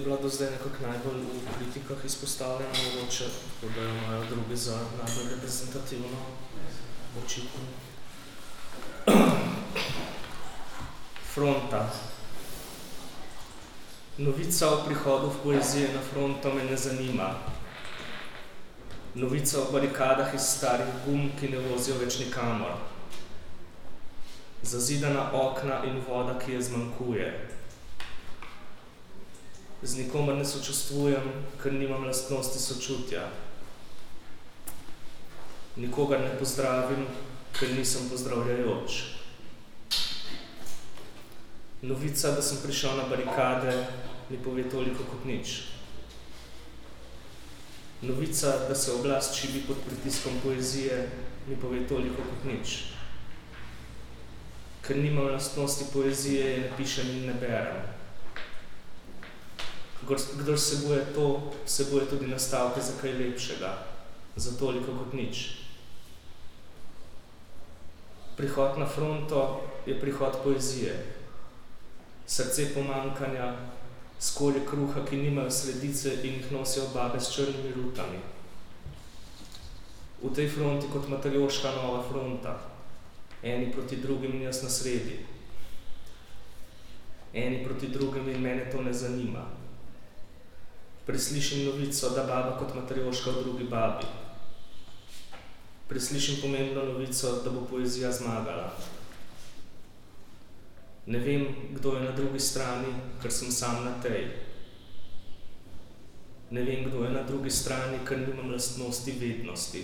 je bila do zdaj nekako najbolj v kritikah izpostavljena, mogoče, tako da jo imajo drugi za najbolj reprezentativno očitno. Fronta. Novica o prihodu v poezije na fronto me ne zanima. Novica o barikadah iz starih gum, ki ne vozijo več nikamor. Zazidana okna in voda, ki je zmanjkuje z nikomer ne sočustvujem, ker nimam lastnosti sočutja. Nikogar ne pozdravim, ker nisem pozdravljajoč. Novica, da sem prišel na barikade, mi pove toliko kot nič. Novica, da se oblast čibi pod pritiskom poezije, mi pove toliko kot nič. Ker nimam lastnosti poezije, je ne pišem in ne berem kdor sebuje to, sebuje tudi nastavke za kaj lepšega, za toliko kot nič. Prihod na fronto je prihod poezije, srce pomankanja, skorje kruha, ki nimajo sledice in jih nosijo babe s črnimi rutami. V tej fronti kot matarjoška nova fronta, eni proti drugim in jaz na sredi. Eni proti drugim in mene to ne zanima preslišim novico, da baba kot matrioška v drugi babi. Preslišim pomembno novico, da bo poezija zmagala. Ne vem, kdo je na drugi strani, ker sem sam na tej. Ne vem, kdo je na drugi strani, ker nimam lastnosti vednosti.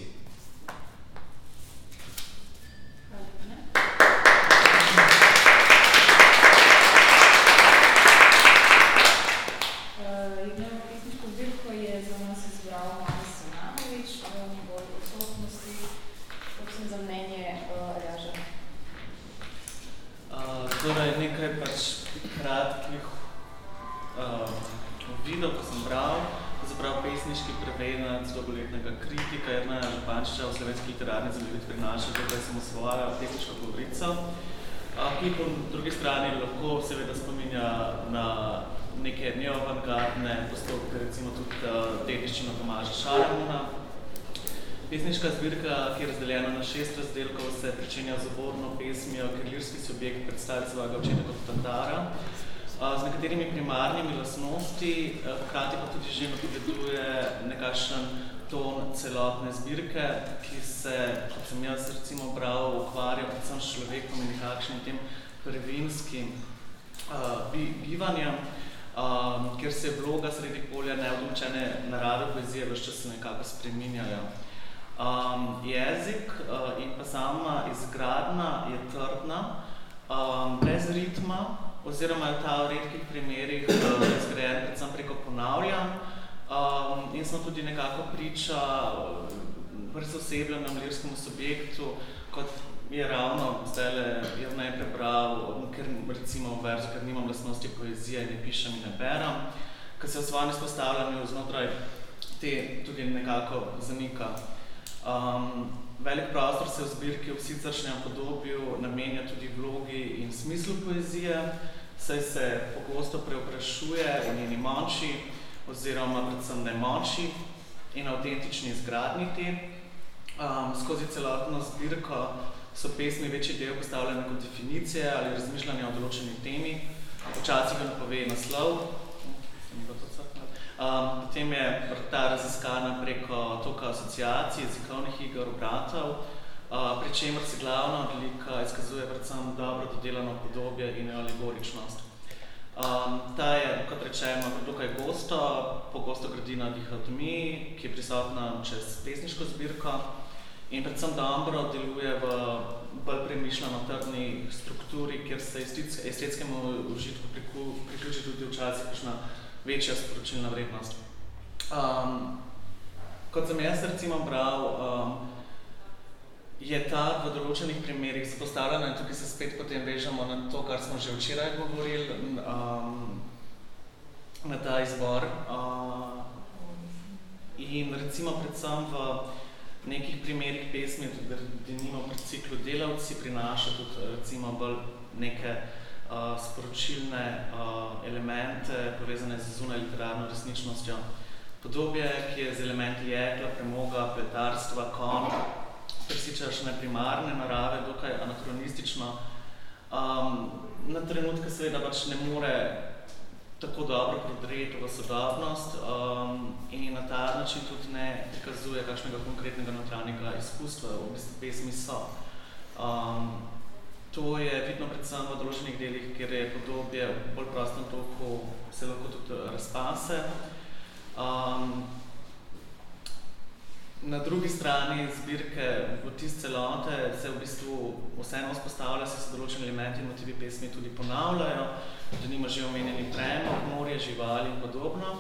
Zbirka, ki je razdeljena na šest razdelkov, se pričenja z oborno pesmijo, ker lirski subjekt predstavi svojega očeta kot Tandara, z nekaterimi primarnimi lasnosti, hkrati pa tudi že napoveduje nekakšen ton celotne zbirke, ki se, kot sem jaz recimo bral, ukvarja predvsem s človekom in nekakšnim tem prvinskim uh, bivanjem, um, kjer se vloga sredi polja neodločene narave poezije vse čas nekako spreminjajo. Um, jezik uh, in pa sama izgradna je trdna, um, brez ritma, oziroma je ta v redkih primerih izgrajen predvsem preko ponavljanj, Um, in smo tudi nekako priča brez osebljenem lirskemu subjektu, kot je ravno zdaj je naj prebral, ker recimo v verzu, ker nimam lastnosti poezije ne pišem in ne berem, ker se v svojem izpostavljanju znotraj te tudi nekako zanika. Um, velik prostor se v zbirki v siceršnjem podobju namenja tudi vlogi in smislu poezije, saj se pogosto preoprašuje v njeni moči, oziroma predvsem nemoči in avtentični izgradni te. Um, skozi celotno zbirko so pesmi večji del postavljene kot definicije ali razmišljanje o določeni temi. Včasih ga napove naslov, Um, potem je ta raziskana preko toka asociacij, jezikovnih iger, obratov, uh, pri čemer se glavna odlika izkazuje predvsem dobro dodelano podobje in alegoričnost. Um, ta je, kot rečemo, dokaj gosto, pogosto gradi na dihotomiji, ki je prisotna čez pesniško zbirko in predvsem dobro deluje v bolj premišljeno trdni strukturi, kjer se estetskemu užitku priključi tudi včasih kakšna večja sporočilna vrednost. Um, kot sem jaz recimo bral, um, je ta v določenih primerih spostavljena in tukaj se spet potem vežemo na to, kar smo že včeraj govorili, um, na ta izbor. Uh, in recimo predvsem v nekih primerih pesmi, da nimo pri ciklu delavci, prinaša tudi recimo bolj neke uh, sporočilne uh, elemente, povezane z zunaj literarno resničnostjo. Podobje, ki je z elementi jekla, premoga, pletarstva, kon, presičajo še ne primarne narave, dokaj anakronistično. Um, na trenutke seveda pač ne more tako dobro prodreti v sodobnost um, in na ta način tudi ne prikazuje kakšnega konkretnega notranjega izkustva, v bistvu pesmi so. Um, To je vidno predvsem v določenih delih, kjer je podobje v bolj prostem toku se lahko tudi eh, razpase. Um, na drugi strani zbirke v tist celote se v bistvu vseeno vzpostavlja, se se določeni elementi in motivi pesmi tudi ponavljajo, da nima že omenjeni premog, morje, živali in podobno.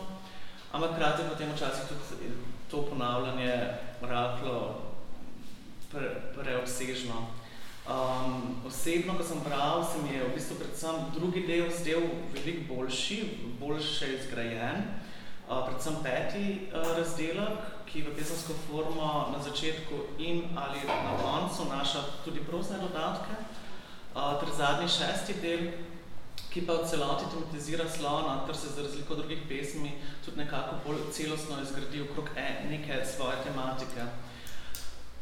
Ampak krati potem včasih tudi to ponavljanje rahlo pre, preobsežno. Um, osebno, ko sem bral, se mi je v bistvu predvsem drugi del zdel veliko boljši, boljše izgrajen. Uh, predvsem peti uh, razdelek, ki v pesansko formo na začetku in ali na koncu naša tudi prosne dodatke. Uh, ter zadnji šesti del, ki pa v celoti tematizira slona, ter se za razliko drugih pesmi tudi nekako bolj celostno izgradi okrog e, neke svoje tematike.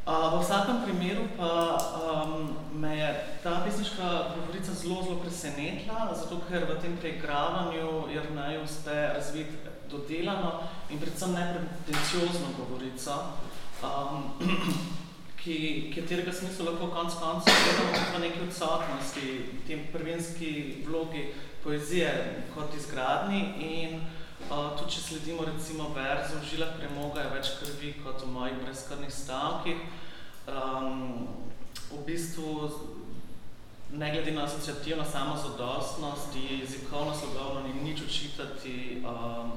Uh, v vsakem primeru pa um, me je ta pesniška govorica zelo, zelo presenetila, zato ker v tem preigravanju Jrnaju uspe razviti dodelano in predvsem nepretenciozno govorico, um, ki, katerega smislu lahko konc koncu gledamo v neki odsotnosti, tem prvenski vlogi poezije kot izgradni in Uh, tudi če sledimo recimo verzu v žilah premoga je več krvi kot v mojih brezkrvnih stavkih. Um, v bistvu, ne glede na asociativno samozadostnost, jezikovno, slogovno ni nič očitati, um,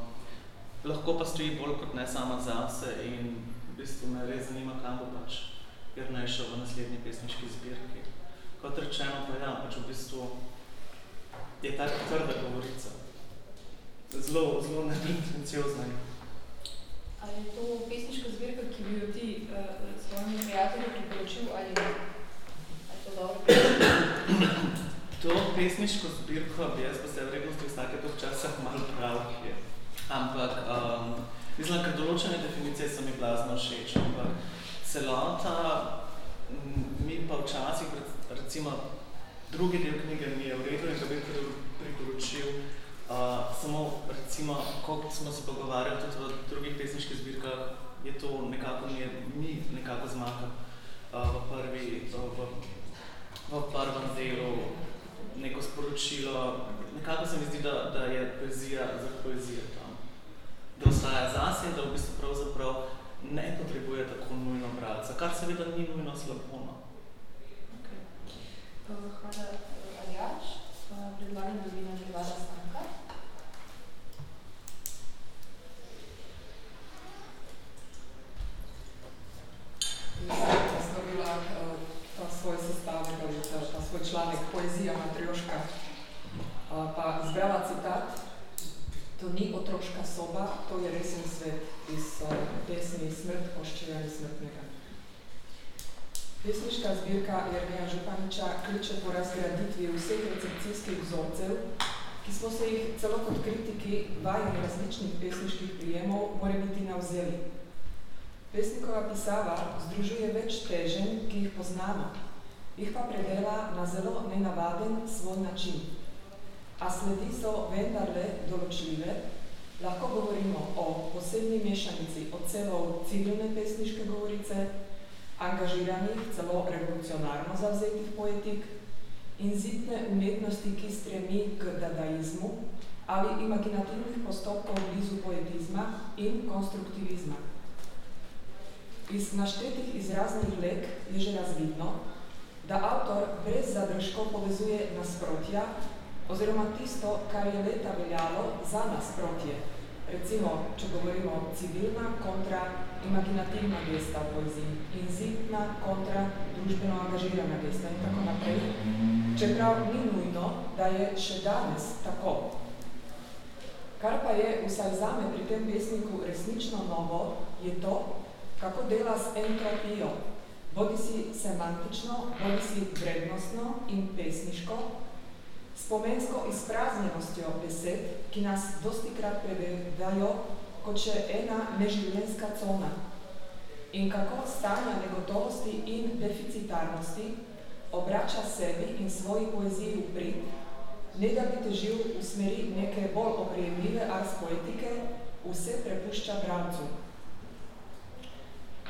lahko pa stoji bolj kot ne sama zase in v bistvu me res zanima, kam bo pač Jrnej šel v naslednji pesniški zbirki. Kot rečeno pa ja, pač v bistvu je ta trda govorica zelo, zelo nepretenciozna. Ali je to pesniška zbirka, ki bi jo ti uh, svojim prijateljem priporočil, ali je to dobro To pesniško zbirko bi jaz pa se vrednosti vsake tog časa malo prav je. Ampak, um, mislim, ker določene definicije so mi blazno všeč, ampak celota mi pa včasih, recimo, drugi del knjige mi je v redu in ga bi priporočil, Uh, samo recimo, koliko smo se pogovarjali tudi v drugih pesniških zbirkah, je to nekako mi, mi nekako zmanjka uh, v, prvi, v, v, v prvem delu neko sporočilo. Nekako se mi zdi, da, da je poezija za poezijo tam. Da ostaja zase da v bistvu pravzaprav ne potrebuje tako nujno bralca, kar seveda ni nujno slabo. No. Okay. Hvala, Aljaš. Predlagam, da bi nadaljevala stanka. Naslovila uh, ta svoj sestavek ali ta, svoj članek Poezija matrioška, uh, pa izbrala citat To ni otroška soba, to je resen svet iz pesmi Smrt oščeja in smrtnega. Pesniška zbirka Jerneja Županiča kliče po razgraditvi vseh recepcijskih vzorcev, ki smo se jih celo kot kritiki vajeni različnih pesniških prijemov more biti navzeli. Pesnikova pisava združuje več teženj, ki jih poznamo, jih pa predela na zelo nenavaden svoj način. A sledi so vendarle določljive, lahko govorimo o posebni mešanici odselov civilne pesniške govorice, angažiranih, celo revolucionarno zavzetih poetik, in zitne umetnosti, ki stremi k dadaizmu ali imaginativnih postopkov blizu poetizma in konstruktivizma. Iz naštetih izraznih lek je že razvidno, da avtor brez zadržkov povezuje nasprotja oziroma tisto, kar je leta veljalo za nasprotje. Recimo, če govorimo civilna kontra imaginativna gesta v poeziji in zidna kontra družbeno angažirana gesta in tako naprej. Čeprav ni nujno, da je še danes tako. Kar pa je vsaj zame pri tem pesniku resnično novo, je to, kako dela s entropijo, bodi si semantično, bodi si vrednostno in pesniško, spomensko izpraznjenostjo besed, ki nas dosti krat prevedajo kot še ena neživljenjska cona. In kako stanja negotovosti in deficitarnosti obrača sebi in svoji poeziji v prid, ne da bi težil v smeri neke bolj oprijemljive ars poetike, vse prepušča bralcu.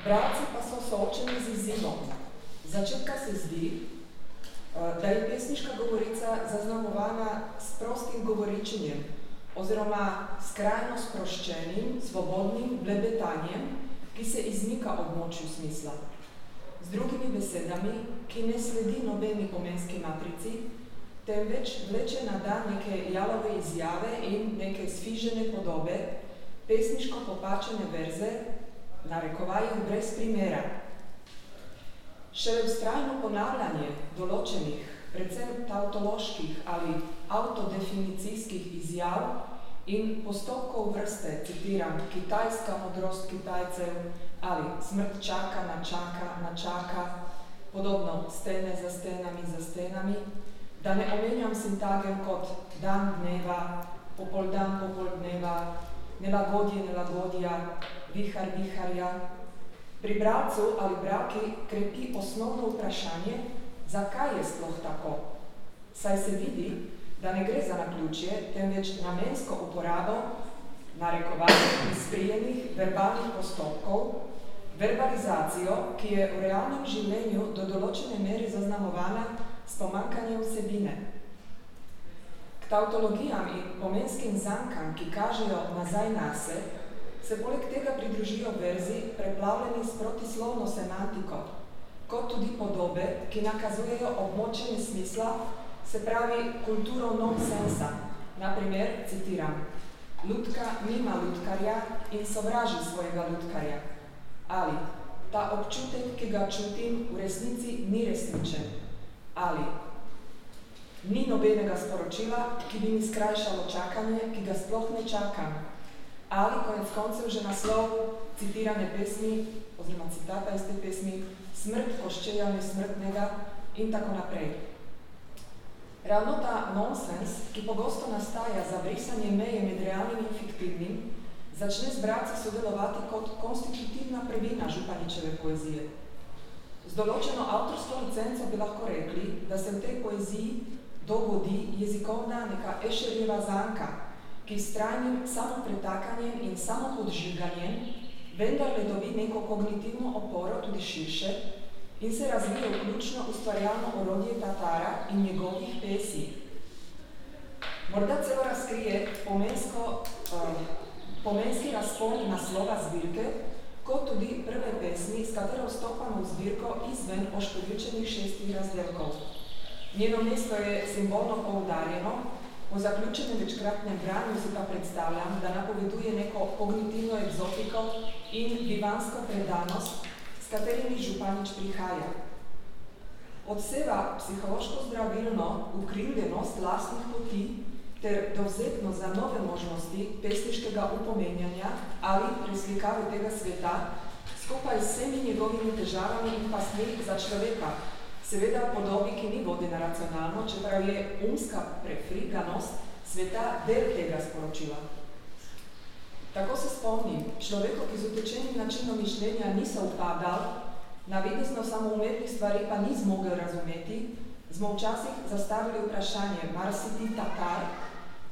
Bralci pa so soočeni z izzivom. Začetka se zdi, Eh, da je pesniška govorica zaznamovana s prostim govoričenjem oziroma skrajno sproščenim, svobodnim blebetanjem, ki se izmika območju smisla. Z drugimi besedami, ki ne sledi nobeni pomenski matrici, temveč vleče na dan neke jalove izjave in neke sfižene podobe, pesniško popačene verze, narekovajo brez primera, Šele vztrajno ponavljanje določenih, predvsem tautoloških ali autodefinicijskih izjav in postopkov vrste, citiram, kitajska modrost kitajcev ali smrt čaka na čaka na čaka, podobno stene za stenami za stenami, da ne omenjam sintagem kot dan dneva, popol dan popol dneva, nelagodje nelagodja, vihar viharja, Pri bralcu ali bralki krepi osnovno vprašanje, zakaj je sploh tako. Saj se vidi, da ne gre za naključje, temveč namensko uporabo narekovanih izprijenih verbalnih postopkov, verbalizacijo, ki je v realnem življenju do določene meri zaznamovana s pomankanjem vsebine. K tautologijam in pomenskim zankam, ki kažejo nazaj nase, se poleg tega pridružijo verzi preplavljeni s protislovno semantiko, kot tudi podobe, ki nakazujejo območenje smisla, se pravi kulturo nonsensa. Naprimer, citiram, Lutka nima lutkarja in sovraži svojega lutkarja. Ali ta občutek, ki ga čutim, v resnici ni resničen. Ali ni nobenega sporočila, ki bi mi skrajšalo čakanje, ki ga sploh ne čakam ali konec koncev že naslov citirane pesmi, oziroma citata iz te pesmi, smrt koščeja nesmrtnega in tako naprej. Ravno ta nonsens, ki pogosto nastaja za brisanje meje med realnim in fiktivnim, začne z braci sodelovati kot konstitutivna prvina županičeve poezije. Z določeno avtorsko licenco bi lahko rekli, da se v tej poeziji dogodi jezikovna neka ešerjeva zanka, ki s trajnim samopretakaním in samopodžiganjem vendarle dobi neko kognitivno oporo tudi širše in se razvije vključno ustvarjalno orodje Tatara in njegovih pesi. Morda celo razkrije pomensko, uh, pomenski razpon naslova zbirke, kot tudi prve pesmi, s katero vstopamo v zbirko izven oškodljučenih šestih razdelkov. Njeno mesto je simbolno poudarjeno, Po zaključenem večkratnem branju si pa predstavljam, da napoveduje neko kognitivno egzotiko in bivansko predanost, s katerimi županič prihaja. Odseva psihološko zdravilno ukrivljenost lastnih poti ter dovzetno za nove možnosti pesniškega upomenjanja ali preslikave tega sveta, skupaj s vsemi njegovimi težavami in pastmi za človeka, Seveda podobi, ki ni vodena racionalno, čeprav je umska prefriganost sveta del tega sporočila. Tako se spomnim, človeko, ki z utečenim načinom mišljenja niso upadal, navidnostno samoumetnih stvari pa ni zmogel razumeti, smo včasih zastavili vprašanje, mar si ti tatar,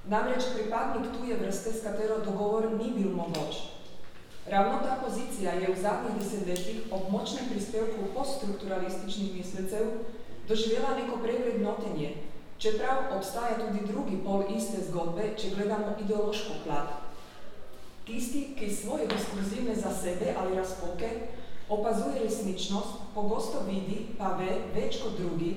namreč pripadnik tuje vrste, s katero dogovor ni bil mogoč. Ravno ta pozicija je v zadnjih desetletjih ob močnem prispevku poststrukturalističnih mislecev doživela neko prevrednotenje, čeprav obstaja tudi drugi pol iste zgodbe, če gledamo ideološko plat. Tisti, ki svoje diskurzivne zasebe ali razpoke opazuje resničnost, pogosto vidi, pa ve več kot drugi,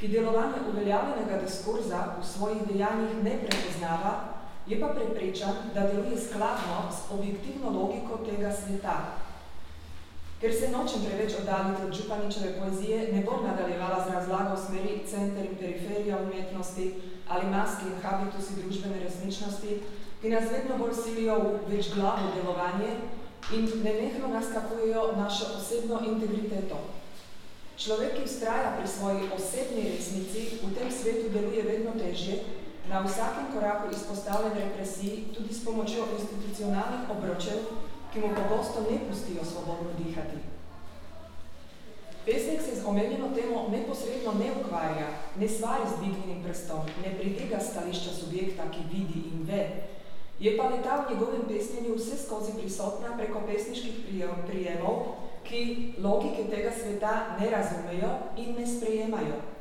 ki delovanje uveljavljenega diskurza v svojih dejanjih ne prepoznava, je pa prepričan, da deluje skladno s objektivno logiko tega sveta. Ker se nočem preveč oddaliti od Županičeve poezije, ne bom nadaljevala z razlago smeri center in periferija umetnosti ali maski in habitusi družbene resničnosti, ki nas vedno bolj silijo v večglavo delovanje in nenehno naskakujejo našo osebno integriteto. Človek, ki vztraja pri svoji osebni resnici, v tem svetu deluje vedno težje, na vsakem koraku izpostavljen represiji, tudi s pomočjo institucionalnih obročev, ki mu pogosto ne pustijo svobodno dihati. Pesnik se z omenjeno temo neposredno ne ukvarja, ne stvari z dvignim prstom, ne pridega stališča subjekta, ki vidi in ve, je pa leta v njegovem pesnjenju vse skozi prisotna preko pesniških prijemov, ki logike tega sveta ne razumejo in ne sprejemajo.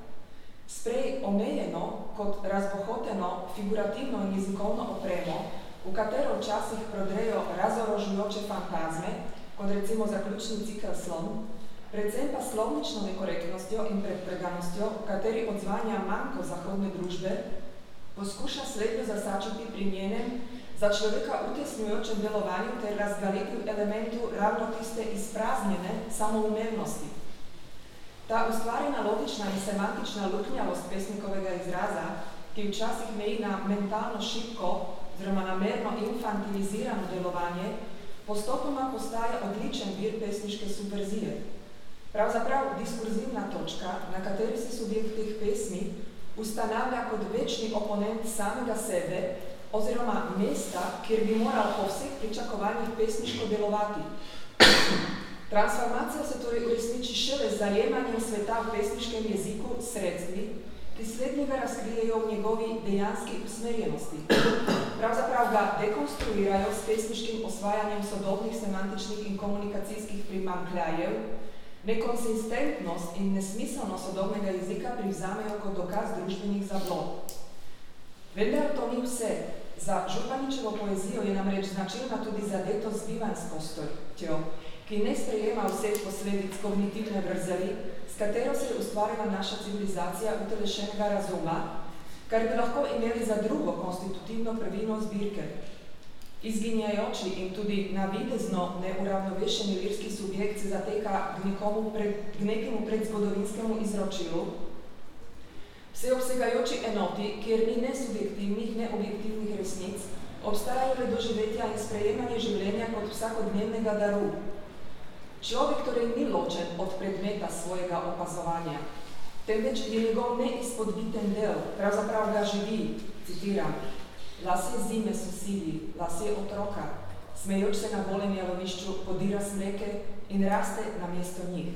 Sprej omejeno kot razbohoteno, figurativno in jezikovno opremo, v katero včasih prodrejo razorožujoče fantazme, kot recimo zaključni cikl slon, predvsem pa slovnično nekorektnostjo in predpreganostjo, v kateri odzvanja manjko zahodne družbe, poskuša sledno zasačiti pri njenem za človeka utesnjujočem delovanju ter razgalitju elementu ravno tiste izpraznjene samoumevnosti. Ta ustvarjena logična in semantična luknjavost pesnikovega izraza, ki včasih meji na mentalno šibko, oziroma namerno infantilizirano delovanje, postopoma postaje odličen vir pesniške subverzije. Pravzaprav diskurzivna točka, na kateri se subjekt teh pesmi ustanavlja kot večni oponent samega sebe oziroma mesta, kjer bi moral po vseh pričakovanjih pesniško delovati. Transformacija se torej uresniči šele z zajemanjem sveta v pesniškem jeziku sredstvi, ki slednjega razkrijejo v njegovi dejanski usmerjenosti. Pravzaprav ga dekonstruirajo s pesniškim osvajanjem sodobnih semantičnih in komunikacijskih primankljajev, nekonsistentnost in nesmiselnost sodobnega jezika privzamejo kot dokaz družbenih zablod. Vendar to ni vse. Za Županičevo poezijo je namreč značilna tudi zadeto z bivanskostjo, ki ne sprejema vseh posledic kognitivne vrzeli, s katero se je ustvarila naša civilizacija utelešenega razuma, kar bi lahko imeli za drugo konstitutivno prvino zbirke. Izginjajoči in tudi navidezno neuravnovešeni lirski subjekt se zateka k, pred, k nekemu predzgodovinskemu izročilu, vseobsegajoči enoti, kjer ni ne subjektivnih, ne objektivnih resnic, obstajajo le doživetja in sprejemanje življenja kot vsakodnevnega daru. Človek torej ni ločen od predmeta svojega opazovanja, temveč je njegov neizpodbiten del, pravzaprav ga živi, citiram, lasje zime so sivi, lasje otroka, smejoč se na golem jalovišču, podira smreke in raste na mesto njih.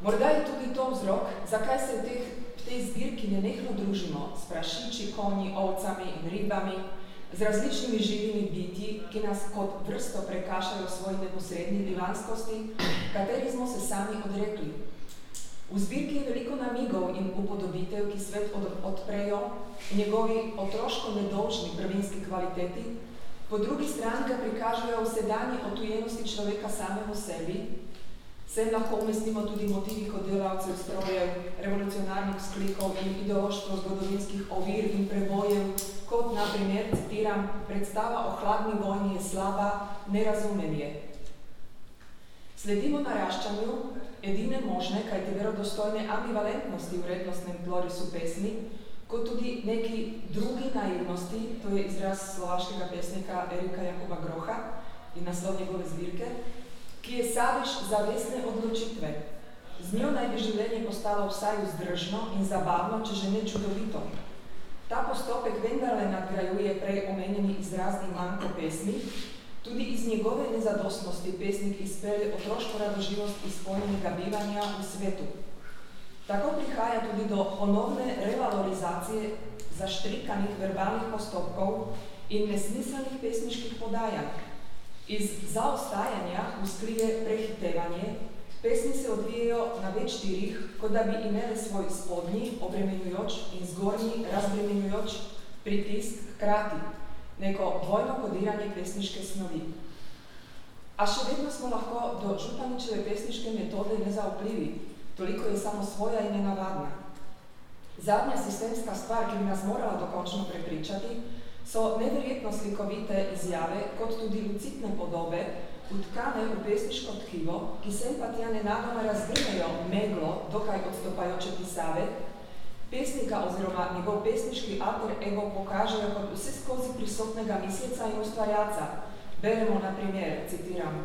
Morda je tudi to vzrok, zakaj se v, teh, v tej zbirki nenehno družimo s prašiči, konji, ovcami in ribami, z različnimi živimi biti, ki nas kot vrsto prekašajo svoji neposredni divanskosti, kateri smo se sami odrekli. V zbirki je veliko namigov in upodobitev, ki svet od, odprejo njegovi otroško nedolžni prvinski kvaliteti, po drugi strani ga prikažejo v sedanji otujenosti človeka samemu sebi, Sem lahko umestimo tudi motivi kot delavcev strojev, revolucionarnih sklikov in ideološko-zgodovinskih ovir in prebojev, kot na primer, citiram, predstava o hladni vojni je slaba, nerazumenje. Sledimo naraščanju edine možne, kajti verodostojne ambivalentnosti v rednostnem tlorisu pesmi, kot tudi neki drugi naivnosti, to je izraz slovaškega pesnika Erika Jakoba Groha in naslov njegove zbirke, ki je sadež zavestne odločitve. Z njo naj bi življenje postalo vsaj vzdržno in zabavno, če že ne čudovito. Ta postopek vendarle nadgrajuje prej omenjeni izrazni manjko pesmi, tudi iz njegove nezadostnosti pesnik izpelje otroško radoživost izpolnjenega bivanja v svetu. Tako prihaja tudi do ponovne revalorizacije zaštrikanih verbalnih postopkov in nesmiselnih pesniških podajanj. Iz zaostajanja usklije prehitevanje, pesmi se odvijajo na več tirih, kot da bi imeli svoj spodnji, obremenjujoč in zgornji, razbremenjujoč pritisk hkrati, neko dvojno kodiranje pesniške snovi. A še vedno smo lahko do Županičeve pesniške metode nezaupljivi, toliko je samo svoja in nenavadna. Zadnja sistemska stvar, ki bi nas morala dokončno prepričati, so neverjetno slikovite izjave, kot tudi lucitne podobe, utkane v pesniško tkivo, ki se pa tja nenadoma razgrnejo meglo, dokaj odstopajoče pisave, pesnika oziroma njegov pesniški alter ego pokažejo kot vse skozi prisotnega misleca in ustvarjaca. Beremo na primer, citiram,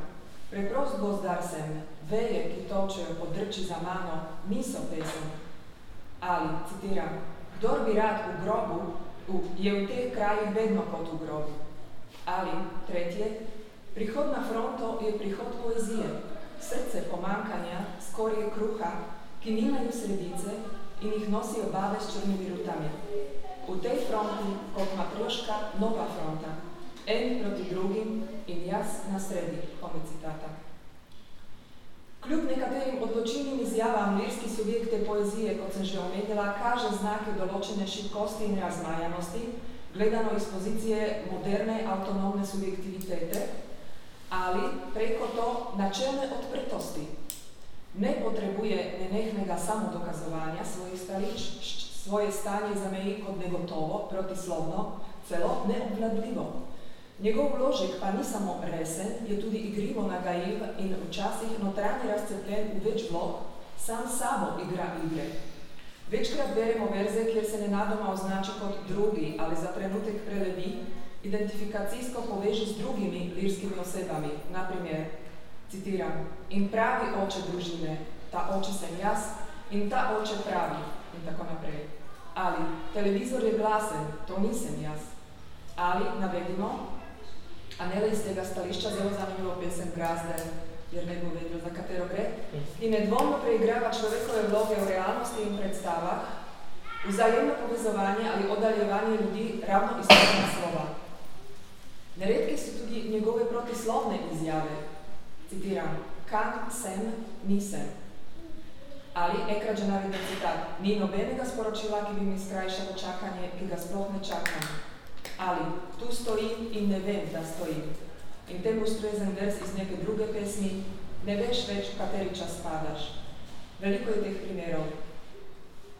Preprost gozdar sem, veje, ki točejo podrči za mano, niso pesem. Ali, citiram, kdor bi rad v grobu, je v teh krajih vedno kot v grobu. Ali, tretje, prihod na fronto je prihod poezije, srce pomankanja, skorje kruha, ki nimajo sredice in jih nosijo bave s črnimi rutami. V tej fronti, kot matroška, nova fronta, en proti drugim in jaz na sredi, konec citata. Kljub nekaterim odločilnim izjavam lirski subjekt te poezije, kot sem že omenila, kaže znake določene šibkosti in razmajanosti, gledano iz pozicije moderne avtonomne subjektivitete, ali preko to načelne odprtosti. Ne potrebuje nenehnega samodokazovanja svojih stalič, svoje stanje zameji kot negotovo, protislovno, celo neobvladljivo. Njegov vložek pa ni samo resen, je tudi igrivo nagajiv in včasih notranji razcepljen v več vlog, sam sabo igra igre. Večkrat beremo verze, kjer se nenadoma označi kot drugi ali za trenutek prelevi, identifikacijsko poveže z drugimi lirskimi osebami, naprimer, citiram, in pravi oče družine, ta oče sem jaz, in ta oče pravi, in tako naprej. Ali, televizor je glasen, to nisem jaz. Ali, navedimo, a ne le iz tega stališča zelo zanimivo pesem Grazde, jer ne bo vedel, za katero gre, in nedvomno preigrava človekove vloge v realnosti in predstavah, vzajemno povezovanje ali oddaljevanje ljudi ravno iz tega naslova. Neredke so tudi njegove protislovne izjave, citiram, kam sem, nisem. Ali enkrat že navedem citat, ni nobenega sporočila, ki bi mi skrajšalo čakanje, ki ga sploh ne čakam ali tu stojim in ne vem, da stojim. In temu ustrezen vers iz neke druge pesmi, ne veš več, kateri čas spadaš. Veliko je teh primerov.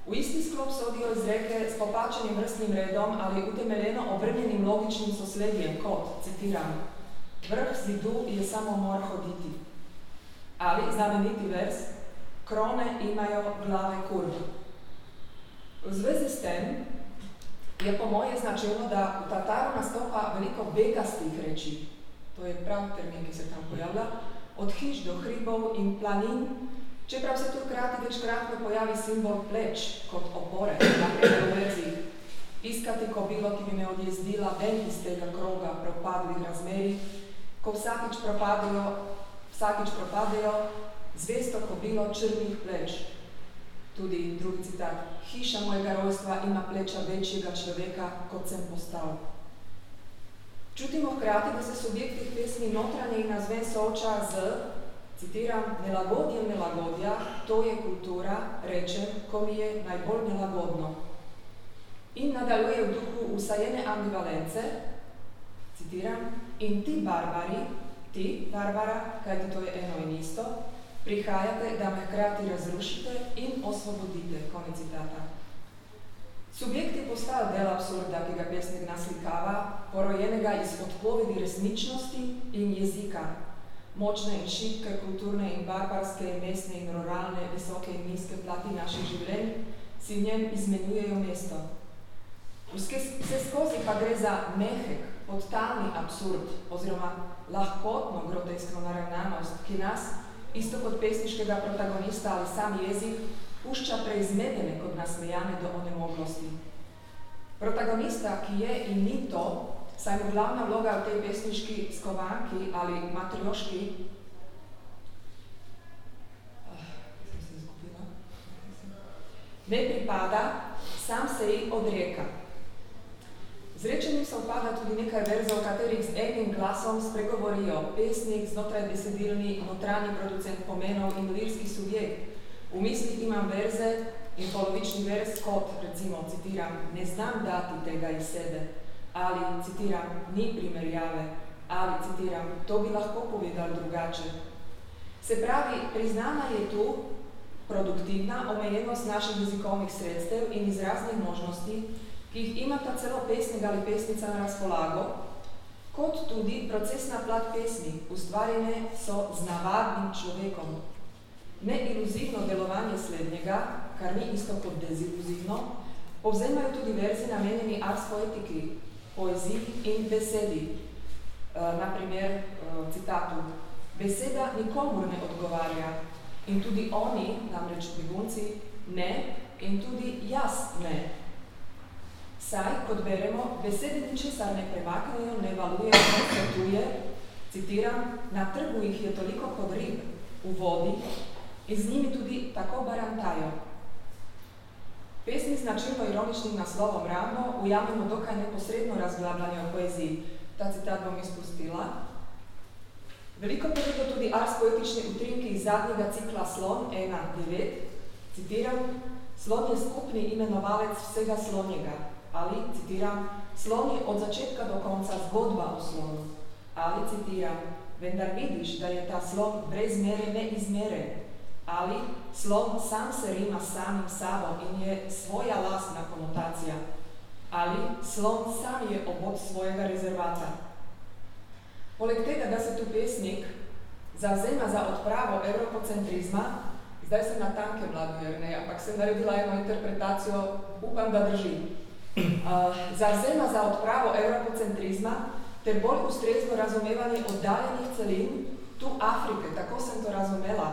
V isti sklop sodijo izreke s popačenim vrstnim redom ali utemeljeno obrnjenim logičnim sosledjem, kot, citiram, vrh zidu je samo mor hoditi. Ali, znameniti vers, krone imajo glave kurv. V zvezi s tem, je po moje značilno, da v Tataru nastopa veliko begastih reči, to je prav termin, ki se tam pojavlja, od hiš do hribov in planin, čeprav se tu krati večkratno pojavi simbol pleč kot opore, naprej v verzih, iskati kobilo, ki bi me odjezdila ven iz tega kroga propadlih razmeri, ko vsakič propadajo, vsakič propadajo zvesto kobilo črnih pleč, tudi drugi citat, hiša mojega rojstva ima pleča večjega človeka, kot sem postal. Čutimo hkrati, da se subjekt teh pesmi notranje in nazven sooča z, citiram, nelagodjem nelagodja, to je kultura, rečem, ko mi je najbolj nelagodno. In nadaljuje v duhu usajene ambivalence, citiram, in ti barbari, ti, Barbara, kajti to je eno in isto, prihajate, da me hkrati razrušite in osvobodite. Konec citata. Subjekt je postal del absurda, ki ga pesnik naslikava, porojenega iz odpovedi resničnosti in jezika, močne in šibke, kulturne in barbarske, mestne in ruralne, visoke in nizke plati naših življenj, si v njem izmenjujejo mesto. Vse skozi pa gre za mehek, podtalni absurd oziroma lahkotno groteskno naravnanost, ki nas isto kot pesniškega protagonista ali sam jezik, pušča preizmedene kot nasmejane do onemoglosti. Protagonista, ki je in ni to, saj mu glavna vloga v tej pesniški skovanki ali matrioški, ah, ne pripada, sam se ji odreka. Zrečenim se upada tudi nekaj verzov, katerih z enim glasom spregovorijo pesnik, znotraj besedilni, notranji producent pomenov in lirski subjekt. V mislih imam verze in polovični vers kot, recimo, citiram, ne znam dati tega iz sebe, ali, citiram, ni primerjave, ali, citiram, to bi lahko povedal drugače. Se pravi, priznana je tu produktivna omejenost naših jezikovnih sredstev in izraznih možnosti, ki jih imata celo pesnik ali pesnica na razpolago, kot tudi procesna plat pesmi, ustvarjene so z navadnim človekom. Neiluzivno delovanje slednjega, kar ni isto kot deziluzivno, povzemajo tudi verzi namenjeni ars poetiki, poeziji in besedi. E, naprimer, e, citatu, beseda nikomur ne odgovarja in tudi oni, namreč begunci, ne in tudi jaz ne. Saj, kot beremo, besede ničesar ne premaknejo, ne valujejo, ne kratuje, citiram, na trgu jih je toliko kot rib, v vodi, in z njimi tudi tako barantajo. Pesmi z načinno ironičnim naslovom Ravno ujamemo dokaj neposredno razglabljanje o poeziji. Ta citat bom izpustila. Veliko povedo tudi ars poetični utrinki iz zadnjega cikla Slon 1.9. Citiram, Slon je skupni imenovalec vsega slonjega. Ali, citiram, Slon je od začetka do konca zgodba o slonu. Ali, citiram, vendar vidiš, da je ta slon brez mere neizmeren, ali slon sam se rima samim sabo in je svoja lastna konotacija, ali slon sam je obod svojega rezervata. Poleg tega, da se tu pesnik zavzema za odpravo evropocentrizma, zdaj sem na tanke mladu, ne, ampak sem naredila eno interpretacijo, upam, da drži. Uh, zavzema za odpravo evropocentrizma ter bolj ustrezno razumevanje oddaljenih celin, tu Afrike, tako sem to razumela,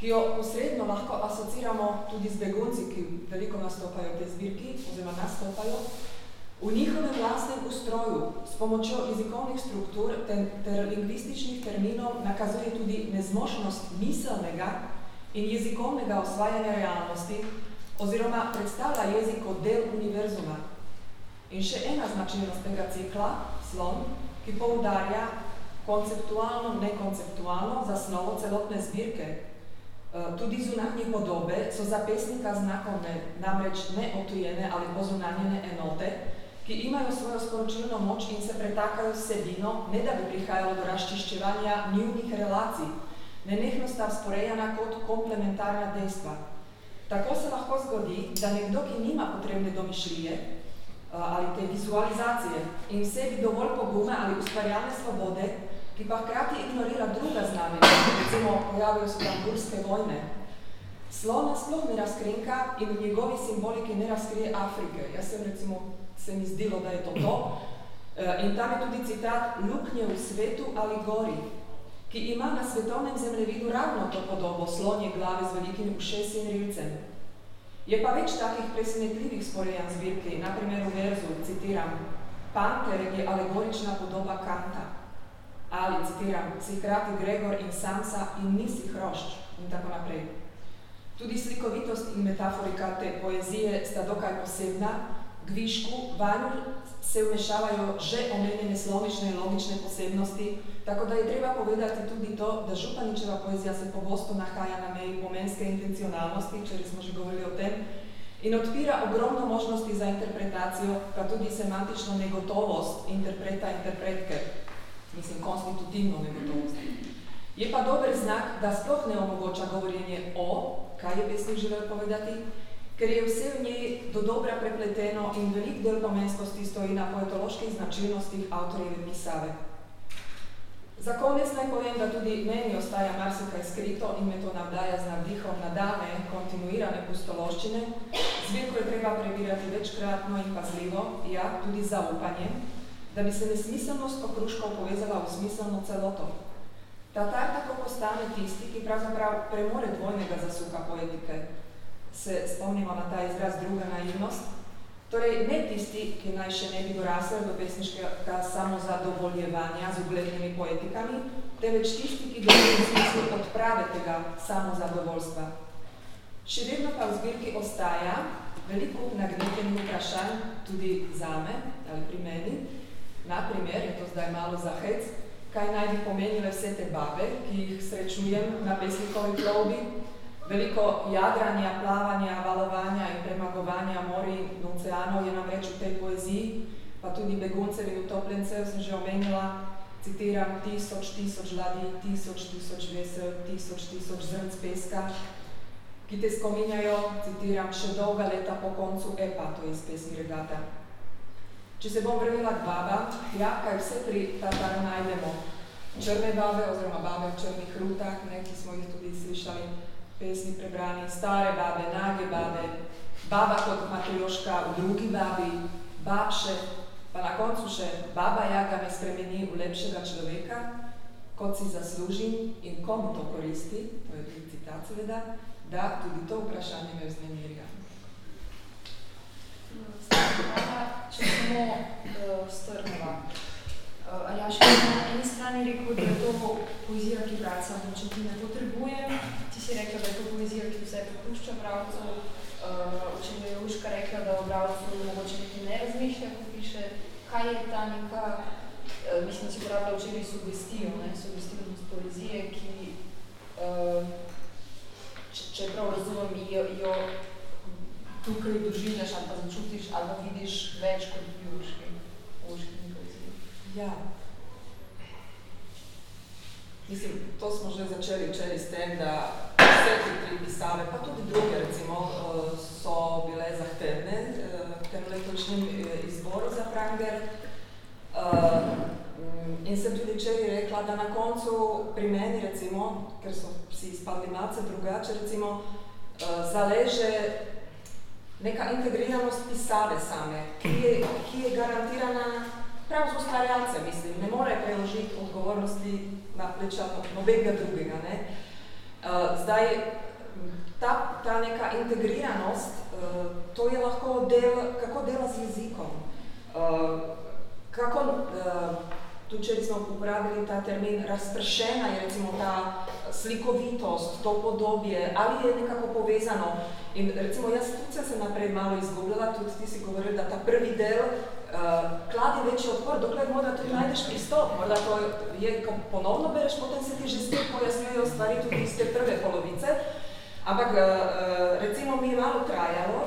ki jo posredno lahko asociramo tudi z begunci, ki veliko nastopajo v tej zbirki, oziroma nastopajo, v njihovem vlastnem ustroju s pomočjo jezikovnih struktur ter, ter lingvističnih terminov nakazuje tudi nezmožnost miselnega in jezikovnega osvajanja realnosti, oziroma predstavlja jezik kot del univerzuma. In še ena značilnost tega cikla, slon, ki poudarja konceptualno, nekonceptualno zasnovo celotne zbirke, tudi zunanje podobe so za pesnika znakovne, namreč neotujene ali pozunanjene enote, ki imajo svojo sporočilno moč in se pretakajo s sebino, ne da bi prihajalo do razčiščevanja njunih relacij, nenehno sta sporejana kot komplementarna dejstva. Tako se lahko zgodi, da nekdo, ki nima potrebne domišljije ali te vizualizacije in sebi dovolj poguma ali ustvarjalne svobode, ki pa hkrati ignorira druga znamenja, recimo pojavijo se tam burske vojne. Slona sploh ne razkrinka in v njegovi simboliki ne razkrije Afrike. Jaz sem recimo, se mi zdelo, da je to to. Eh, in tam je tudi citat Luknje v svetu ali gori, ki ima na svetovnem zemljevidu ravno to podobo slonje glave z velikim ušesi in rilcem. Je pa več takih presenetljivih sporejan zbirki, naprimer v verzu, citiram, Panter je alegorična podoba Kanta ali, citiram, si hkrati Gregor in Samsa in nisi hrošč in tako naprej. Tudi slikovitost in metaforika te poezije sta dokaj posebna, k višku, vanju se vmešavajo že omenjene slovične in logične posebnosti, tako da je treba povedati tudi to, da Županičeva poezija se pogosto nahaja na meji pomenske intencionalnosti, če smo že govorili o tem, in odpira ogromno možnosti za interpretacijo, pa tudi semantično negotovost interpreta interpretke mislim, konstitutivno negotovosti. Je pa dober znak, da sploh ne omogoča govorjenje o, kaj je pesnik želel povedati, ker je vse v njej do dobra prepleteno in velik del pomenskosti stoji na poetoloških značilnostih avtorjeve pisave. Za konec naj povem, da tudi meni ostaja marsikaj skrito in me to navdaja z navdihom na dane kontinuirane pustološčine. Zbirko je treba prebirati večkratno in pazljivo, ja, tudi zaupanje, da bi se nesmiselnost okruškov povezala v smiselno celoto. Tatar tako postane tisti, ki pravzaprav premore dvojnega zasuka poetike. Se spomnimo na ta izraz druga naivnost. Torej, ne tisti, ki naj še ne bi dorasel do pesniškega samozadovoljevanja z uglednimi poetikami, teveč tisti, ki dobi v smislu odprave tega samozadovoljstva. Še vedno pa v zbirki ostaja veliko nagnetenih vprašanj tudi zame ali pri meni. Naprimer, je to zdaj malo za hec, kaj naj bi pomenile vse te babe, ki jih srečujem na pesnikovi plovbi. Veliko jadranja, plavanja, valovanja in premagovanja mori in oceanov je namreč v tej poeziji, pa tudi beguncev in utopljencev sem že omenila, citiram, tisoč, tisoč ladij, tisoč, tisoč vesel, tisoč, tisoč zrnc peska, ki te spominjajo, citiram, še dolga leta po koncu epa, to je iz pesmi Regata. Če se bom vrnila k babam, ja, kaj vse pri Tataru najdemo. Črne babe oziroma babe v črnih rutah, ne, ki smo jih tudi slišali, pesmi prebrani, stare babe, nage babe, baba kot Matujoška v drugi babi, babše, pa na koncu še baba Jaga me spremeni v lepšega človeka, kot si zaslužim in komu to koristi, to je tudi citat seveda, da tudi to vprašanje me vznemirja. Če samo uh, strneva. Uh, Aljaš, na eni strani rekel, da je to poezija, ki bralca moče ne potrebuje. Si rekla, da je to poezija, ki vse prepušča bralcu. Uh, če je Uška rekla, da o bralcu mogoče nekaj ne razmišlja, ko piše, kaj je ta neka, uh, mislim, da si uporabila včeraj sugestijo, ne, sugestivnost poezije, ki uh, če prav razumem, jo, jo tukaj doživljaš ali pa začutiš ali pa vidiš več kot v Jurški, Uški poeziji. Ja. Mislim, to smo že začeli včeraj s tem, da vse te tri pisave, pa tudi druge recimo, so bile zahtevne v tem letošnjem e, izboru za Pranger. In sem tudi včeraj rekla, da na koncu pri meni recimo, ker so si izpadli malce drugače, recimo, zaleže neka integriranost pisave same, ki je, ki je garantirana prav z ustvarjalcem, mislim, ne more preložiti odgovornosti na pleča nobenega drugega. Ne? Uh, zdaj, ta, ta neka integriranost, uh, to je lahko del, kako dela z jezikom. Uh, kako, uh, tudi če smo uporabili ta termin, razpršena je recimo ta slikovitost, to podobje, ali je nekako povezano. In recimo jaz tudi sem se naprej malo izgubljala, tudi ti si govoril, da ta prvi del kladi večji odpor, dokler morda tudi najdeš pristop, morda to je, ko ponovno bereš, potem se ti že spet pojasnjujejo stvari tudi iz te prve polovice. Ampak uh, recimo mi je malo trajalo,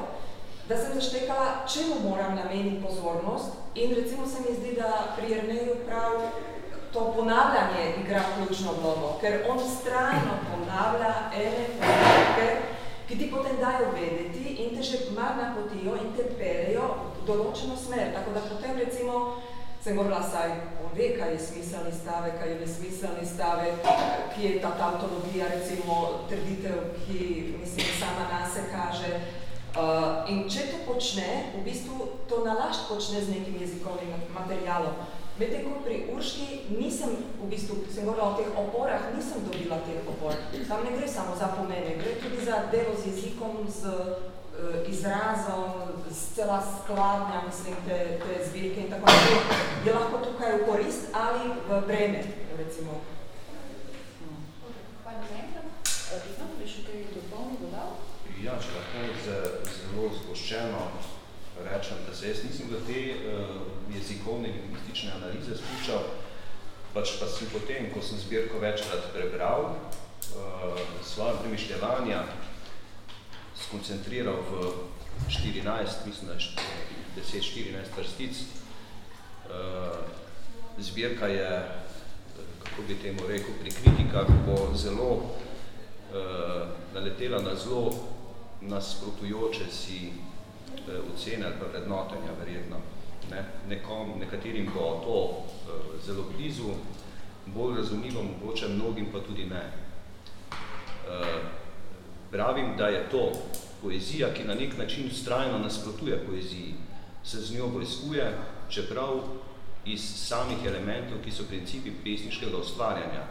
da sem zaštekala, čemu moram nameniti pozornost in recimo se mi zdi, da pri Erneju prav to ponavljanje igra ključno vlogo, ker on strajno ponavlja ene podatke, ki ti potem dajo vedeti in te že mar napotijo in te perejo v določeno smer. Tako da potem recimo sem govorila, saj on ve, kaj je smiselni stave, kaj je nesmiselni stave, ki je ta tautologija, recimo trditev, ki mislim sama nas se kaže, Uh, in če to počne, v bistvu to nalašč počne z nekim jezikovnim materialom. Medtem ko pri Urški nisem, v bistvu, sem govorila o teh oporah, nisem dobila teh opor. Tam ne gre samo za pomene, gre tudi za delo z jezikom, z izrazom, z cela skladnja, mislim, te, te zbirke in tako naprej. Je lahko tukaj v korist ali v breme, recimo. Hvala. Vidno, bi še kaj dopolnil, dodal? Ja, če lahko zelo zgoščeno rečem, da se jaz nisem v te uh, jezikovne lingvistične analize spuščal, pač pa sem potem, ko sem zbirko večkrat prebral, uh, svoje premišljevanja skoncentriral v 14, mislim, da 10-14 vrstic. Uh, zbirka je, kako bi temu rekel, pri kritikah bo zelo uh, naletela na zelo nasprotujoče si eh, ocene ali pa vrednotenja verjetno. Ne? Nekom, nekaterim bo to eh, zelo blizu, bolj razumljivo, mogoče mnogim pa tudi ne. Pravim, da je to poezija, ki na nek način strajno nasprotuje poeziji, se z njo vojskuje, čeprav iz samih elementov, ki so principi pesniškega ustvarjanja.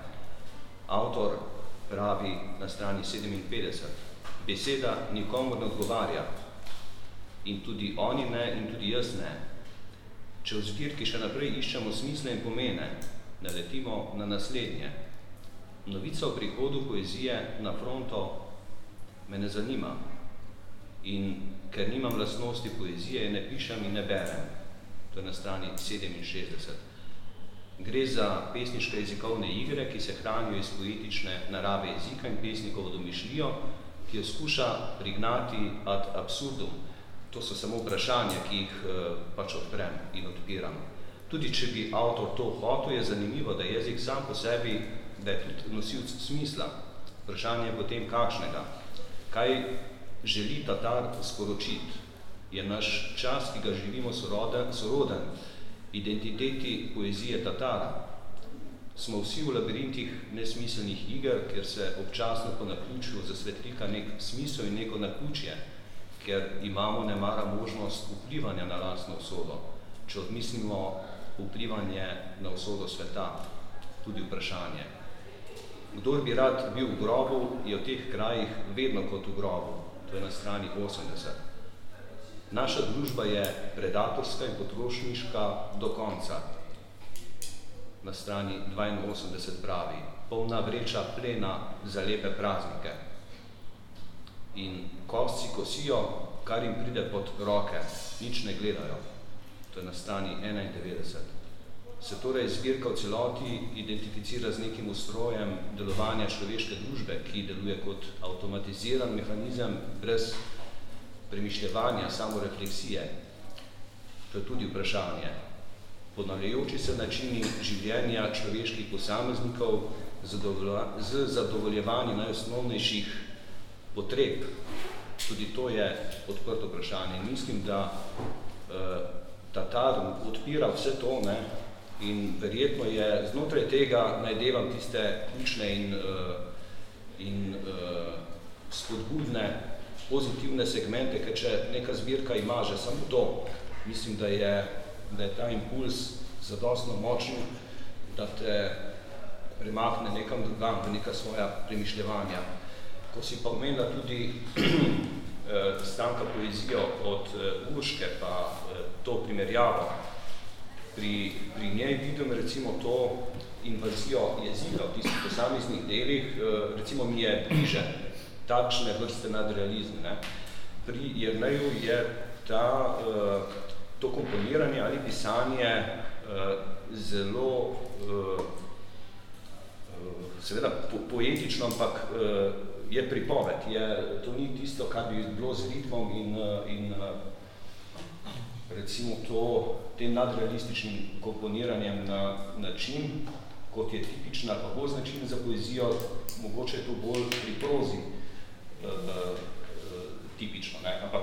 Avtor pravi na strani 57, beseda nikomu ne odgovarja. In tudi oni ne, in tudi jaz ne. Če v zbirki še naprej iščemo smisle in pomene, naletimo na naslednje. Novica o prihodu poezije na fronto me ne zanima. In ker nimam lastnosti poezije, ne pišem in ne berem. To je na strani 67. Gre za pesniške jezikovne igre, ki se hranijo iz poetične narave jezika in pesnikov domišljijo, ki jo skuša prignati ad absurdum. To so samo vprašanja, ki jih eh, pač odprem in odpiram. Tudi če bi avtor to hotel, je zanimivo, da jezik sam po sebi, da je tudi nosilc smisla. Vprašanje je potem kakšnega. Kaj želi Tatar sporočiti? Je naš čas, ki ga živimo, soroden, soroden identiteti poezije Tatara. Smo vsi v labirintih nesmiselnih iger, ker se občasno po naključju zasvetlika nek smisel in neko naključje, ker imamo nemara možnost vplivanja na lastno usodo. Če odmislimo vplivanje na usodo sveta, tudi vprašanje. Kdor bi rad bil v grobu, je v teh krajih vedno kot v grobu, to je na strani 80. Naša družba je predatorska in potrošniška do konca. Na strani 82 pravi, polna vreča plena za lepe praznike. In kosci kosijo, kar jim pride pod roke, nič ne gledajo. To je na strani 91 se torej zbirka v celoti identificira z nekim ustrojem delovanja človeške družbe, ki deluje kot avtomatiziran mehanizem brez premišljevanja, samorefleksije. To je tudi vprašanje. Ponavljajoči se načini življenja človeških posameznikov z zadovoljevanjem najosnovnejših potreb. Tudi to je odprto vprašanje. Mislim, da uh, Tatar odpira vse to, ne, In verjetno je znotraj tega najdevam tiste ključne in, uh, in uh, spodbudne, pozitivne segmente, ker če neka zbirka ima že samo to, mislim, da je, da je ta impuls zadostno močen, da te premakne nekam drugam, v neka svoja premišljevanja. Ko si pa omenila tudi stanka poezijo od Urške, pa to primerjavo, pri, pri njej vidim recimo to invazijo jezika v tistih posameznih delih, eh, recimo mi je bliže takšne vrste nadrealizme. Ne. Pri Jerneju je ta, eh, to komponiranje ali pisanje eh, zelo seveda po, poetično, ampak je pripoved. Je, to ni tisto, kar bi bilo z ritmom in, in recimo to, tem nadrealističnim komponiranjem na način, kot je tipična, pa bolj značilna za poezijo, mogoče je to bolj pri prozi uh, uh, tipično. Ne? Ampak,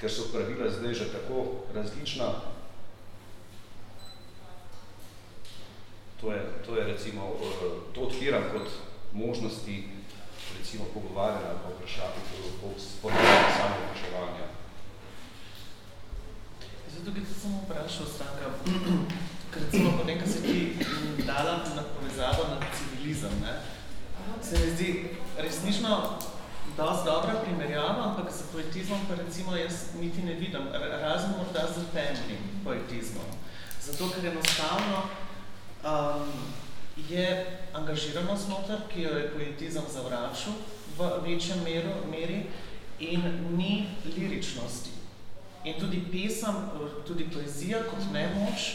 ker so pravila zdaj že tako različna, to je, to je recimo, uh, to odpiram kot možnosti recimo pogovarjanja ali pa vprašanja, po, po samo vprašanja. Zdaj, tukaj se samo vprašal, Stanka, ker recimo potem, ko si ti dala na povezavo na civilizem, ne, se mi zdi resnično dosti dobra primerjava, ampak za poetizmom pa recimo jaz niti ne vidim, razen morda z temeljnim poetizmom. Zato, ker enostavno um, je angažiranost noter, ki jo je poetizem zavračil v večjem meru, meri in ni liričnosti. In tudi pesem, tudi poezija kot nemoč,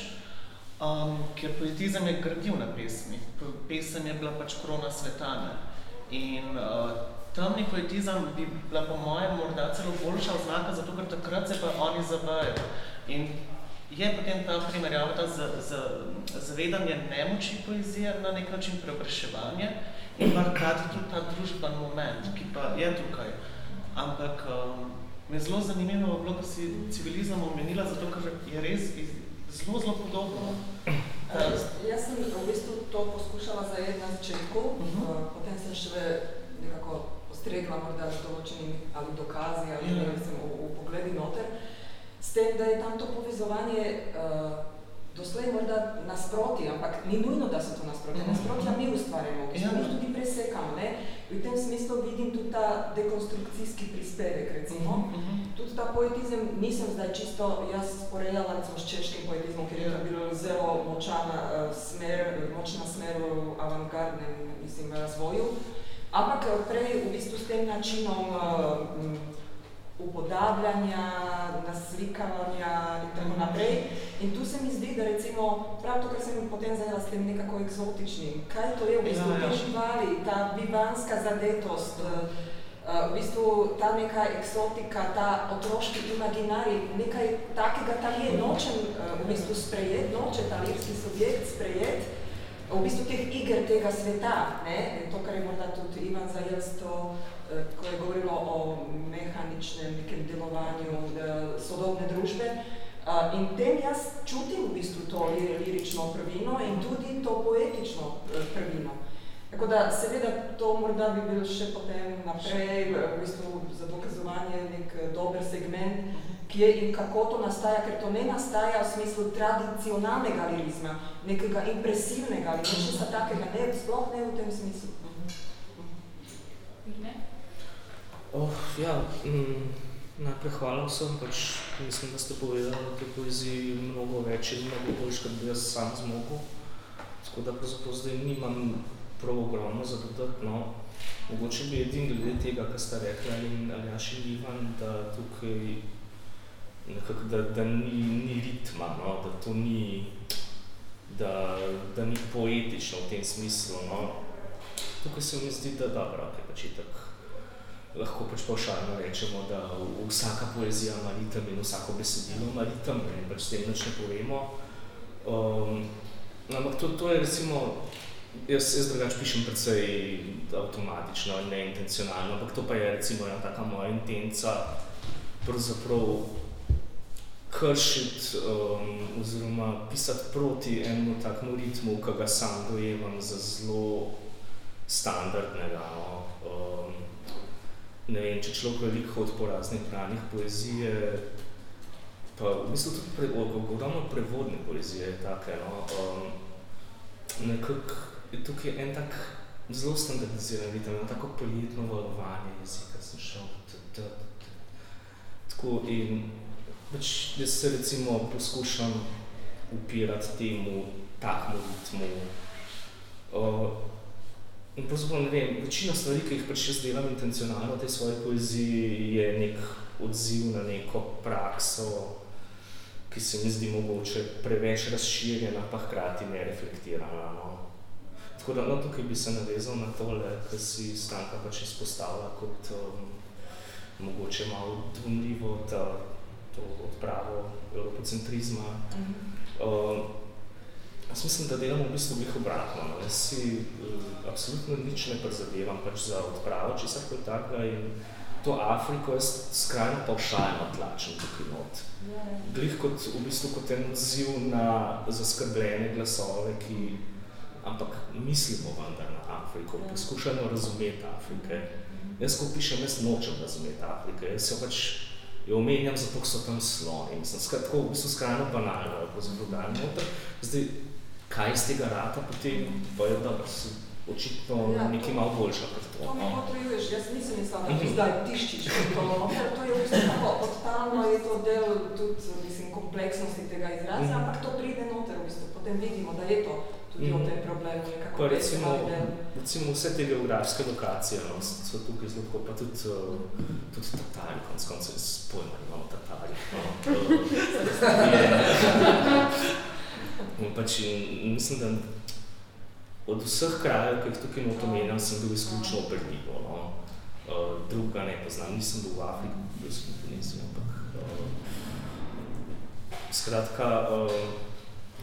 um, ker poetizem je gradiv na pesmi. Pesem je bila pač krona svetane. In uh, temni poetizem bi bila po mojem morda celo boljša oznaka, zato ker takrat se pa oni zavajajo. In je potem ta primerjava, ta z, z, zavedanje nemoči poezije na nek način preobraševanje in pa krati tudi ta družben moment, ki pa je tukaj. Ampak um, Me zelo zanimivo bilo, da si civilizem omenila, zato ker je res iz, zelo, zelo podobno. Uh, jaz sem v bistvu to poskušala zajeti na začetku, uh -huh. uh, potem sem še nekako postregla morda z določenimi ali dokazi ali yeah. Ja. ne, sem v, v pogledi noter, s tem, da je tam to povezovanje uh, doslej morda nasproti, ampak ni nujno, da so to nasproti. Mhm. Nasprotja mi ustvarjamo, ki smo jih tudi presekamo. Ne? V tem smislu vidim tudi ta dekonstrukcijski prispevek, recimo. Mhm. Mhm. Tudi ta poetizem nisem zdaj čisto jaz sporejala recimo, s češkim poetizmom, ker je to bilo zelo močana uh, smer, močna smer v avantgardnem, mislim, razvoju. Ampak prej v bistvu s tem načinom uh, upodabljanja, naslikavanja in tako Mhm. naprej. In tu se mi zdi, da recimo prav to, kar sem potem zajela s tem nekako eksotičnim, kaj to je v bistvu Ja, ja. te živali, ta bivanska zadetost, eh, eh, v bistvu ta neka eksotika, ta otroški imaginarij, nekaj takega tam je, nočem eh, v bistvu sprejeti, noče ta lirski subjekt sprejeti, v bistvu teh iger tega sveta, ne? to, kar je morda tudi Ivan zajel s to, ko je govorilo o mehaničnem nekem delovanju eh, sodobne družbe. Uh, in tem jaz čutim v bistvu to li- lirično prvino in tudi to poetično eh, prvino. Tako da seveda to morda bi bil še potem naprej v bistvu za dokazovanje nek eh, dober segment, kje in kako to nastaja, ker to ne nastaja v smislu tradicionalnega lirizma, nekega impresivnega ali nečesa takega, ne, sploh ne v tem smislu. Ne? Oh, ja, mm, najprej hvala vsem, pač mislim, da ste povedali o tej poeziji mnogo več in mnogo boljš, kot bi jaz sam zmogel. Tako da pravzaprav zdaj nimam prav ogromno za dodati, no. Mogoče bi edin glede tega, kar sta rekla in Aljaš in Ivan, da tukaj nekako, da, da ni, ni ritma, no, da to ni, da, da ni poetično v tem smislu, no. Tukaj se mi zdi, da dobro, okay, pač itak lahko pač pavšalno rečemo, da vsaka poezija ima ritem in vsako besedilo ima ritem in pač s tem nič ne povemo. Um, ampak to, to je recimo, jaz, jaz drugače pišem precej avtomatično in neintencionalno, ampak to pa je recimo ena taka moja intenca, pravzaprav kršiti um, oziroma pisati proti enemu takemu ritmu, ki ga sam dojemam za zelo standardnega. No. Um, ne vem, če človek veliko hodi po raznih branjih poezije, pa v bistvu tudi pre, ogromno prevodne poezije je take, no. Um, nekako je tukaj en tak zelo standardiziran ritem, eno tako prijetno valovanje jezika sem šel. t- t- t- Tako in pač jaz se recimo poskušam upirati temu takmu ritmu. Uh, in pravzaprav ne vem, večina stvari, ki jih pač jaz delam intencionalno v tej svoji poeziji, je nek odziv na neko prakso, ki se mi zdi mogoče preveč razširjena, pa hkrati nereflektirana. No. Tako da no, tukaj bi se navezal na tole, kar si Stanka pač izpostavila kot um, mogoče malo dvomljivo ta, to odpravo evropocentrizma. Uh, jaz mislim, da delamo v bistvu glih obratno. No. Jaz si uh, absolutno nič ne prizadevam pač za odpravo česar kot takega in to Afriko jaz skrajno pavšalno tlačim tukaj not. Glih kot, v bistvu kot en odziv na zaskrbljene glasove, ki ampak mislimo vendar na Afriko, poskušamo razumeti Afrike. Jaz, ko pišem, jaz nočem razumeti Afrike, jaz jo pač jo omenjam zato, so tam sloni. Mislim, tako v bistvu skrajno banalno, je pravzaprav dam noter. Zdaj, kaj iz tega rata potem, pa je dobro, si očitno Ja, to- nekaj malo boljša kot to. To mi no. potrjuješ, jaz nisem mislila, da Mhm. ti zdaj tiščiš to, no, ker to je v bistvu tako totalno, je to del tudi, mislim, kompleksnosti tega izraza, Mhm. ampak to pride noter v bistvu, potem vidimo, da je to tudi o Mhm. tem problemu, nekako Pa recimo, recimo vse te geografske lokacije no, so so tukaj zelo tako, pa tudi, uh, tudi Tatari, konc koncev jaz pojma nimam o Tatarih. No. Je, in pač in, mislim, da od vseh krajev, ki jih tukaj not omenjam, sem bil izključno v Berlinu. No. Uh, drugega ne poznam, nisem bil v Afriki, bil sem v Indoneziji, ampak uh, skratka, uh,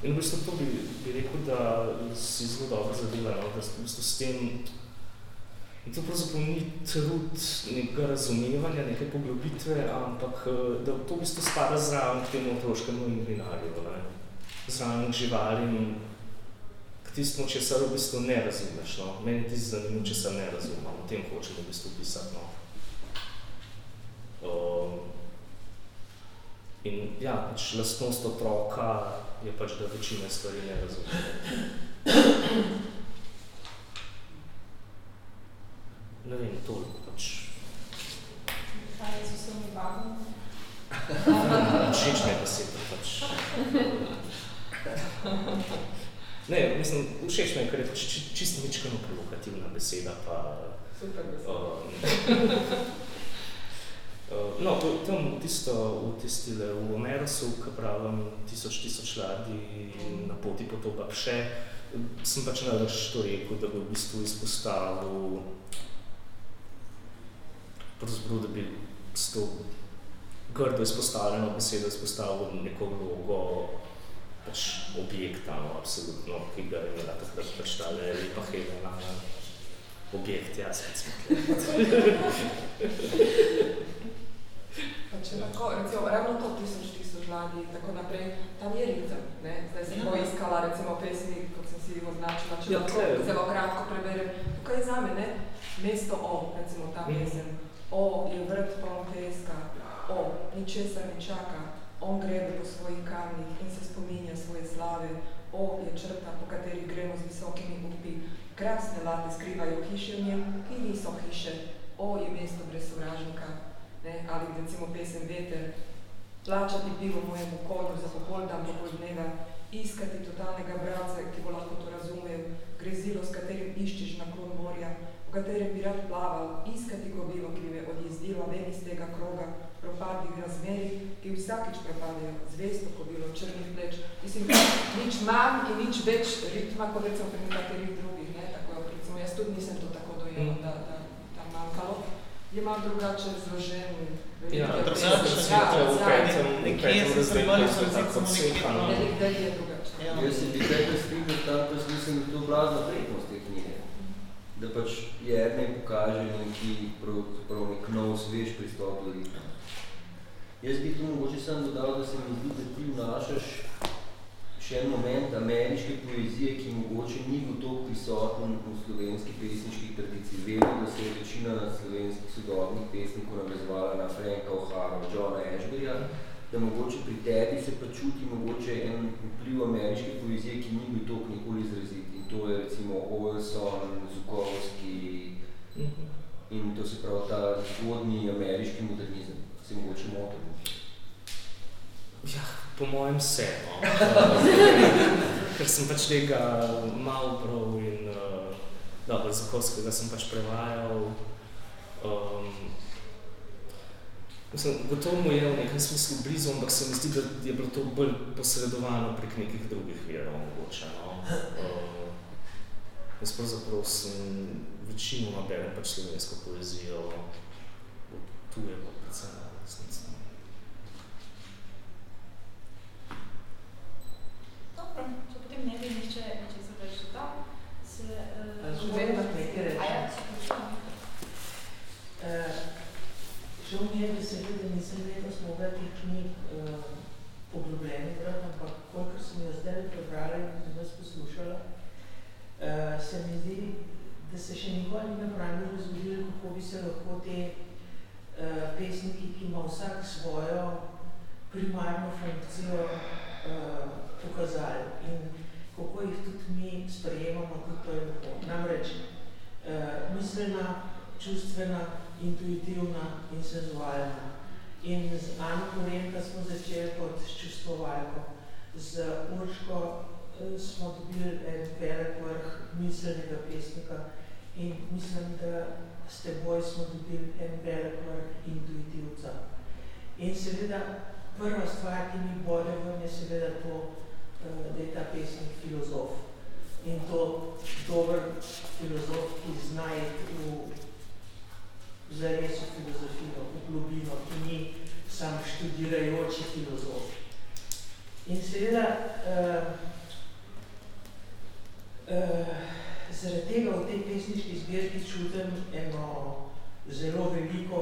In v bistvu to bi, bi rekel, da si zelo dobro zadeva, no? da v bistvu s tem, in to pravzaprav ni trud nekega razumevanja, neke poglobitve, ampak da to v bistvu spada zraven k temu otroškemu imaginarju, ne? Zraven k živalim, k tistemu, česar v bistvu ne razumeš. No? Meni je tisto zanimivo, česar ne razumem, o tem hočem v bistvu pisati. No? Um, In ja, pač lastnost otroka je pač, da večina stvari ne razume. Ne vem, toliko pač. Kaj je z vsemi babami? Všeč mi je beseda pač. Ne, mislim, všeč mi je, ker je pač či- čisto mičkano provokativna beseda, pa Super beseda. Um, uh, no, tam tisto, v tistile, v Omerosu, ki pravim, tisoč, tisoč ladij na poti potopa še, sem pač nalaž to rekel, da bi v bistvu izpostavil, pravzaprav, da bi s to grdo izpostavljeno besedo izpostavil neko vlogo pač objekta, no, absolutno, ki ga je imela takrat pač tale lepa Helena na objekt, jaz recimo. Pa če lahko, recimo, ravno to tisoč tisoč ladij, tako naprej, tam je ritem, ne? Zdaj sem ja. iskala, recimo, pesmi, kot sem si jih označila, če ja, lahko zelo kratko preberem. Tukaj je zame, ne? Mesto O, recimo, ta mhm. pesem. O je vrt poln peska, O, ničesar ne čaka, On grebe po svojih kamnih in se spominja svoje slave. O je črta, po kateri gremo z visokimi upi. Krasne lade skrivajo hiše v njem, ki niso hiše. O je mesto brez sovražnika. Ne? Ali recimo pesem Veter. Plačati pivo mojemu konju za popol dan popol dneva. Iskati totalnega bratca, ki bo lahko to razumel. Grezilo, s katerim iščeš na klon morja, v katerem bi rad plaval. Iskati kobilo, ki me odjezdila ven iz tega kroga propadnih razmerih, ki vsakič propadajo zvesto, ko bilo črnih pleč. Mislim, nič manj in nič več ritma, kot recimo pri nekaterih drugih, ne, tako, recimo, jaz tudi nisem to tako dojela, da, da, da manjkalo. Je malo drugače zložen. Ja, drugače, to je v petem, nekje se spremali, so tako odsekano. Nekaj je drugače. Ja. Jaz se bi zdaj strinil tam, pa mislim, da to blazna prednost te knjige. Da pač jedne pokaže neki prav, prav nek nov, svež pristop do ritma. Jaz bi tu mogoče sam dodal, da se mi zdi, da ti vnašaš še en moment ameriške poezije, ki mogoče ni bil toliko prisoten v slovenski pesniški tradiciji. Vemo, da se je večina slovenskih sodobnih pesnikov navezovala na Franka O'Hara, Johna Ashberyja, da mogoče pri tebi se pa čuti mogoče en vpliv ameriške poezije, ki ni bil toliko nikoli izrazit. In to je recimo Olson, Zukovski mhm. in to se pravi ta zgodni ameriški modernizem. Se mogoče motim. Ja, po mojem se, no. Ker sem pač tega malo prav in uh, dobro, Zakovskega sem pač prevajal. Um, mislim, gotovo mu je v nekem smislu blizu, ampak se mi zdi, da je bilo to bolj posredovano prek nekih drugih virov mogoče. No. Uh, jaz pravzaprav sem večino berem pač slovensko poezijo, tu je pa predvsem. Dobro, če potem ne bi nišče ničesar več dodal, se... Uh, Že vedno nekaj reči. Žal mi je, vidi, da nisem vedno smoga teh knjig uh, poglobljeni brati, ampak kolikor sem jo zdaj prebrala in vas poslušala, uh, se mi zdi, da se še nikoli ni napravljeno razvodili, kako bi se lahko te uh, pesniki, ki ima vsak svojo primarno funkcijo, uh, pokazali in kako jih tudi mi sprejemamo, tudi to je lepo. Namreč uh, mislena, čustvena, intuitivna in senzualna. In z Ano Korenka smo začeli kot čustvovalko. Z Urško uh, smo dobili en velik vrh miselnega pesnika in mislim, da s teboj smo dobili en velik vrh intuitivca. In seveda, prva stvar, ki mi bode ven, je seveda to, da je ta pesnik filozof. In to dober filozof, ki zna zares v filozofijo, v globino, ki ni sam študirajoči filozof. In seveda, uh, uh, zaradi tega v tej pesniški zbirki čutim eno zelo veliko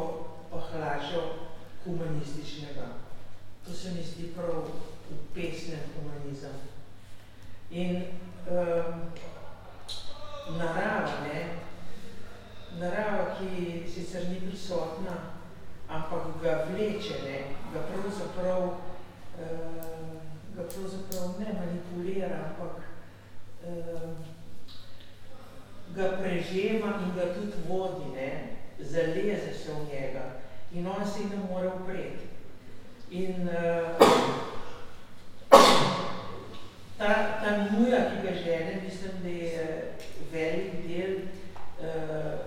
pahlažo humanističnega. To se mi zdi prav v pesnem humanizem. In um, narava, ne, narava, ki sicer ni prisotna, ampak ga vleče, ne, ga pravzaprav, uh, ga pravzaprav ne manipulira, ampak uh, ga prežema in ga tudi vodi, ne, zaleze se v njega in on se ne more upreti. In uh, ta, ta muja, ki ga žene, mislim, da je velik del, uh,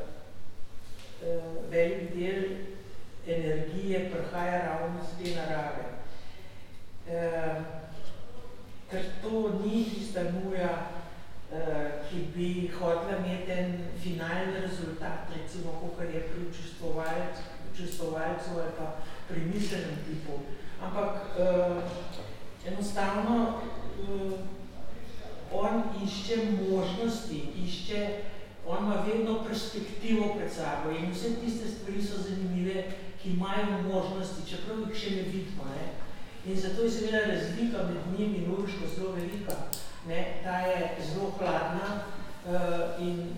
uh, velik del energije prihaja ravno z te narave. E, ker to ni tista nuja, e, ki bi hotela imeti en finalni rezultat, recimo, kakor je pri učestvovalcu ali pa pri tipu. Ampak e, enostavno e, on išče možnosti, išče on ima vedno perspektivo pred sabo in vse tiste stvari so zanimive, ki imajo možnosti, čeprav jih še ne vidimo. Ne? In zato je seveda razlika med njim in Uruško zelo velika. Ne? Ta je zelo hladna uh, in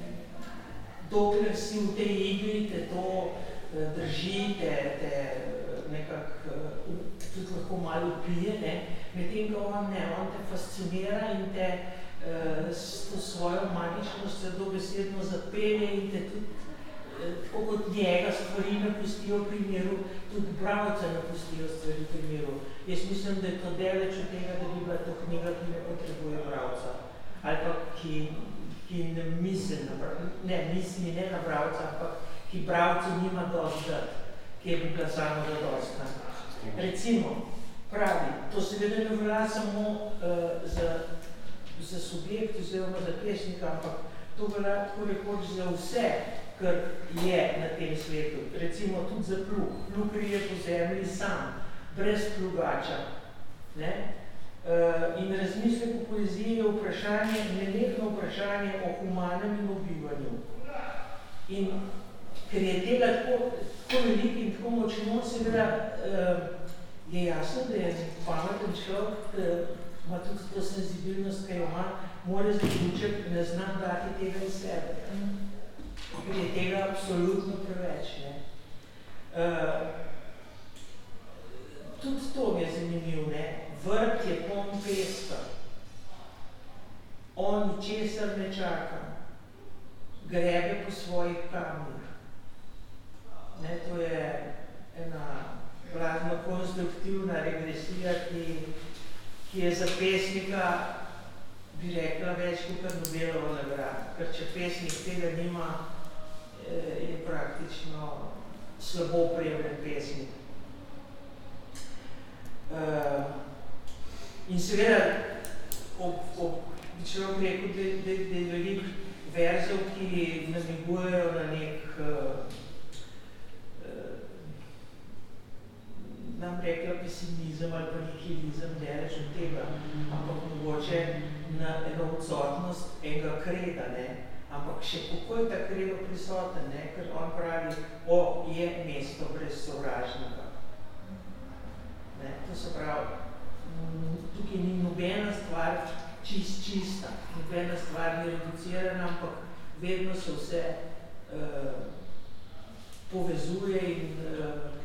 dokler si v tej igri te to uh, drži, te, te nekako uh, tudi lahko malo ne? medtem ko on ne, on te fascinira in te Eh, s to svojo magičnostjo dobesedno zapelje in te tudi, eh, tako kot njega stvari ne pustijo pri miru, tudi bravca ne pustijo stvari pri miru. Jaz mislim, da je to deleč od tega, da bi bila to knjiga, ki ne potrebuje bravca. Ali pa ki, ki ne misli, na, ne misli ne na bravca, ampak ki bravcu nima dosti dati, ki je bi bila samo zadostna. Recimo, pravi, to seveda ne velja samo uh, za za subjekt oziroma za pesnika, ampak to velja tako rekoč za vse, kar je na tem svetu. Recimo tudi za plug. Plug je po zemlji sam, brez plugača. Ne? Uh, in razmislek v poeziji je vprašanje, nenehno vprašanje o humanem in obivanju. In ker je tega tako, tako velik in tako močno, seveda uh, je jasno, da je pameten človek, ima tudi to senzibilnost, ki jo ima, mora zaključek, ne znam dati tega iz sebe. Ker je tega absolutno preveč. Ne. Uh, tudi to mi je zanimiv. Ne. Vrt je poln peska. On česar ne čaka. Grebe po svojih kamnih. Ne, to je ena blazno konstruktivna regresija, ki ki je za pesnika, bi rekla, več kot Nobelova nagrada. Ker če pesnik tega nima, eh, je praktično slabo prijemljen pesnik. Uh, in seveda, ob, ob, bi človek rekel, da, da, da je velik verzov, ki namigujejo na nek uh, nam rekla pesimizem ali pa nihilizem, delež od tega, ampak mogoče na eno odsotnost enega kreda, ne? ampak še kako je ta kredo prisoten, ne? ker on pravi, o, je mesto brez sovražnega. Ne? To se pravi, tukaj ni nobena stvar čist čista, nobena stvar ni reducirana, ampak vedno se vse uh, povezuje in uh,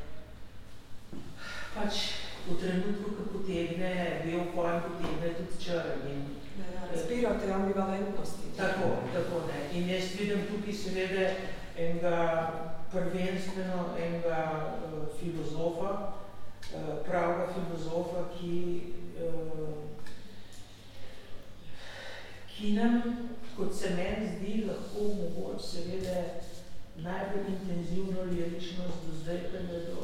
pač v trenutku, ko potegne, bil pojem potegne tudi črn. In, Razbira te ambivalentnosti. Tako, tako ne. In jaz vidim tukaj seveda enega prvenstveno enega uh, filozofa, uh, pravega filozofa, ki, uh, ki nam, kot se meni zdi, lahko mogoče seveda najbolj intenzivno liričnost do zdaj prevedel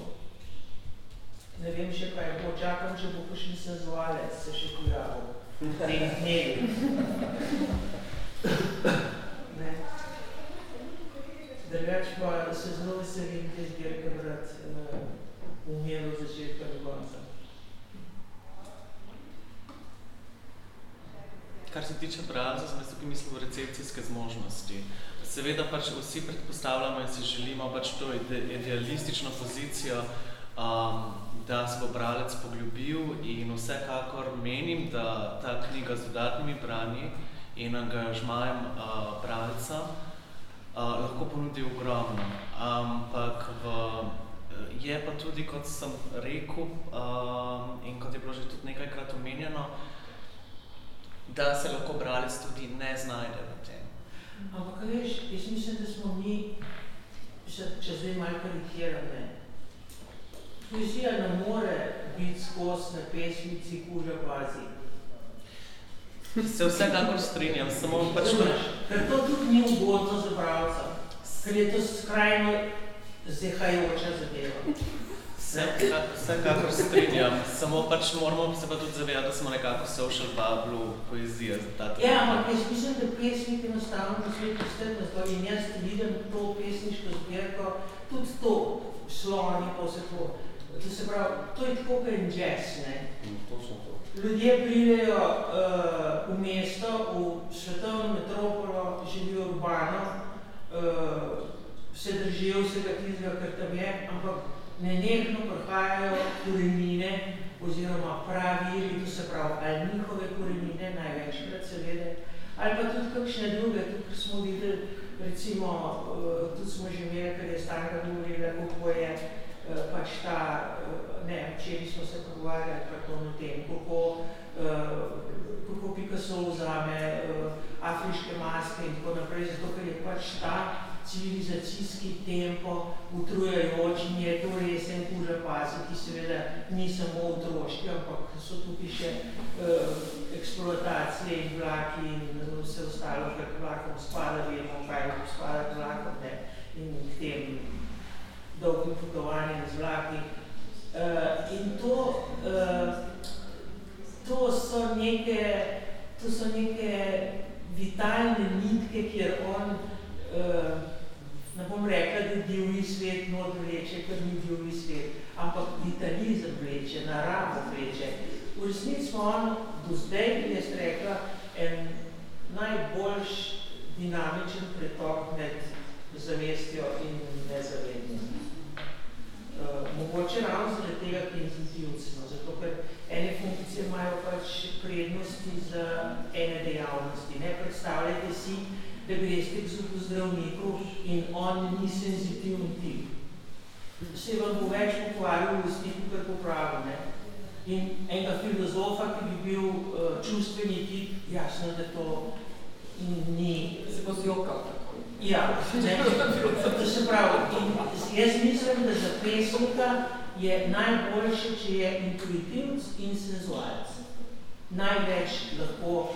ne vem še kaj bo, čakam, če bo kakšen senzualec se še pojavil v tem dnevi. ne. Drugač pa se zelo veselim te zbirke brat uh, v miru začetka do konca. Kar se tiče bralca, sem jaz tukaj mislil recepcijske zmožnosti. Seveda pač vsi predpostavljamo in si želimo pač to idealistično pozicijo, um, da se bo bralec poglobil in vsekakor menim, da ta knjiga z dodatnimi branji in angažmajem uh, bralca uh, lahko ponudi ogromno. Ampak v, je pa tudi, kot sem rekel uh, in kot je bilo že tudi nekajkrat omenjeno, da se lahko bralec tudi ne znajde v tem. Ampak veš, jaz mislim, da smo mi, če zdaj malo karikirane, Poezija ne more biti skozi na pesmici kuža pazi. Se vsekakor strinjam, samo pač... Ker to tudi ni ugodno za bralca, ker je to skrajno zehajoča zadeva. Vsekakor strinjam, samo pač moramo se pa tudi zavedati, da smo nekako social bubble poezije za ta trenutek. Ja, ampak jaz mislim, da pesnik enostavno na svetu strpnost, in jaz vidim to pesniško zbirko, tudi to, sloni, pa vse to. To se pravi, to je tako kot jazz, ne? Točno to. Ljudje pridejo uh, v mesto, v svetovno metropolo, živijo urbano, uh, se držijo vsega tistega, kar tam je, ampak nenehno prihajajo korenine oziroma praviri, to se pravi, ali njihove korenine, največkrat seveda, ali pa tudi kakšne druge, tukaj smo videli, recimo, uh, tudi smo že imeli, ker je Stanka govorila, kako je pač ta, uh, ne, včeraj smo se pogovarjali karton o tem, kako, uh, kako Picasso vzame uh, afriške maske in tako naprej, zato ker je pač ta civilizacijski tempo utrujajoč in je to res en kuža pasi, ki seveda ni samo otroški, ampak so tukaj še uh, eksploatacije in vlaki in vse ostalo, kar vlakom spada, vemo, kaj spada k vlakom ne, in k tem dolgim potovanjem z vlaki. Uh, in to, uh, to so neke, to so neke vitalne nitke, kjer on uh, ne bom rekla, da divji svet not vleče, ker ni divji svet, ampak vitalizem vleče, naravo vleče. V resnici smo on do zdaj, bi jaz rekla, en najboljš dinamičen pretok med zavestjo in nezavednjem. Uh, mogoče ravno zaradi tega kinzitivcno, zato ker ene funkcije imajo pač prednosti za ene dejavnosti. Ne predstavljajte si, da greste k zdravniku in on ni senzitivni tip. Se vam bo več pokvaril v stiku, kar popravil. Ne? In enega filozofa, ki bi bil uh, čustveni tip, jasno, da to ni... Se bo zjokal tako. Ja, ne, to se pravi. In jaz mislim, da za pesnika je najboljše, če je intuitivc in senzualc. Največ lahko uh,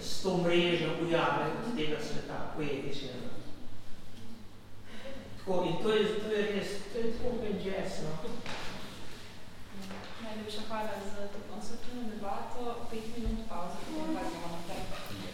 s to mrežo ujame od tega sveta, poetičnega. Tako, in to je, to je res, to je tako kot jazz, no. Najlepša hvala za to konstruktivno debato. Pet minut pauze, pa gremo naprej.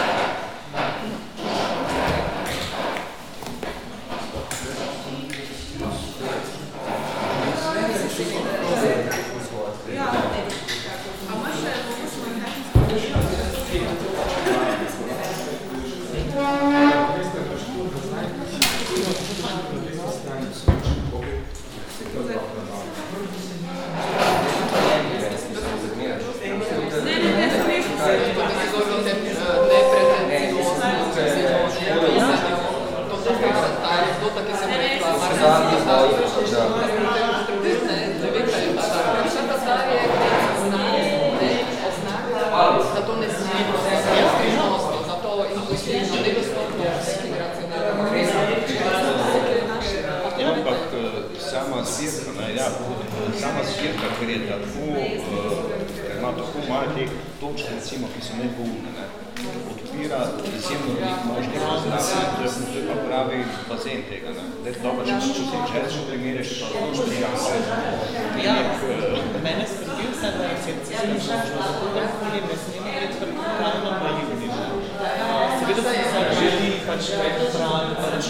sama zbirka, ne, ja, sama zbirka, ker je tako, uh, ker ima tako malo teh točk, recimo, ki so nepoumne, ne, odpira izjemno veliko možnih razdrav, to je, to je pa pravi bazen tega. Ne. Zdaj, dobro, če se če če primeriš Ja, mene skrbi vse na recepcijska služba, zato da koli ne smemo reči prekakalno naivni. Seveda se se želi pač prepraviti, pač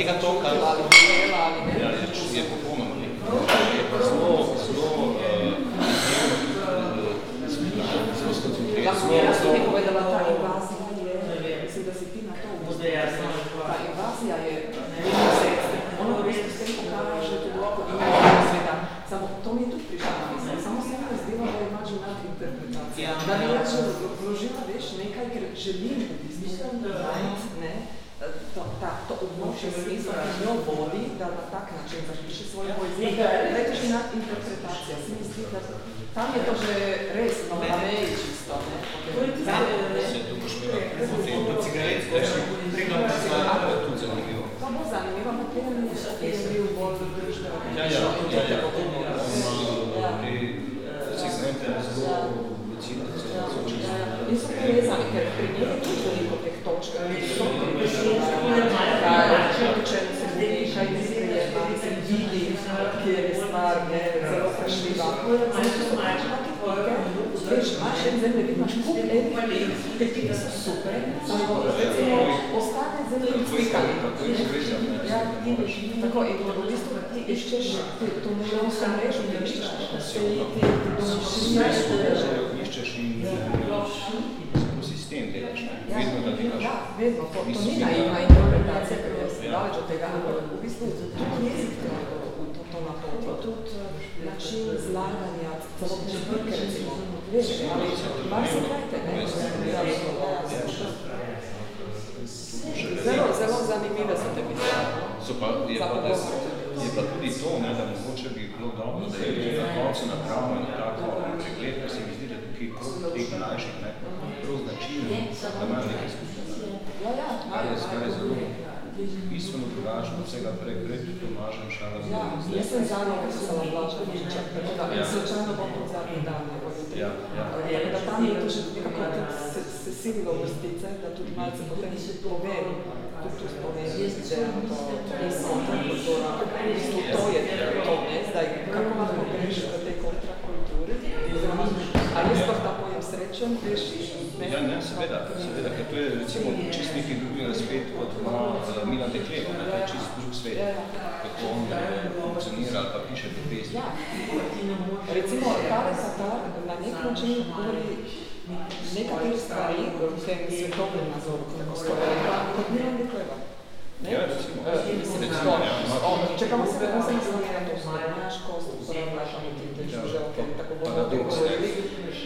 tega drugega. Želim bistvu najti, ne, to, ta, to območje smisla, ki njo vodi, da na tak način zapiše svoje poezije. Da je to že nadinterpretacija. Se da tam je to že res, no, na čisto, ne. Ne. Se to boš imela potem do cigaret, veš, tega pa je tudi zanimivo. To ampak tega mi je bil bolj družbeno. Ja, ja, ja, ja. On te segmente zelo da so čisto. In so povezani, ker pri njej je tudi veliko teh točk, ki so prišli, kaj če se vidi, kaj ne sprejema, se vidi, kjer je stvar ne, zelo vprašljiva. Zdaj, če so pač take pike, veš, imaš en zemljevid, imaš kup enih pik, te pike so super, samo recimo ostane zemljevid slikali. Ja, vidiš, tako in v bistvu ti iščeš ti- to neuronsko mrežo, ne iščeš nekaj se ti, ti sistem delaš, ne? Ja, vedno da delaš. Ja, vedno, to, to ni da- naivna interpretacija, ker jaz Ja. daleč od tega, ampak v bistvu tudi jezik te to, to, to napoti, tudi eh, način zlaganja, celotne zbirke, recimo, veš, ali mar se krajte, ne? Ja, Zelo, zelo zanimive so te pisave. So pa, je pa, da, je pa tudi to, ne, da mogoče bi bilo dobro, da je na koncu napravimo en tako pregled, ker se mi zdi, da tukaj prav teh mlajših, ne, prav značilno, da imajo nekaj skupnega. Ja, ja, Kar je imajo, kar je zelo bistveno drugačno od vsega prej, prej tudi Tomažem Šalam. Ja, jaz sem zadnjo pisala Blažkoviča, tako da Ja. slučajno bom tudi zadnji dan. Ja, ja. Tako da tam je to že nekako tudi se, se sililo vrstice, da tudi malce potem se povem, tudi tu spovem, da je to kontrakultura. V bistvu to je to, ne, zdaj, kako lahko greš v tej kontrakulturi, a res pa ta pojem srečen, veš, ne? Ja, ne, seveda, seveda, ker to je recimo čist neki drugi razpet, kot ima uh, Milan Dekleva, ne, je čist drug svet, kako on uh, funkcionira ali pa piše te pesmi. Ja, recimo, Kare Katar na nek način govori nekatere stvari v tem svetovnem nazoru, tako rekla, kot Milan Dekleva. Ne? Ja, recimo. Eh, Recimo, ja. on, čekamo se, da se naslanja to srednjaško, uporabljaš analitično Ja. že, ker tako bomo govorili.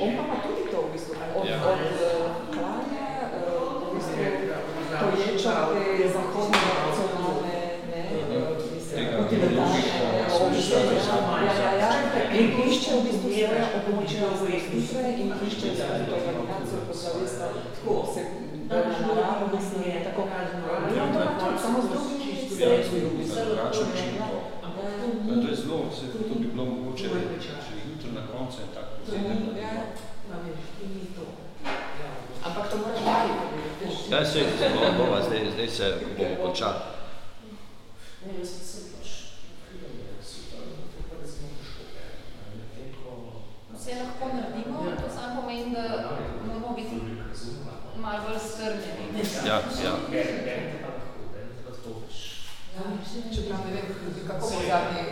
On pa ima tudi to v bistvu, od, Ja. od te zahodne nacionalne, ne, eh, mislim, Tega kontinentalne, biološko opcije, smisla, ja, ja, ja, in išče v bistvu svoje območje razvrstitve in išče skozi to imaginacijo pozavesta, tako se bolj na naravo misli, tako. To način, samo z drugimi Ja, sredstvi v bistvu. na drugačen način Ja, to. ja. Ja, to je zelo, se, to bi bilo mogoče, če jutro na koncu en tak povzetek. Ja, ja. Ampak to moraš vajiti, Ja, se, bova, bova, zdaj, zdaj se bomo končali. Vse lahko naredimo, to samo pomeni, da moramo biti malo bolj strnjeni. Ja, ja. Čeprav ne vem, kako bo zadnji,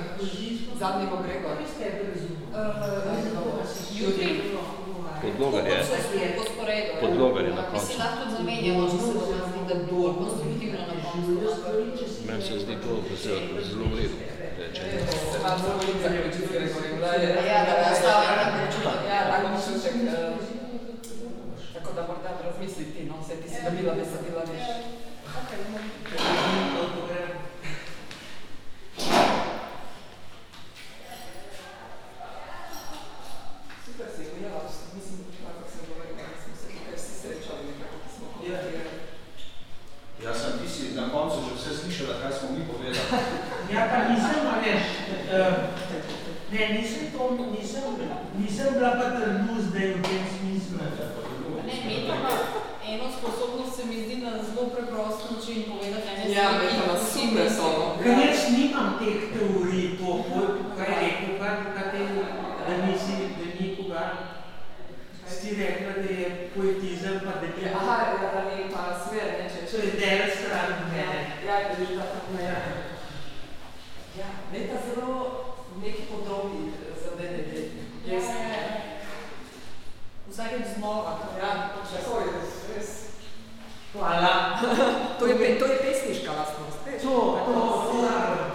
zadnji bo Gregor. Uh, jutri, Podlogar je. po sporedu. Podlogar je na Mi koncu. si lahko tudi zamenjamo, če se vam zdi, da bo bolj konstruktivno na koncu. Meni se zdi to zelo, v redu. Reče. Ja, da bo ostal en tak občutek. Ja, tak občutek. eh, Tako da morda razmisli ti, no, vse ti si dobila besedila, veš. Super si ujela, mislim, kako sem govorila, da smo se tukaj vsi srečali nekako, ki smo komentirali. Ja, sem ti si na koncu že vse slišala, kaj smo mi povedali. Ja, pa nisem, a veš, eh, ne, nisem to, nisem, nisem bila pa trdu zdaj v tem smislu. Ne, Meta ima eno sposobnost, se mi zdi, na zelo preprost način povedati ene Ja, stvari, Meta ima ki si super misli. solo. Ker jaz nimam teh teorij, to, ko- kaj je rekel, kaj, kateri, da nisi, da ni koga. Si rekla, da je poetizem, pa da je Aha, ja, da ni pa smer, ne, če To je del stran mene. Ja, da je da tako ne. Ja, Meta zelo neki podrobi za DND. Ja, Res. ja, ja. Vsakeč znova. Ja, tako je, res. Hvala. To je, to je pesniška lastnost, veš? To, to, to rabim. To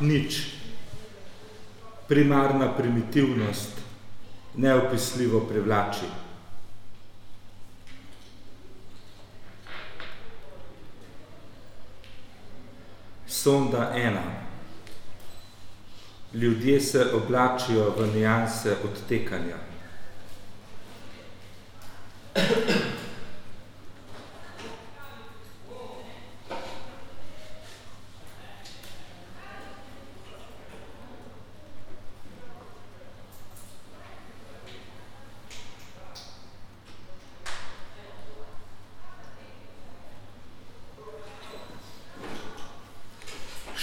nič. Primarna primitivnost neopisljivo privlači. Sonda ena. Ljudje se oblačijo v nijanse odtekanja.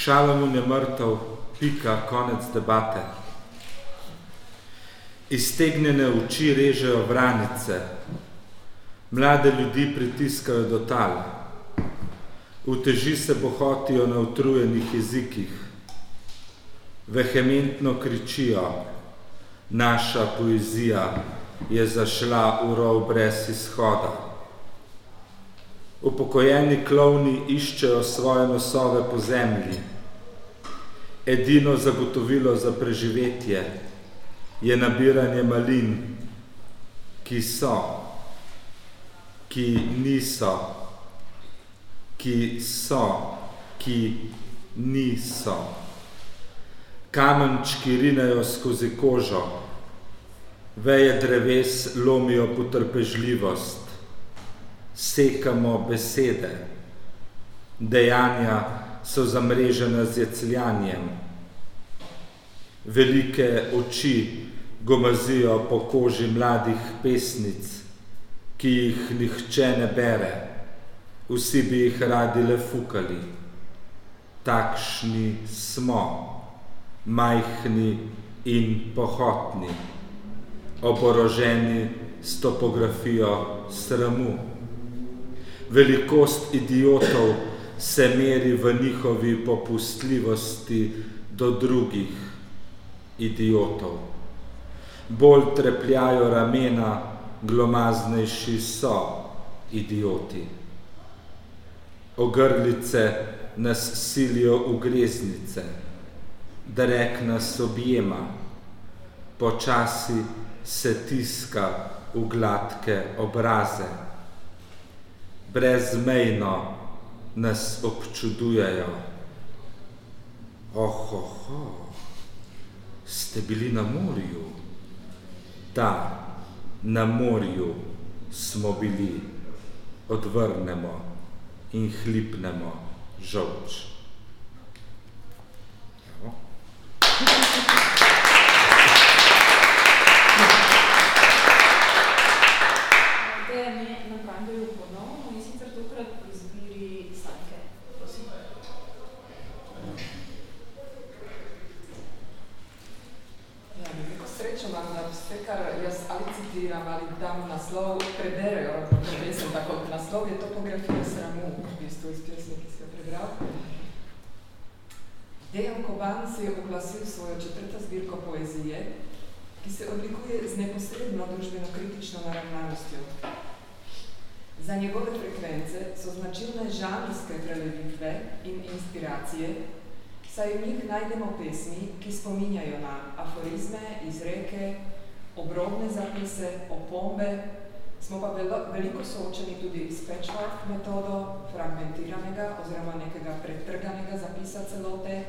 Šalamun je mrtev, pika, konec debate. Iztegnjene oči režejo vranice, mlade ljudi pritiskajo do tal, uteži se bohotijo na utrujenih jezikih, vehementno kričijo, naša poezija je zašla v rov brez izhoda. Upokojeni klovni iščejo svoje nosove po zemlji, Edino zagotovilo za preživetje je nabiranje malin, ki so, ki niso, ki so, ki niso. Kamenčki rinajo skozi kožo, veje dreves lomijo potrpežljivost, sekamo besede, dejanja so zamrežena z jecljanjem, velike oči gomazijo po koži mladih pesnic, ki jih nihče ne bere, vsi bi jih radi le fukali. Takšni smo, majhni in pohotni, oboroženi s topografijo sramu. Velikost idiotov se meri v njihovi popustljivosti do drugih idiotov. Bolj trepljajo ramena, glomaznejši so idioti. Ogrlice nas silijo v greznice, drek nas objema, počasi se tiska v gladke obraze. Brezmejno nas občudujejo. Ohoho, ste bili na morju? Da, na morju smo bili, odvrnemo in hlipnemo žolč. Ideja mi je na Brandeju ponovno in sicer tokrat v izbiri Sanke. Prosim. Ja, veliko srečo imam, da vse, kar jaz ali citiram ali dam naslov, preberejo, pesem, tako naslov je topografija sramu, v bistvu iz pesmi, ki si jo prebral. Dejan Koban se je oglasil svojo četrto zbirko poezije, ki se odlikuje z neposredno družbeno-kritično naravnanostjo. Za njegove frekvence so značilne žanrske prelevitve in inspiracije, saj v njih najdemo pesmi, ki spominjajo na aforizme, izreke, obrobne zapise, opombe, smo pa veliko soočeni tudi s patchwork metodo fragmentiranega oziroma nekega pretrganega zapisa celote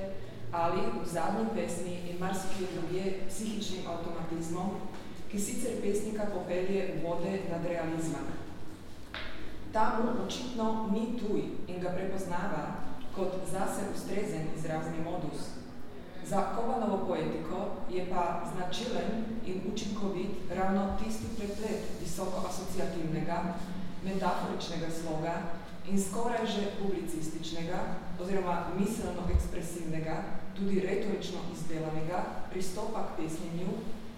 ali v zadnji pesmi in marsikje drugje psihičnim avtomatizmom, ki sicer pesnika popelje vode nad realizma. Ta mu očitno ni tuj in ga prepoznava kot zase ustrezen izrazni modus. Za Kobanovo poetiko je pa značilen in učinkovit ravno tisti preplet visoko asociativnega, metaforičnega sloga in skoraj že publicističnega oziroma miselno-ekspresivnega, tudi retorično izdelanega pristopa k pesninju,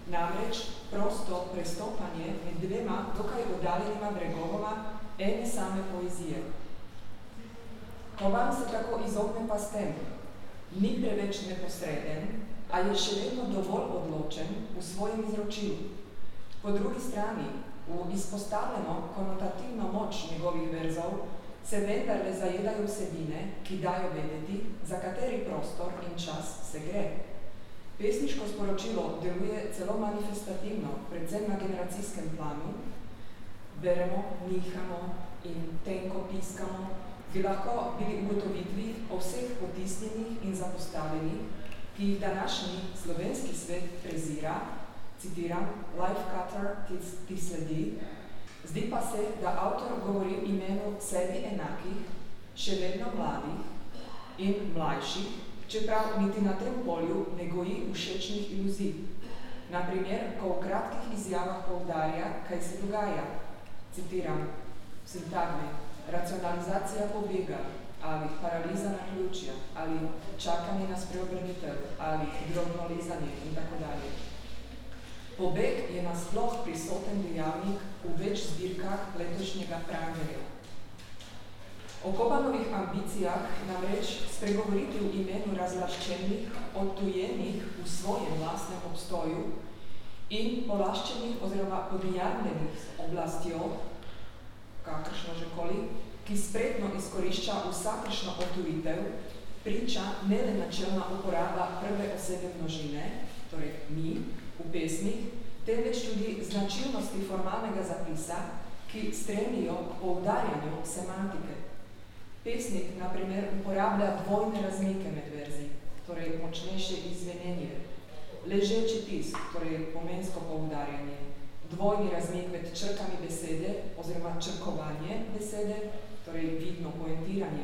namreč prosto prestopanje med dvema dokaj oddaljenima bregovoma ene same poezije. Koban se tako izogne pastem, ni preveč neposreden, a je še vedno dovolj odločen v svojem izročilu. Po drugi strani, v izpostavljeno konotativno moč njegovih verzov, se vendarle zajedajo vsebine, ki dajo vedeti, za kateri prostor in čas se gre. Pesniško sporočilo deluje celo manifestativno, predvsem na generacijskem planu. Beremo, nihamo in tenko piskamo, bi lahko bili ugotovitvi o vseh potisnjenih in zapostavljenih, ki jih današnji slovenski svet prezira, citiram, life cutter ti, ti sledi, zdi pa se, da avtor govori imenu sebi enakih, še vedno mladih in mlajših, čeprav niti na tem polju ne goji všečnih iluzij. Naprimer, ko v kratkih izjavah poudarja, kaj se dogaja, citiram, sintagme, racionalizacija pobega, ali paraliza na ključja, ali čakanje na spreobrnitev, ali drobno lizanje in tako dalje. Pobeg je nasploh prisoten dejavnik v več zbirkah letošnjega Prangerja. O Kobanovih ambicijah namreč spregovoriti v imenu razlaščenih, odtujenih v svojem vlastnem obstoju in polaščenih oziroma podjarnenih oblastjo, kakršno že koli, ki spretno izkorišča vsakršno otujitev, priča ne le načelna uporaba prve osebe množine, torej mi, v pesmih, temveč tudi značilnosti formalnega zapisa, ki stremijo k poudarjanju semantike. Pesnik, na primer, uporablja dvojne razmike med verzi. torej močnejše izvenenje, ležeči tisk, torej pomensko poudarjanje, dvojni razmik med črkami besede oziroma črkovanje besede, torej vidno poentiranje,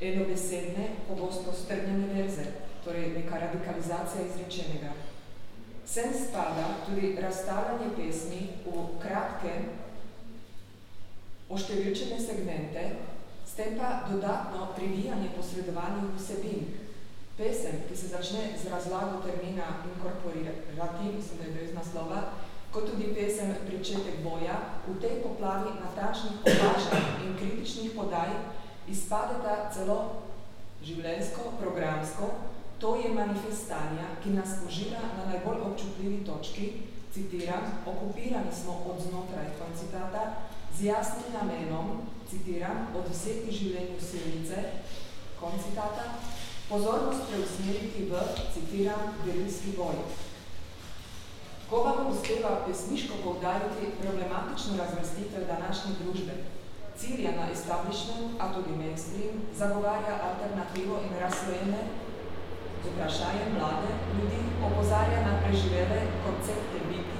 enobesedne, pogosto strnjene verze, torej neka radikalizacija izrečenega. Sem spada tudi razstavljanje pesmi v kratke, oštevilčene segmente, s tem pa dodatno privijanje posredovanih vsebin. Pesem, ki se začne z razlago termina inkorporirati, mislim, da je brez naslova, kot tudi pesem Pričetek boja, v tej poplavi natančnih opažanj in kritičnih podaj izpadeta celo življenjsko, programsko, to je manifestanja, ki nas požira na najbolj občutljivi točki, citiram, okupirani smo od znotraj koncitata, z jasnim namenom, citiram, od vseti življenju silnice, koncitata, pozornost preusmeriti v, citiram, gerilski boj. Ko vam uspeva pesmiško poudariti problematično razvrstitev današnje družbe, cilja na establishment, a tudi mainstream, zagovarja alternativo in razsvojene z vprašanjem mlade ljudi, opozarja na preživele koncepte biti,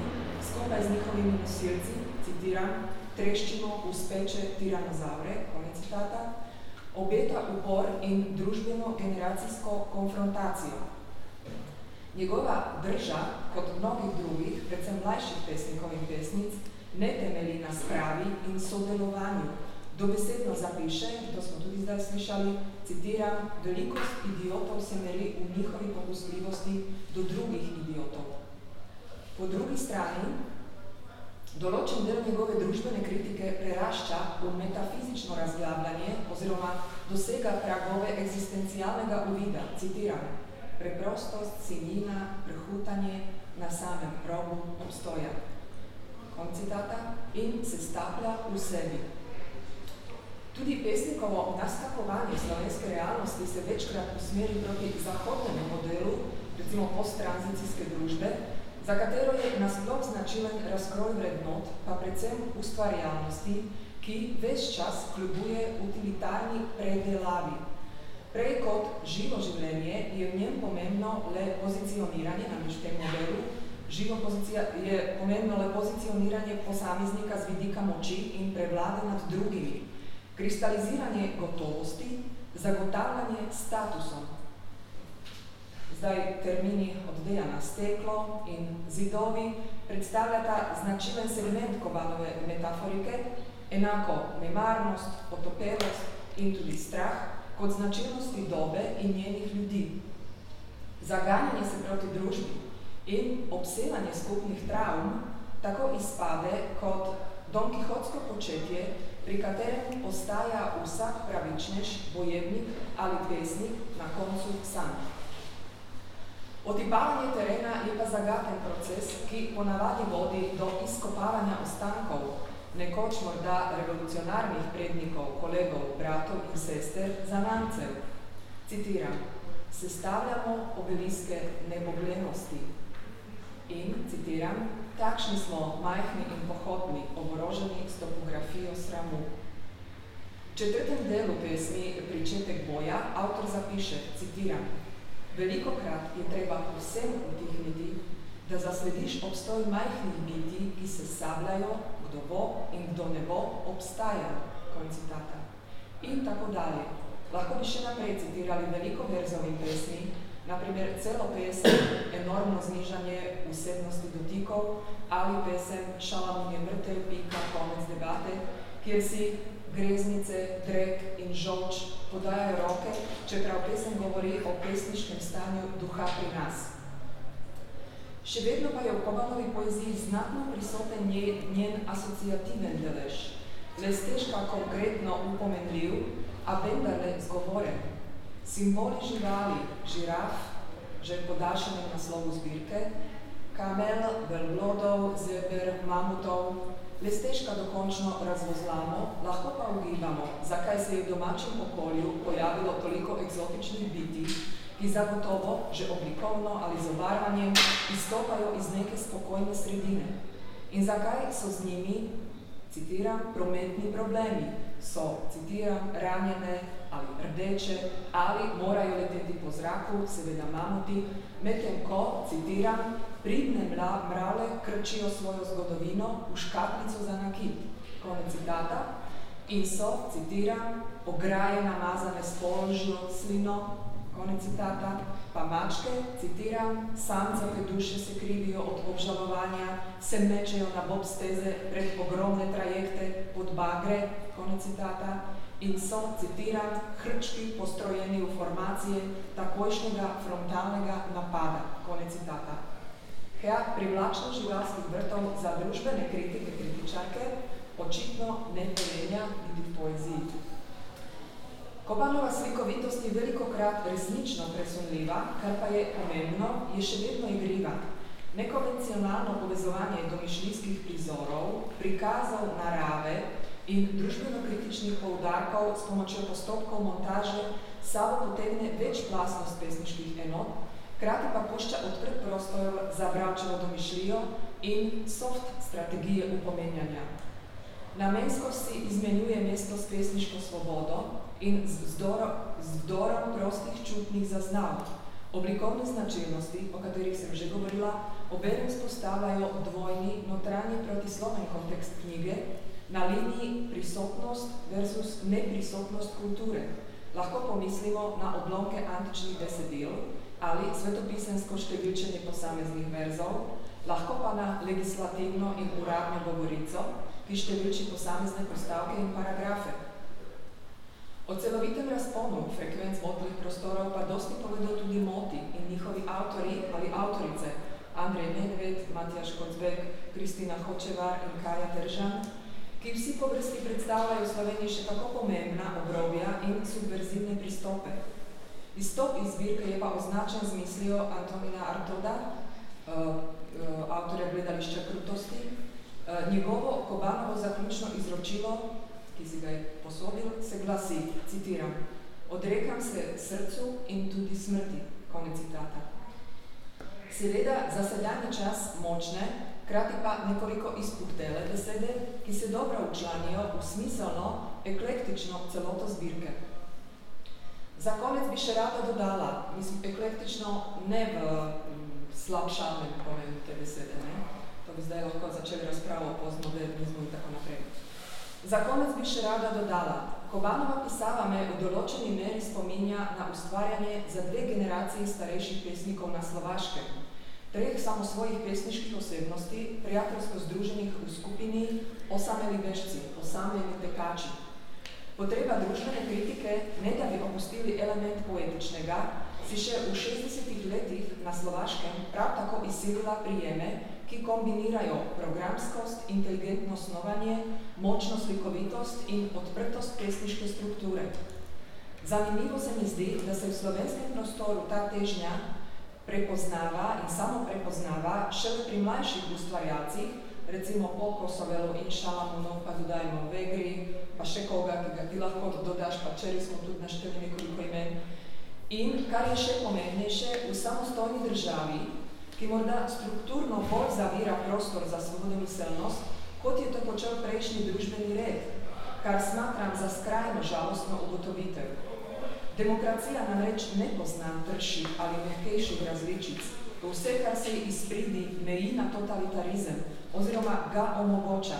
skupaj z njihovimi nosilci, citiram, treščimo uspeče tiranozaure, konec citata, obeta upor in družbeno-generacijsko konfrontacijo. Njegova drža, kot mnogih drugih, predvsem mlajših pesnikov in pesnic, ne temeli na spravi in sodelovanju. Dobesedno zapiše, to smo tudi zdaj slišali, citiram, velikost idiotov se meri v njihovi popustljivosti do drugih idiotov. Po drugi strani, določen del njegove družbene kritike prerašča v metafizično razglabljanje oziroma dosega pragove eksistencialnega uvida, citiram, preprostost, sinina, prehutanje na samem robu obstoja. Konc citata. In se staplja v sebi. Tudi pesnikovo naskakovanje slovenske realnosti se večkrat usmeri proti zahodnemu modelu, recimo posttranzicijske družbe, za katero je nasploh značilen razkroj vrednot, pa predvsem ustvarjalnosti, ki ves čas kljubuje utilitarni predelavi. Prej kot živo življenje je v njem pomembno le pozicioniranje na tem modelu, živo pozicija je pomembno le pozicioniranje posameznika z vidika moči in prevlade nad drugimi, kristaliziranje gotovosti, zagotavljanje statusom. Zdaj termini od Dejana Steklo in Zidovi predstavljata značilen segment Kobanove metaforike, enako nemarnost, otopelost in tudi strah, kot značilnosti dobe in njenih ljudi. Zaganjanje se proti družbi in obsevanje skupnih travm tako izpade kot Don Quixotsko početje, pri katerem ostaja vsak pravičnež, bojevnik ali pesnik na koncu sam. Otipavanje terena je pa zagaten proces, ki ponavadi vodi do izkopavanja ostankov, nekoč morda revolucionarnih prednikov, kolegov, bratov in sester, zanamcev. Citiram, sestavljamo obeliske neboglenosti. In, citiram, takšni smo majhni in pohotni, oboroženi s topografijo sramu. V četrtem delu pesmi Pričetek boja avtor zapiše, citiram, Veliko krat je treba povsem utihniti, da zaslediš obstoj majhnih biti, ki se sabljajo, kdo bo in kdo ne bo, obstaja, konc citata. In tako dalje. Lahko bi še naprej citirali veliko verzov in pesmi, naprimer celo pesem Enormno znižanje vsebnosti dotikov ali pesem Šalamun je mrtev, pika, konec debate, kjer si greznice, drek in žolč podajajo roke, čeprav pesem govori o pesniškem stanju duha pri nas. Še vedno pa je v Kobanovi poeziji znatno prisoten njen, njen asociativen delež, le stežka konkretno upomenljiv, a vendarle zgovoren. Simboli živali, žiraf, že podaljšanem naslovu zbirke, kamel, velblodov, zeber, mamutov, Lestežka dokončno razvozlamo, lahko pa ugibamo, zakaj se je v domačem okolju pojavilo toliko eksotičnih biti, ki zagotovo, že oblikovno ali z obarvanjem, izstopajo iz neke spokojne sredine. In zakaj so z njimi, citiram, prometni problemi so, citiram, ranjene ali rdeče ali morajo leteti po zraku, seveda mamuti, medtem ko, citiram, pridne mrale krčijo svojo zgodovino v škatlico za nakit. Konec citata. In so, citiram, ograje namazane s polžjo slino, konec citata, pa mačke, citiram, samcate duše se krivijo od obžalovanja, se mečejo na bob steze pred ogromne trajekte pod bagre, konec citata, in so, citiram, hrčki postrojeni v formacije takojšnjega frontalnega napada, konec citata. Hea, privlačno živalskih vrtov za družbene kritike kritičarke očitno ne pomenja niti v poeziji. Kobanova slikovitost je veliko krat resnično presunljiva, kar pa je pomembno, je še vedno igriva. Nekonvencionalno povezovanje domišljijskih prizorov, prikazov narave in družbeno-kritičnih poudarkov s pomočjo postopkov montaže sabo potegne večplastnost pesniških enot, krati pa pušča odprt prostor za bravčevo domišljijo in soft strategije upomenjanja. Namensko si izmenjuje mesto s pesniško svobodo in z vdorom, z vdorom prostih čutnih zaznav. Oblikovne značilnosti, o katerih sem že govorila, obenem spostavljajo dvojni notranji protisloven kontekst knjige na liniji prisotnost versus neprisotnost kulture. Lahko pomislimo na odlomke antičnih besedil ali svetopisensko številčenje posameznih verzov, lahko pa na legislativno in uradno govorico, ki številči posamezne postavke in paragrafe. O celovitem razponu frekvenc motlih prostorov pa dosti povedo tudi moti in njihovi avtori ali avtorice Andrej Medved, Matjaš Kocbek, Kristina Hočevar in Kaja Držan, ki vsi po vrsti predstavljajo Sloveniji še tako pomembna obrobja in subverzivne pristope. Izstop iz zbirke je pa označen z mislijo Antonina Artoda, uh, uh, avtorja gledališča krutosti, Eh, njegovo Kobanovo zaključno izročilo, ki si ga je posodil, se glasi, citiram, odrekam se srcu in tudi smrti, konec citata. Seveda za sedajni čas močne, krati pa nekoliko izpuhtele besede, ki se dobro učlanijo v smiselno, eklektično celoto zbirke. Za konec bi še rada dodala, mislim, eklektično ne v slabšalnem pomenu te besede, ne? bi zdaj lahko začeli razpravo o postmodernizmu in tako naprej. Za konec bi še rada dodala, Kobanova pisava me v določeni meri spominja na ustvarjanje za dve generaciji starejših pesnikov na Slovaškem, treh samosvojih pesniških osebnosti, prijateljsko združenih v skupini osameli vešci, osamljeni tekači. Potreba družbene kritike, ne da bi opustili element poetičnega, si še v 60 letih na Slovaškem prav tako izsilila prijeme, ki kombinirajo programskost, inteligentno snovanje, močno slikovitost in odprtost pesniške strukture. Zanimivo se mi zdi, da se v slovenskem prostoru ta težnja prepoznava in samo prepoznava šele pri mlajših ustvarjacih, recimo po Kosovelu in Šalamunov, pa dodajmo Vegri, pa še koga, ki ga ti lahko dodaš, pa čeri smo tudi našteli nekoliko imen. In, kar je še pomembnejše, v samostojni državi, ki morda strukturno bolj zavira prostor za svobodomiselnost, kot je to počel prejšnji družbeni red, kar smatram za skrajno žalostno ugotovitev. Demokracija namreč ne pozna trših ali mehkejših različic. Vse, kar se izpridi, meji na totalitarizem oziroma ga omogoča.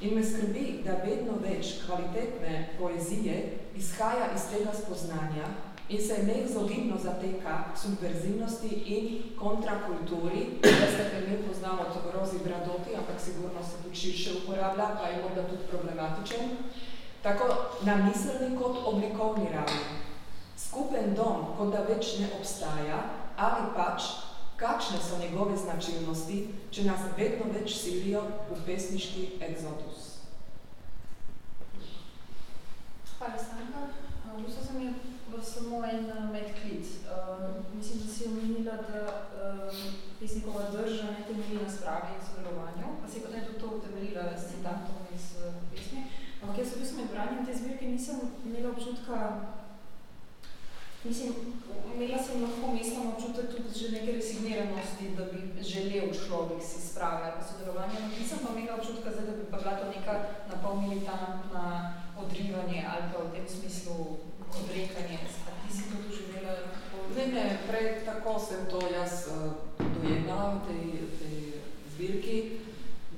In me skrbi, da vedno več kvalitetne poezije izhaja iz tega spoznanja, in se neizogibno zateka subverzivnosti in kontrakulturi. Veste, ker mi poznamo to grozi bradoti, ampak sigurno se tudi širše uporablja, pa je morda tudi problematičen. Tako na miselni kot oblikovni ravni. Skupen dom, kot da več ne obstaja, ali pač, kakšne so njegove značilnosti, če nas vedno več silijo v pesniški exodus. Hvala, Stanka. Vse sem je samo en eh, medklic. Uh, mislim, da si omenila, da uh, pesnikova drža ne temelji na spravi in sodelovanju, pa si potem tudi to utemeljila s citatom iz uh, pesmi. Ampak jaz v bistvu med branjem te zbirke nisem imela občutka, mislim, imela sem lahko mislim občutek tudi že neke resigniranosti, da bi želel človek si spravi ali pa sodelovanje. No, nisem pa imela občutka, zdaj, da bi pa bila to neka napol militantna odrivanje ali pa v tem smislu odrekanje. Ti si to doživela? Ne, ne, prej tako sem to jaz uh, dojemala v tej, tej zbirki,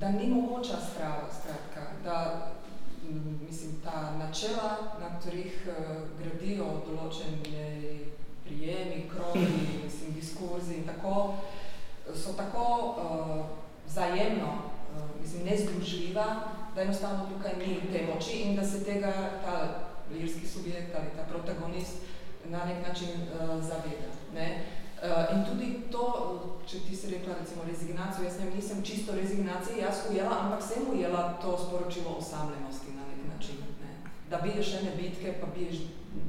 da ni mogoča strava, skratka, da m, mislim, ta načela, na katerih uh, gradijo določene prijemi, krogi, mislim, diskurzi in tako, so tako uh, vzajemno, uh, mislim, nezdružljiva, da enostavno tukaj ni te moči in da se tega ta lirski subjekt ali ta protagonist na nek način uh, zaveda. Ne? Uh, in tudi to, če ti si rekla recimo rezignacijo, jaz ne, nisem čisto rezignacije jaz ujela, ampak sem ujela to sporočilo osamljenosti na nek način. Ne? Da biješ ene bitke, pa biješ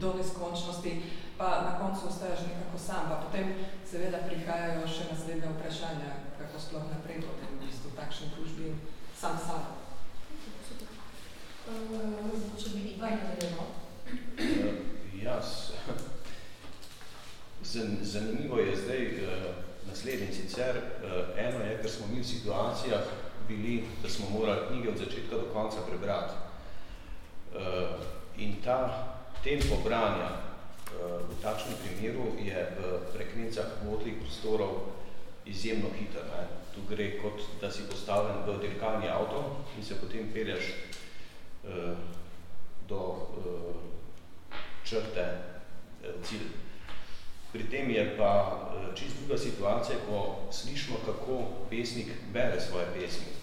do neskončnosti, pa na koncu ostaješ nekako sam, pa potem seveda prihajajo še naslednje vprašanja, kako sploh naprej potem v bistvu takšni družbi sam sam. Uh, če bi Ivan nadaljeval. Jaz. Zanimivo je zdaj naslednji sicer. Eno je, ker smo mi v situacijah bili, da smo morali knjige od začetka do konca prebrati. In ta tempo branja v takšnem primeru je v frekvencah vodnih prostorov izjemno hiter. Ne? Tu gre kot, da si postavljen v dirkalni avto in se potem pelješ do črte cilj. Pri tem je pa čist druga situacija, ko slišimo, kako pesnik bere svoje pesmi,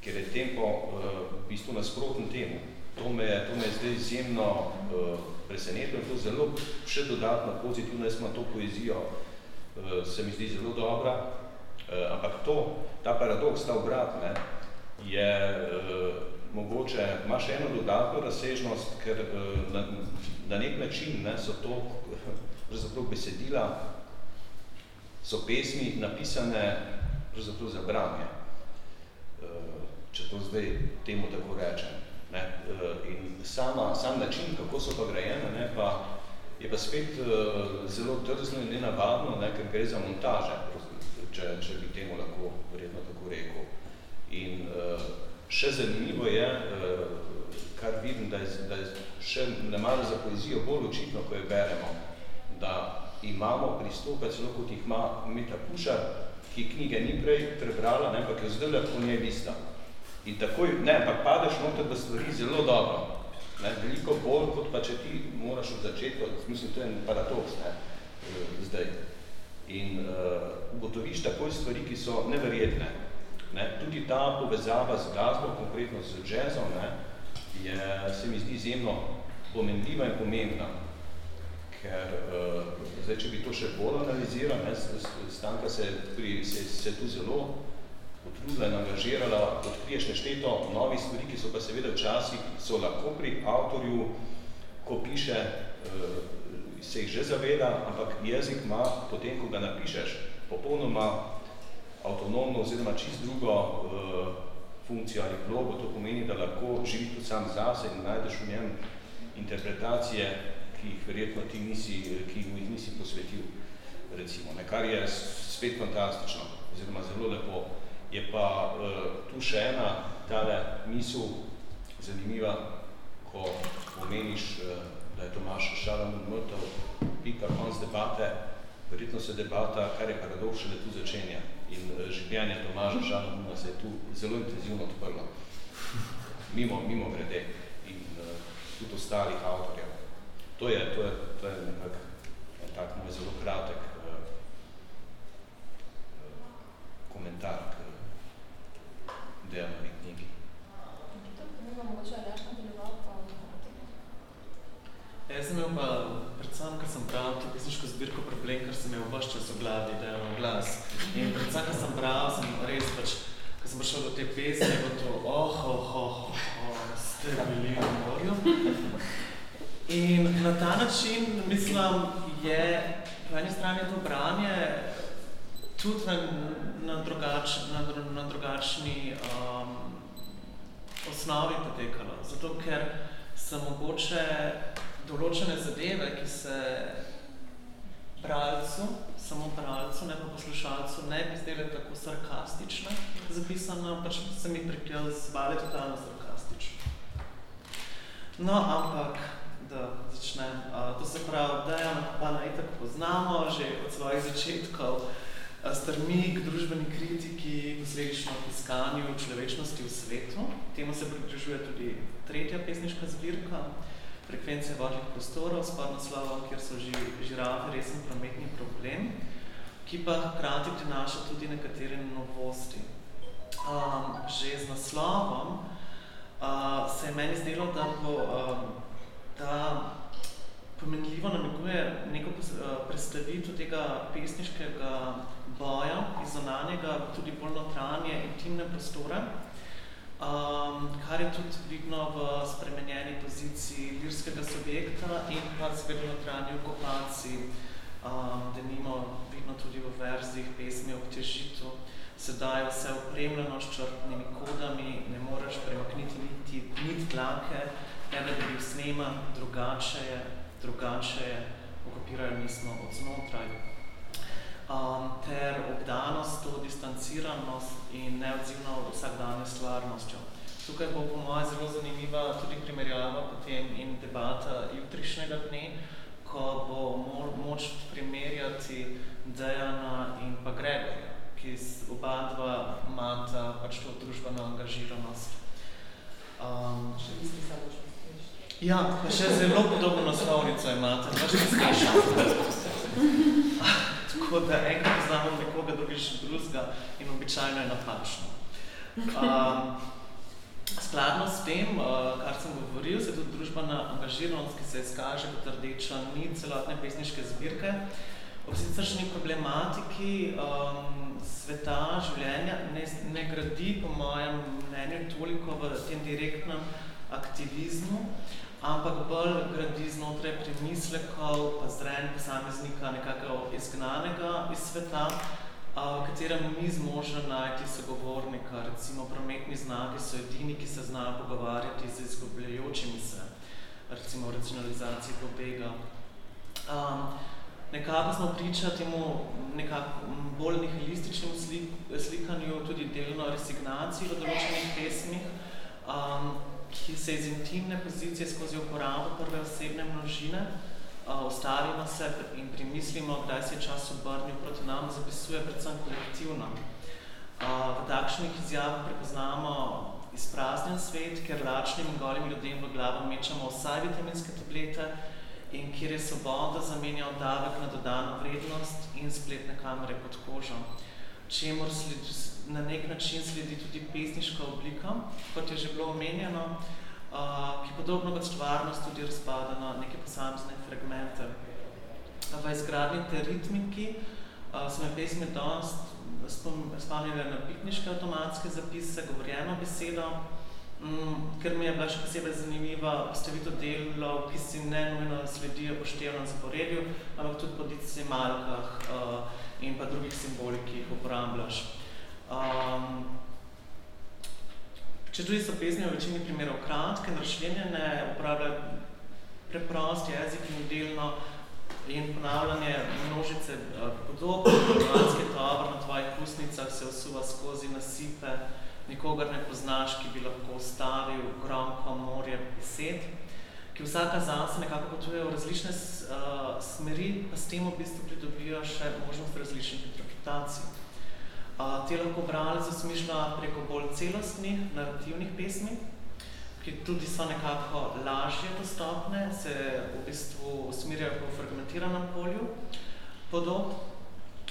ker je tempo v bistvu nasproten temu. To me, to me je zdaj izjemno presenetilo in to zelo še dodatno pozitivno, jaz imam to poezijo, se mi zdi zelo dobra, ampak to, ta paradoks, ta obrat, ne, je mogoče, ima še eno dodatno razsežnost, ker na, na nek način ne, so to pravzaprav besedila, so pesmi napisane pravzaprav za branje, če to zdaj temu tako rečem. Ne. In sama, sam način, kako so pa grajene, ne, pa je pa spet zelo trzno in nenavadno, ne, ker gre za montaže, če, če bi temu lahko verjetno tako rekel. In Še zanimivo je, kar vidim, da je, da je še nemalo za poezijo bolj očitno, ko jo beremo, da imamo pristope, celo kot jih ima Meta Pušar, ki knjige ni prej prebrala, ne, ampak jo zdaj lahko njej vista. In takoj, ne, ampak padeš noter, da stvari zelo dobro. Ne, veliko bolj, kot pa če ti moraš od začetka, mislim, to je en paradoks, ne, zdaj. In uh, ugotoviš takoj stvari, ki so neverjetne. Ne, tudi ta povezava z glasbo, konkretno z jazzom, ne, je, se mi zdi izjemno pomenljiva in pomembna. Ker, uh, zdaj, če bi to še bolj analiziral, ne, Stanka se, pri, se, se tu zelo potrudila in angažirala, odkriješ nešteto novih stvari, ki so pa seveda včasih, so lahko pri avtorju, ko piše, uh, se jih že zaveda, ampak jezik ima, potem, ko ga napišeš, popolnoma avtonomno oziroma čist drugo uh, funkcijo ali vlogo, to pomeni, da lahko živi tudi sam zase in najdeš v njem interpretacije, ki jih verjetno ti nisi, ki jih nisi posvetil, recimo, ne, kar je spet fantastično, oziroma zelo lepo. Je pa uh, tu še ena tale misel zanimiva, ko pomeniš, uh, da je Tomaš Šalamun mrtev, pika konc debate, verjetno se debata, kar je paradoks, šele tu začenja. In življenje Tomaža Žanomuna se je tu zelo intenzivno odprlo, mimo, mimo grede. In uh, tudi ostalih avtorjev. To je, to je, to je nekak tak moj zelo kratek uh, uh, komentar k Dejanovi knjigi. Jaz sem imel pa, predvsem, ker sem bral to pesniško zbirko problem, ker sem imel vaš čas v glavi, da je glas. In predvsem, ker sem bral, sem res pač, ko sem prišel do te pesme, je to, oh, oh, oh, oh, ste bili v morju. In na ta način, mislim, je po eni strani to branje tudi na, na, drugač, na, na drugačni um, osnovi potekalo. Zato, ker sem mogoče določene zadeve, ki se bralcu, samo bralcu, ne pa poslušalcu, ne bi zdele tako sarkastične zapisane, pač se mi prikazvali totalno sarkastično. No, ampak, da začnem. Uh, to se pravi, Dejan Pana itak poznamo že od svojih začetkov, uh, strmi k družbeni kritiki, posledično k iskanju človečnosti v svetu. Temu se pridružuje tudi tretja pesniška zbirka, frekvencija vodnih prostorov, spodno slovo, kjer so ži, žirafe resen prometni problem, ki pa hkrati prinaša tudi nekatere novosti. Um, že z naslovom uh, se je meni zdelo, da bo um, ta pomenljivo namiguje neko predstavitev tega pesniškega boja, izonanjega, tudi bolj notranje, intimne prostore, um, kar je tudi vidno v spremenjeni poziciji lirskega subjekta in pa seveda notranji okupaciji, um, denimo vidno tudi v verzih pesmi ob težitu, sedaj vse opremljeno s črtnimi kodami, ne moreš premakniti niti nit tlake, ne da bi bil sneman, drugače je, drugače je, okupirali nismo od znotraj. Um, ter obdanost, to distanciranost in neodzivno vsakdanje stvarnostjo. Tukaj bo po moje zelo zanimiva tudi primerjava potem in debata jutrišnjega dne, ko bo mo moč primerjati Dejana in pa Gregorja, ki oba dva imata pač to družbeno angažiranost. Um, Še isti samočnost. Ja, pa še zelo podobno naslovnico imate, baš Tako da enkrat poznamo nekoga, drugič drugega in običajno je napačno. Um, skladno s tem, uh, kar sem govoril, se tudi družbena angažiranost, ki se izkaže kot rdeča nit celotne pesniške zbirke, ob siceršnji problematiki um, sveta, življenja, ne, ne gradi po mojem mnenju toliko v tem direktnem aktivizmu, ampak bolj gradi znotraj premislekov, pa zrenj posameznika nekako izgnanega iz sveta, v katerem ni zmožen najti sogovornika. Recimo prometni znaki so edini, ki se znajo pogovarjati z izgubljajočimi se, recimo v racionalizaciji pobega. Um, nekako smo priča temu nekako bolj nihilističnemu slik, slikanju, tudi delno resignaciji v določenih pesmih, um, ki se iz intimne pozicije skozi uporabo prve osebne množine ustavimo se in primislimo, kdaj se je čas obrnil proti nam, zapisuje predvsem kolektivno. V takšnih izjavah prepoznamo izpraznjen svet, kjer lačnim in golim ljudem v glavo mečamo vsaj vitaminske tablete in kjer je svoboda zamenjal davek na dodano vrednost in spletne kamere pod kožo, čemur sledi, na nek način sledi tudi pesniška oblika, kot je že bilo omenjeno, uh, ki podobno kot stvarnost tudi razpada na neke posamezne fragmente. V izgradnji te ritmiki uh, so me pesmi dost spomnile na pitniške avtomatske zapise, govorjeno besedo, um, ker mi je bila še posebej zanimiva postavitev delov, ki si ne nujno sledijo po števnem zaporedju, ampak tudi po decimalkah uh, in pa drugih simbolih, ki jih uporabljaš. Um, če tudi so pesmi v večini primerov kratke, razšljenjene, uporabljajo preprost jezik in delno in ponavljanje množice podob, romanski tovor na tvojih ustnicah se osuva skozi nasipe, nikogar ne poznaš, ki bi lahko ustavil gromko morje besed, ki vsaka zase nekako potuje v različne uh, smeri, pa s tem v bistvu pridobijo še možnost različnih interpretacij. Te lahko bralec osmišlja preko bolj celostnih, narativnih pesmi, ki tudi so nekako lažje dostopne, se v bistvu usmirjajo po fragmentiranem polju podob.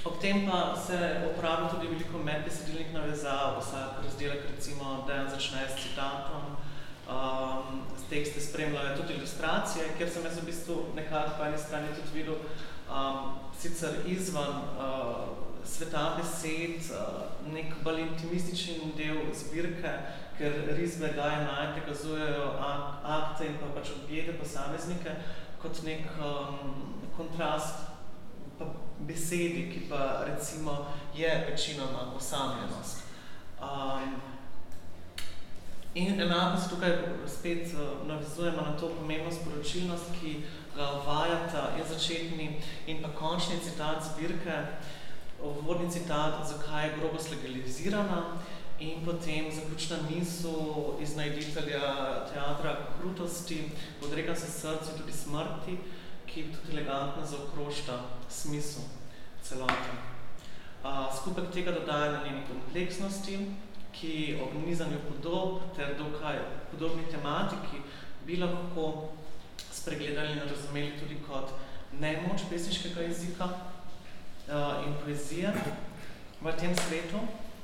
Ob tem pa se uporablja tudi veliko medbesedilnih navezav, vsak razdelek recimo, da začne s citatom, um, z tekste spremljajo tudi ilustracije, kjer sem jaz v bistvu nekako po eni strani tudi videl um, sicer izvan uh, sveta besed, eh, nek bolj intimističen del zbirke, ker risbe Gaja Naj prikazujejo akte in pa pač objede posameznike kot nek um, kontrast pa besedi, ki pa recimo je večinoma osamljenost. Um, In enako se tukaj spet uh, navizujemo na to pomembno sporočilnost, ki ga uvajata je začetni in pa končni citat zbirke, uvodni citat, zakaj je grobost legalizirana in potem zaključna misel iznajditelja teatra krutosti, odrekam se srcu tudi smrti, ki tudi elegantno zaokrošta smisel celote. Skupek tega dodaja na njeni kompleksnosti, ki ob nizanju podob ter dokaj podobni tematiki bi lahko spregledali in razumeli tudi kot nemoč pesniškega jezika uh, in poezije v tem svetu,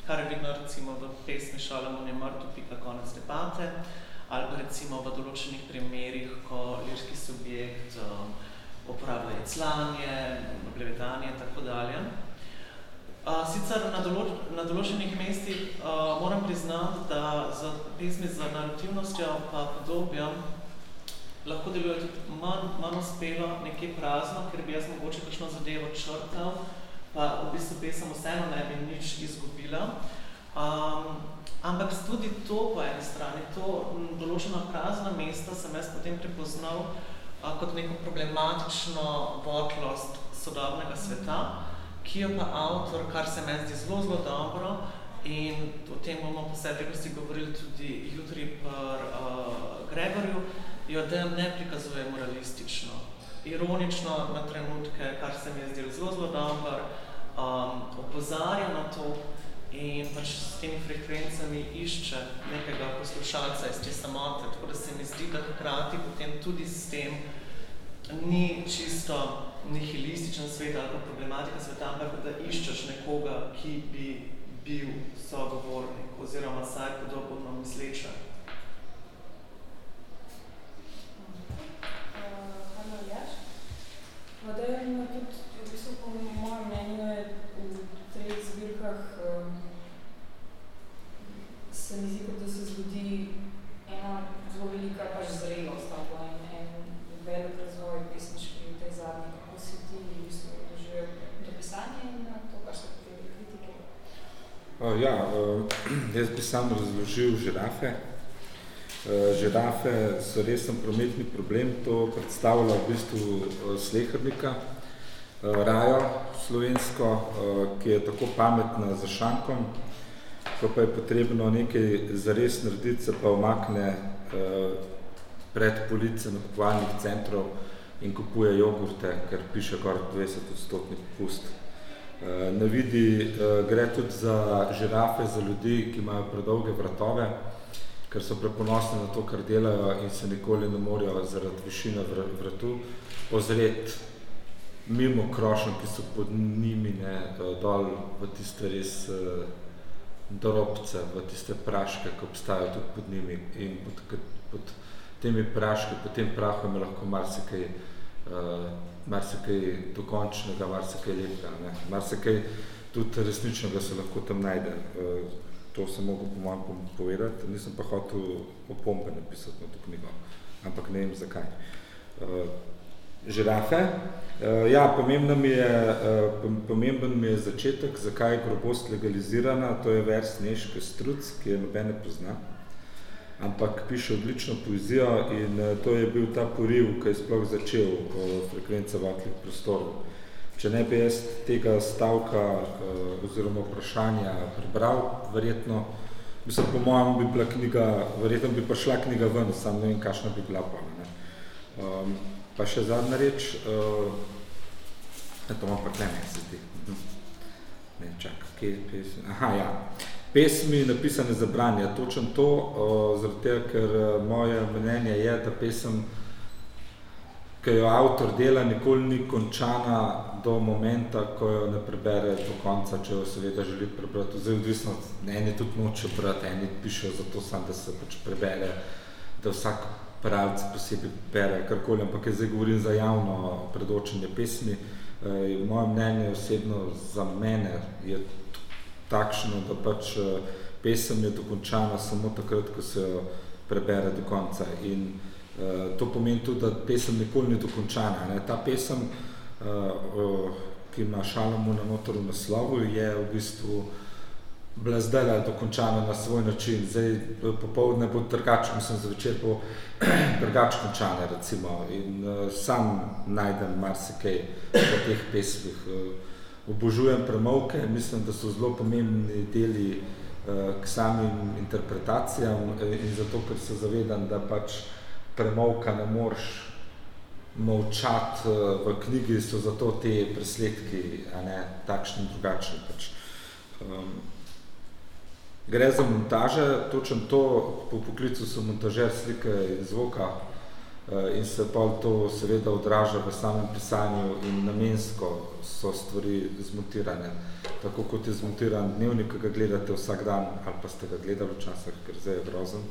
kar je vidno recimo v pesmi Šalamon je mrtv, pika konec debate, ali pa recimo v določenih primerih, ko lirski subjekt um, uporablja jeclanje, blevetanje in tako dalje. Uh, sicer na, določ, na določenih mestih uh, moram priznati, da za pesmi z narativnostjo pa podobjem lahko deluje tudi manj, manj uspelo, nekje prazno, ker bi jaz mogoče kakšno zadevo črtal, pa v bistvu pesem vseeno ne bi nič izgubila. Um, ampak tudi to po eni strani, to določena prazna mesta sem jaz potem prepoznal uh, kot neko problematično votlost sodobnega sveta, ki jo pa avtor, kar se meni zdi zelo, zelo dobro, in o tem bomo posebej si govorili tudi jutri pri uh, Gregorju, jo dem ne prikazuje moralistično, ironično na trenutke, kar se mi je zdelo zelo, zelo dobro, um, opozarja na to in pač s temi frekvencami išče nekega poslušalca iz te samote, tako da se mi zdi, da hkrati potem tudi s tem ni čisto nihilističen svet ali pa problematika sveta, ampak da iščeš nekoga, ki bi bil sogovornik oziroma saj podobno misleča. Vadejem tudi, v bistvu po mojem mnenju je v treh zbirkah um, se mi zdi, da se zgodi ena zelo velika pač zrelost, ali en, en velik razvoj pesniški v tej zadnji, kako si ti v bistvu doživel to pisanje in to, kar so potrebili kritike? Uh, ja, uh, jaz bi sam razložil žirafe. Uh, žirafe so resen prometni problem, to predstavlja v bistvu uh, slehrnika, uh, rajo slovensko, ki je tako pametna za šankom, ko pa je potrebno nekaj zares narediti, se pa omakne pred police nakupovalnih centrov in kupuje jogurte, ker piše kar 20 odstotni popust. Eh, na vidi eh, gre tudi za žirafe, za ljudi, ki imajo predolge vratove, ker so preponosni na to, kar delajo in se nikoli ne morajo zaradi višine vratu ozret mimo krošen, ki so pod njimi ne, dol v tiste res drobce, v tiste praške, ki obstajajo tudi pod njimi in pod, pod temi praški, po tem prahu je lahko marsikaj, uh, marsikaj dokončnega, marsikaj lepega. Ne. Marsikaj tudi resničnega se lahko tam najde. Uh, to sem mogel po mojem povedati, nisem pa hotel opombe napisati na to knjigo, ampak ne vem zakaj. Uh, žirafe. Uh, ja, pomembno mi je, uh, pomemben mi je začetek, zakaj je grobost legalizirana, to je vers Neške Struc, ki je nobene pozna ampak piše odlično poezijo in uh, to je bil ta poriv, ki je sploh začel uh, frekvence vatlih prostorov. Če ne bi jaz tega stavka uh, oziroma vprašanja prebral, verjetno, mislim, po mojem bi bila knjiga, verjetno bi prišla knjiga ven, sam ne vem, kakšna bi bila pa. Ne. Um, pa še zadnja reč, uh, to imam pa ne, se zdi. Ne, čak, kje, kje, aha, ja. Pesmi napisane za branje, točno to, uh, zaradi tega, ker uh, moje mnenje je, da pesem, ki jo avtor dela, nikoli ni končana do momenta, ko jo ne prebere do konca, če jo seveda želi prebrati. Zdaj, odvisno, eni tudi noče brati, eni pišejo zato sam, da se pač prebere, da vsak pravc posebej bere, karkoli, ampak jaz zdaj govorim za javno predočenje pesmi. Uh, moje mnenje osebno za mene je takšno, da pač eh, pesem je dokončana samo takrat, ko se jo prebere do konca. In to pomeni tudi, da pesem nikoli ni dokončana. Ne? Ta pesem, uh, uh, ki ima Šalamuna notor v naslovu, je v bistvu bila zdaj dokončana na svoj način. Zdaj popoldne bo drugače, mislim, zvečer bo drugače končana recimo. In uh, sam najdem marsikaj v teh pesmih. Uh, obožujem premovke, mislim, da so zelo pomembni deli uh, k samim interpretacijam in zato, ker se zavedam, da pač premovka ne moreš molčati uh, v knjigi, so zato te presledki, a ne, takšni drugačni. Pač. Um, Gre za montaže, točno to, po poklicu sem montažer slike in zvoka in se pa to seveda odraža v samem pisanju in namensko so stvari zmontirane. Tako kot je zmontiran dnevnik, ki ga gledate vsak dan, ali pa ste ga gledali včasih, ker zdaj je grozen.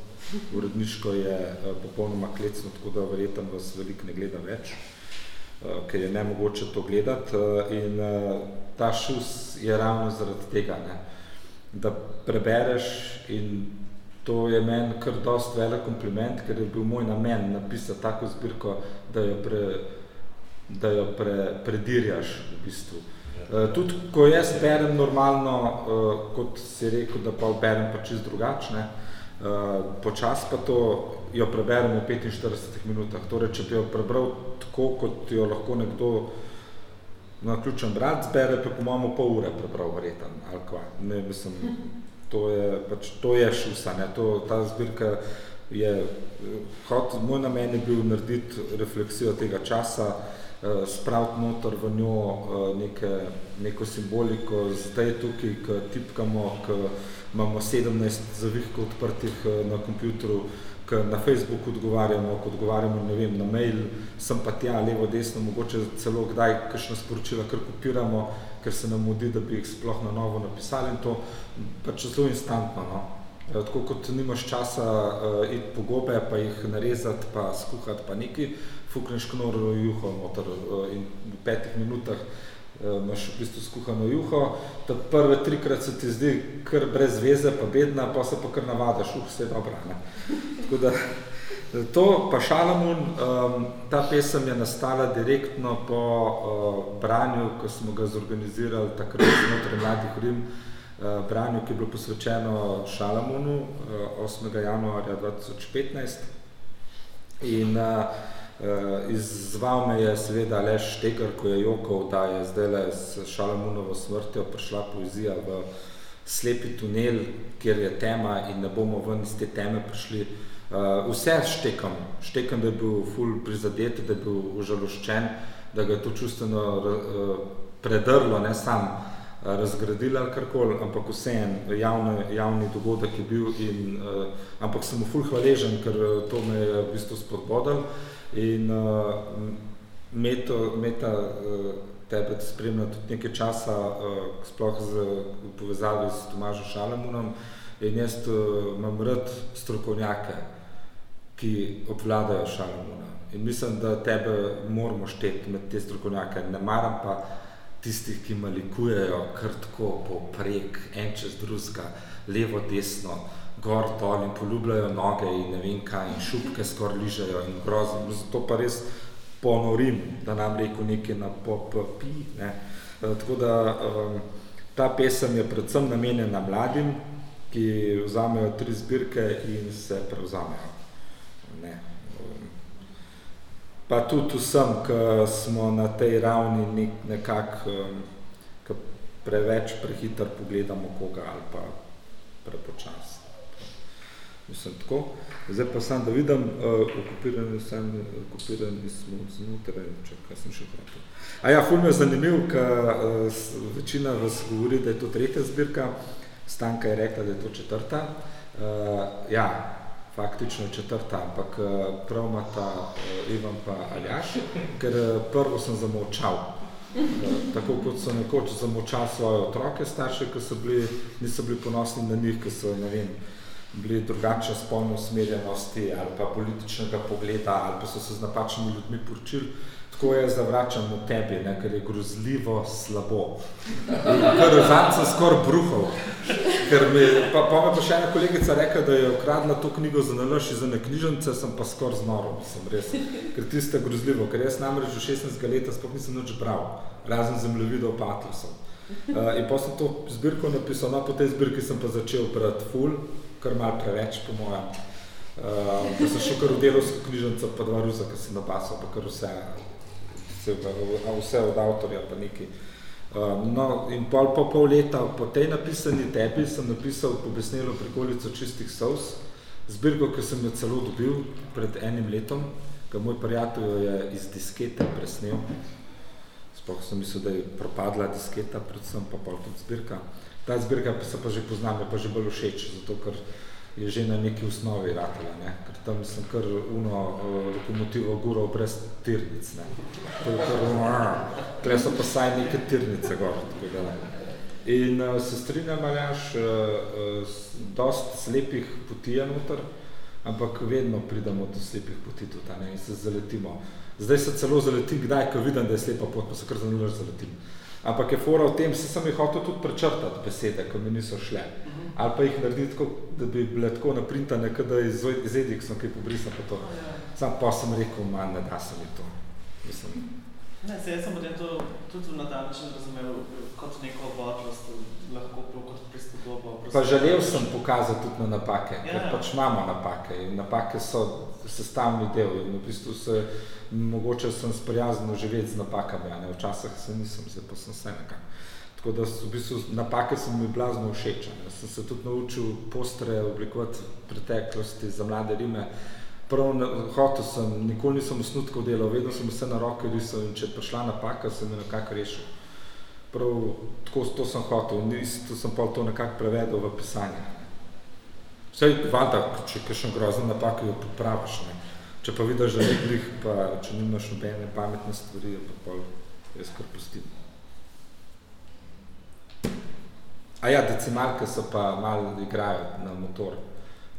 Uredniško je popolnoma klecno, tako da verjetno vas veliko ne gleda več, ker je nemogoče to gledati. In ta šus je ravno zaradi tega, ne? da prebereš in to je meni kar dosti velik kompliment, ker je bil moj namen napisati tako zbirko, da jo, pre, da jo pre, predirjaš v bistvu. Uh, tudi ko jaz berem normalno, uh, kot si rekel, da pa berem pa čist drugačne, uh, počas pa to jo preberem v 45 minutah. Torej, če bi jo prebral tako, kot jo lahko nekdo na ključen brat zbere, pa po mojemu pol ure prebral verjeten, ali kva. Ne, mislim, to je, pač, to je šusa, ne, to, ta zbirka je, hod, moj namen je bil narediti refleksijo tega časa, eh, spraviti noter v njo eh, neke, neko simboliko, zdaj tukaj, ko tipkamo, ko imamo 17 zavihkov odprtih eh, na kompjuteru, ko na Facebooku odgovarjamo, ko odgovarjamo, ne vem, na mail, sem pa tja, levo, desno, mogoče celo kdaj kakšna sporočila kar kopiramo, ker se nam mudi, da bi jih sploh na novo napisali in to pač zelo instantno, no. Tako kot nimaš časa uh, iti po gobe, pa jih narezati, pa skuhati, pa nekaj, fukneš knoro juho noter uh, in v petih minutah uh, imaš v bistvu skuhano juho, ta prve trikrat se ti zdi kar brez veze, pa bedna, pa se pa kar navadaš, uh, vse je dobra, ne. Tako da, to pa Šalamun, um, ta pesem je nastala direktno po uh, branju, ko smo ga zorganizirali takrat znotraj Mladih Rim, uh, branju, ki je bilo posvečeno Šalamunu uh, 8. januarja 2015. In uh, uh, izzval me je seveda Aleš Štekar, ko je jokal, da je zdajle s Šalamunovo smrtjo prišla poezija v slepi tunel, kjer je tema in ne bomo ven iz te teme prišli. Uh, vse štekam, štekam, da je bil ful prizadet, da je bil užaloščen, da ga je to čustveno uh, predrlo, ne sam uh, razgradil ali karkoli, ampak vseen javni, javni dogodek je bil, in, uh, ampak sem mu ful hvaležen, ker to me je v bistvu spodbodal in uh, meto, meta uh, tebe spremlja tudi nekaj časa, uh, sploh z, v povezavi s Tomažem Šalamunom, in jaz uh, imam rad strokovnjake, ki obvladajo Šalamuna. In mislim, da tebe moramo šteti med te strokovnjake. Ne maram pa tistih, ki malikujejo kar tako poprek, en čez drugega, levo, desno, gor, dol in poljubljajo noge in ne vem kaj, in šupke skoraj ližajo in grozno. Zato pa res ponorim, da nam rekel nekaj na pop-pi. Ne. Tako da um, ta pesem je predvsem namenjena mladim, ki vzamejo tri zbirke in se prevzamejo. Ne. Pa tudi vsem, ki smo na tej ravni nek, nekako, ki preveč prehiter pogledamo koga ali pa prepočas. Mislim tako. Zdaj pa sam, da vidim, uh, okupirani, sem, okupirani smo znotraj, če kaj sem še hotel. A ja, ful me je zanimiv, ker uh, večina vas govori, da je to tretja zbirka, Stanka je rekla, da je to četrta. Uh, ja, faktično četrta, ampak prav ima ta uh, Ivan pa Aljaš, ker uh, prvo sem zamolčal. Tako kot so nekoč zamolčal svoje otroke starše, ki so bili, niso bili ponosni na njih, ki so, ne vem, bili drugačne spolne usmerjenosti ali pa političnega pogleda ali pa so se z napačnimi ljudmi poročili. Tako jaz zavračam v tebi, ne, ker je grozljivo slabo. Kar zanj sem skoraj bruhal. Ker mi, pa, pa me pa še ena kolegica rekla, da je ukradla to knjigo za nalož iz ene knjižnice, sem pa skoraj znoril, sem res. Ker tiste grozljivo, ker jaz namreč v 16 leta sploh nisem nič bral, razen zemljevidov pa atlasov. Uh, in pa sem to zbirko napisal, no po tej zbirki sem pa začel brati ful, kar malo preveč po mojem. Uh, ko sem šel kar v delovsko knjižnico, pa dva ruza, ki sem napasal, pa kar vse, vse, vse od avtorja pa neki. Uh, no, in pol, po pol leta po tej napisani tebi sem napisal pobesnelo prikolico čistih sous, zbirko, ki sem jo celo dobil pred enim letom, ki moj prijatelj je iz diskete presnel. Sploh sem mislil, da je propadla disketa, predvsem pa pol tudi zbirka. Ta zbirka pa se pa že poznam, je pa že bolj všeč, zato ker je že na neki osnovi ratala, ne? ker tam sem kar uno uh, lokomotivo gural brez tirnic. Ne? To je kar, uh, tle so pa saj neke tirnice gor. Tako da, ne? In uh, se strinjam, Aljaš, uh, uh, dost slepih poti je noter, ampak vedno pridemo do slepih poti tudi, ne? in se zaletimo. Zdaj se celo zaletim, kdaj, ko vidim, da je slepa pot, pa se kar zanulaš zaletim. Ampak je fora v tem, se sem jih hotel tudi prečrtati besede, ko mi niso šle. Uh. Ali pa jih narediti tako, da bi bile tako naprintane, kot da iz, Edixom, ki pobrisam pa to. Uh -huh. Sam pa sem rekel, manj ne da se mi to. Mislim. Ne, se jaz sem potem to tudi na ta način razumel kot neko vodlost, lahko kot pristopobo. Pa želel sem pokazati tudi na napake, ja. ker pač imamo napake in napake so sestavni del in v bistvu se mogoče sem sprijaznil živeti z napakami, a ne, včasih se nisem, zdaj pa sem vse nekaj. Tako da v bistvu napake so mi blazno všeč. Sem se tudi naučil postre oblikovati preteklosti za mlade Rime. Prav hotel sem, nikoli nisem osnutkov delal, vedno sem vse na roke risal in če je prišla napaka, sem jo nekako rešil. Prav tako to sem hotel in to sem pa to nekako prevedel v pisanje. Vse, valjda, če je kakšen grozen napak, jo popraviš. Ne. Če pa vidiš, da neklih, pa če nimaš nobene pametne stvari, pa pol jaz kar pustim. A ja, decimalke so pa malo igrajo na motor,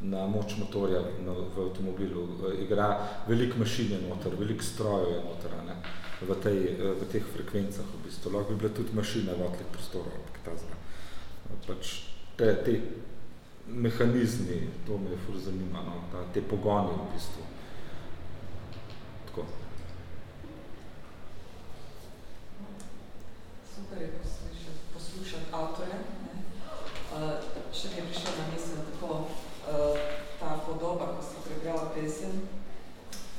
na moč motorja na, v avtomobilu. Igra veliko mašine noter, veliko strojev je noter, ne, v, tej, v teh frekvencah v bistvu. Lahko bi bila tudi mašina v otlih prostorov, ampak ta zna. Pač te, te mehanizmi, to me je fur zanima, no, ta, te pogoni v bistvu. super je poslušati, poslušati avtorja. Uh, še mi je prišlo na misel tako uh, ta podoba, ko ste prebrala pesem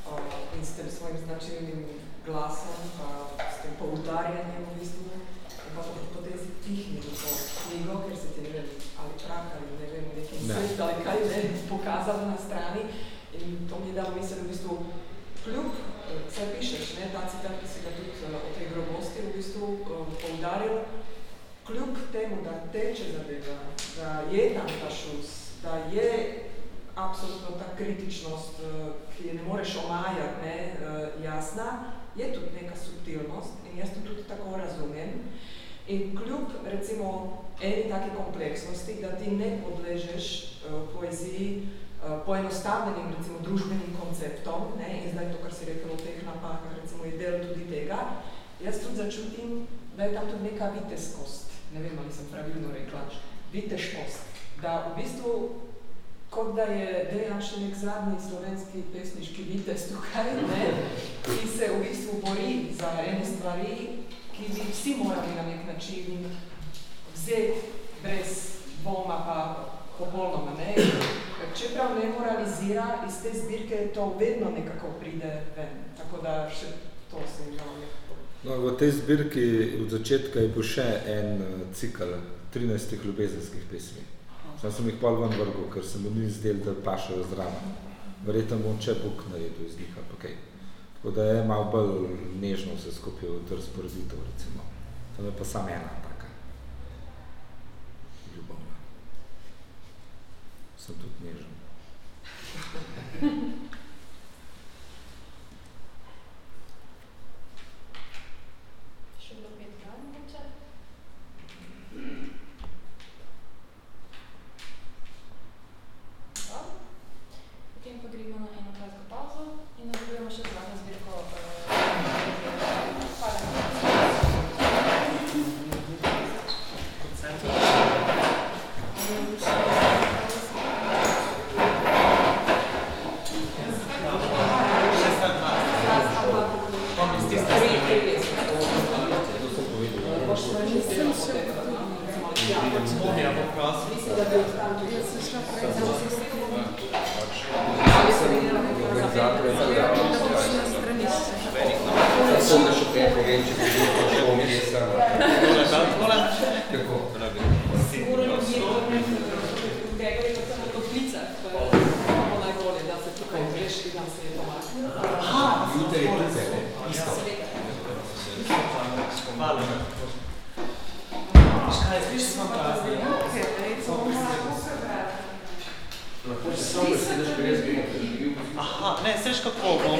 uh, in s tem svojim značilnim glasom, pa s tem poudarjanjem v bistvu, in pa potem si tihnil to knjigo, ker se ti ne vem, ali prah, ali ne vem, nekaj svet, ali kaj ne, pokazal na strani. In to mi je dalo misel v bistvu, kljub vse pišeš, ne, ta citat, ki si ga tudi uh, o tej grobosti v bistvu uh, poudaril, kljub temu, da teče zadeva, da je tam ta šus, da je absolutno ta kritičnost, uh, ki je ne moreš omajati, ne, uh, jasna, je tudi neka subtilnost in jaz to tudi tako razumem. In kljub, recimo, eni taki kompleksnosti, da ti ne podležeš uh, poeziji, Eh, poenostavljenim, recimo, družbenim konceptom, ne, in zdaj to, kar si rekel o teh napakah, recimo, je del tudi tega, jaz tudi začutim, da je tam tudi neka viteskost, ne vem, ali sem pravilno rekla, viteškost, da v bistvu, kot da je Dejan še nek zadnji slovenski pesniški vites tukaj, ne, ki se v bistvu bori za ene stvari, ki bi vsi morali na nek način vzeti brez dvoma pa popolnoma, ne, čeprav ne moralizira, iz te zbirke to vedno nekako pride ven. Tako da še to se mi žal No, v tej zbirki od začetka je bil še en uh, cikl 13 ljubezenskih pesmi. Sam sem jih pol ven vrgel, ker sem mu ni zdel, da pašajo zraven. Verjetno bom če buk najedel iz njih, ampak okay. Tako da je malo bolj nežno se skupil od razporeditev, recimo. To je pa samo ena taka. Ljubovna. Sem tudi nežen. Vmes samo. Tole, tam, tole. Kako? Sigurno ljudje, v Gregorju, kot sem v toplicah, pa imamo najbolje, da se tukaj greš, ki nam se je pomaknil. Jutri je tukaj, ne? Isto. Hvala. Škaj, zviš smo prazni. Lahko se samo presedeš, brez bil Aha, ne, seš kako bom.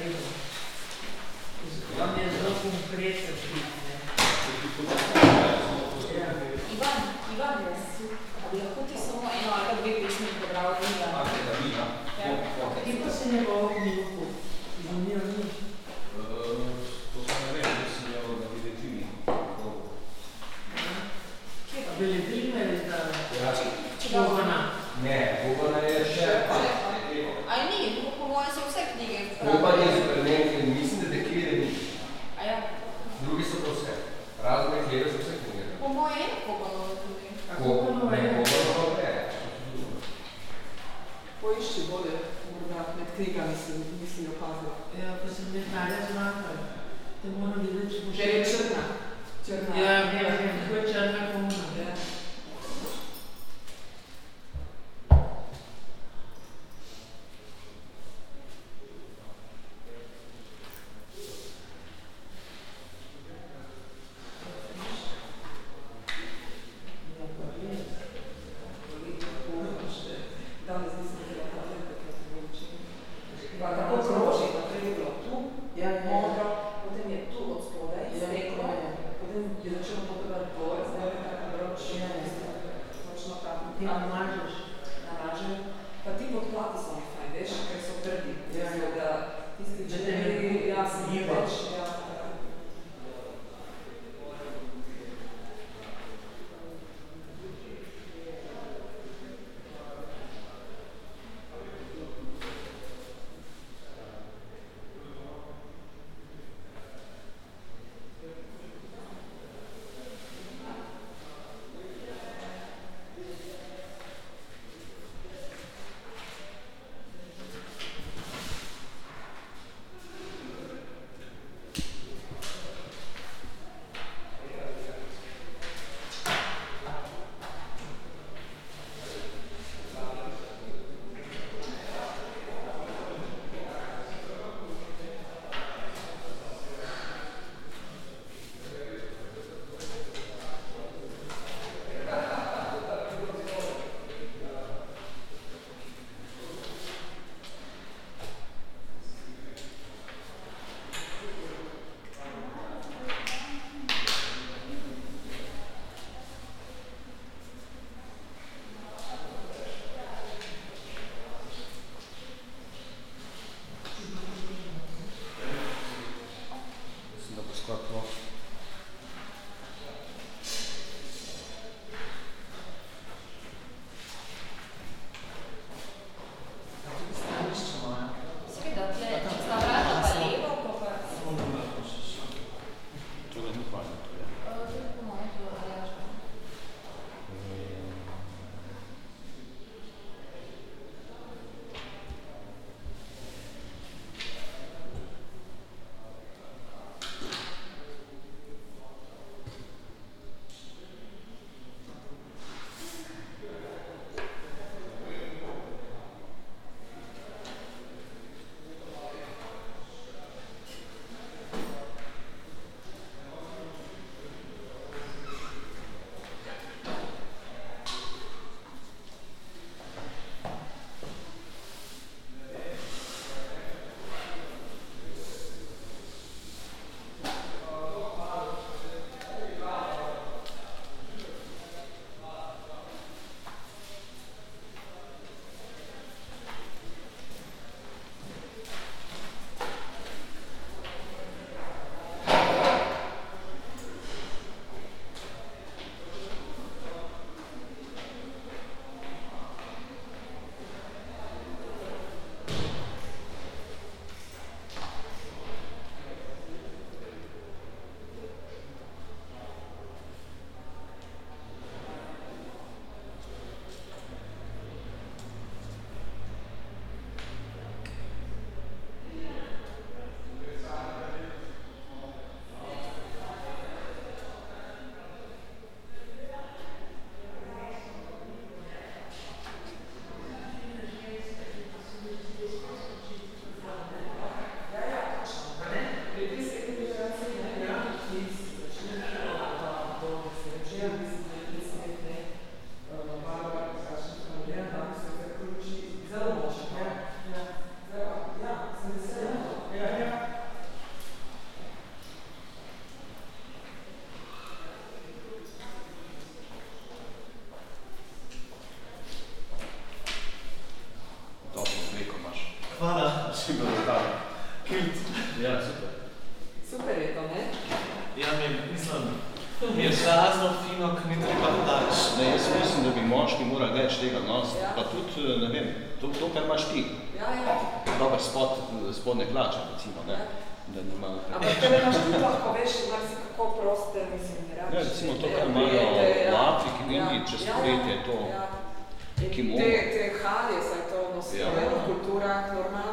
ne. Ivan,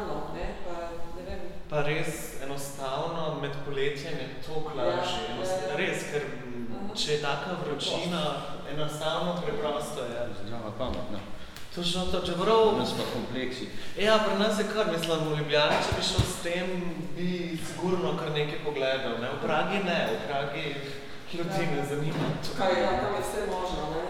hrano, ne, pa ne vem. Pa res enostavno med poletjem je to ja, lažje, ja, ja, ja. res, ker Aha. če je taka vročina, enostavno preprosto je. Zdrava pametna. Točno to, čeprav... Pri nas pa kompleksi. E, ja, pri nas je kar, mislim, v Ljubljani, če bi šel s tem, bi sigurno kar nekaj pogledal, ne, v Pragi ne, v Pragi ljudi ne zanima. Tukaj, ja, tam je vse možno, ne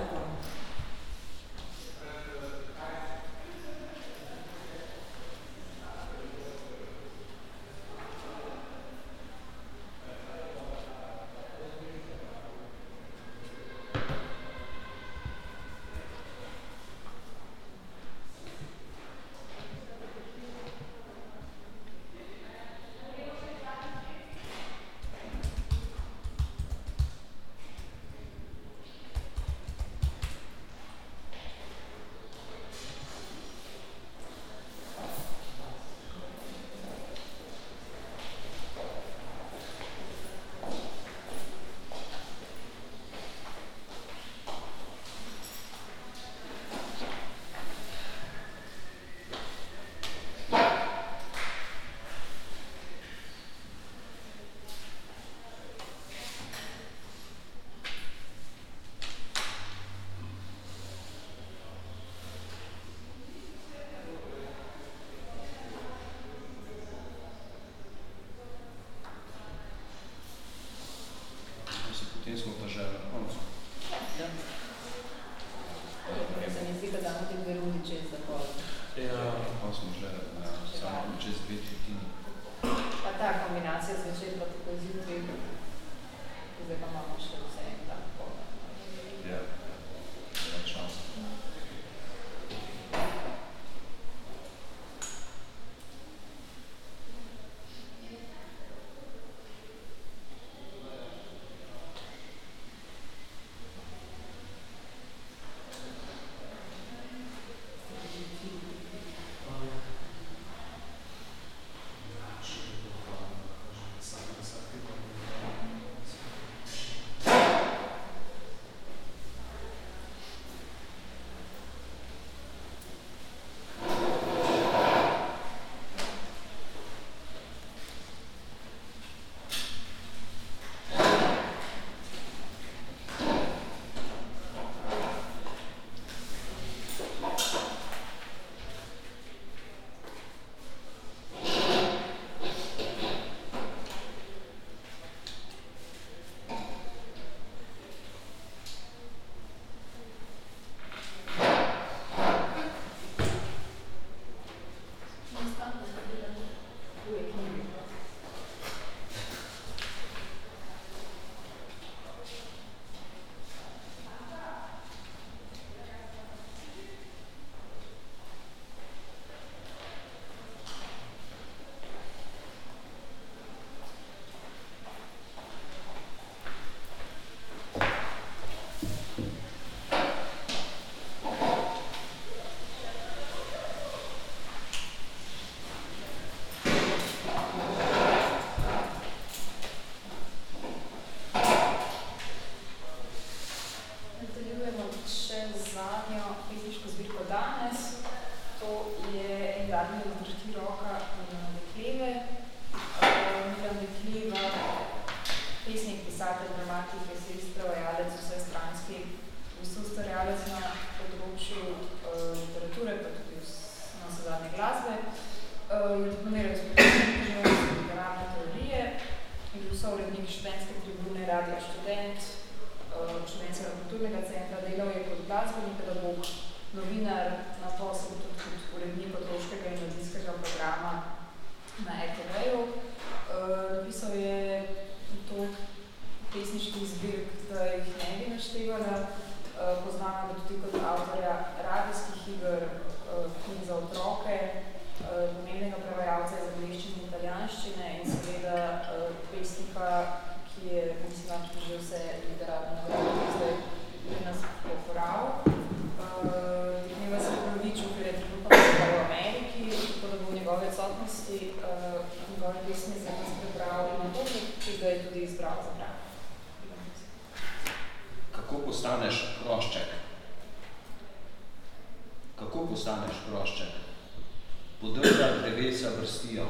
drevesa vrstijo,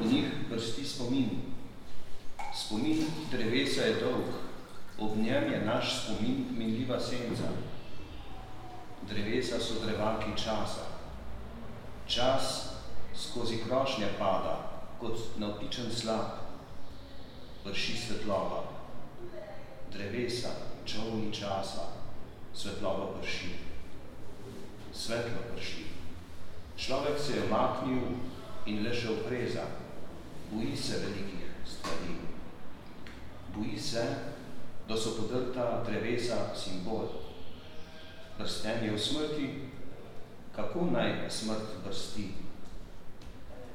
v njih vrsti spomin. Spomin drevesa je dolg, ob njem je naš spomin minljiva senca. Drevesa so drevaki časa. Čas skozi krošnje pada, kot navpičen slab, vrši svetlova. Drevesa, čovni časa, svetlova vrši. Svetlo vrši. Človek se je omaknil in le še opreza. Boji se velikih stvari. Boji se, da so podrta drevesa simbol. Prstenje v smrti, kako naj smrt vrsti?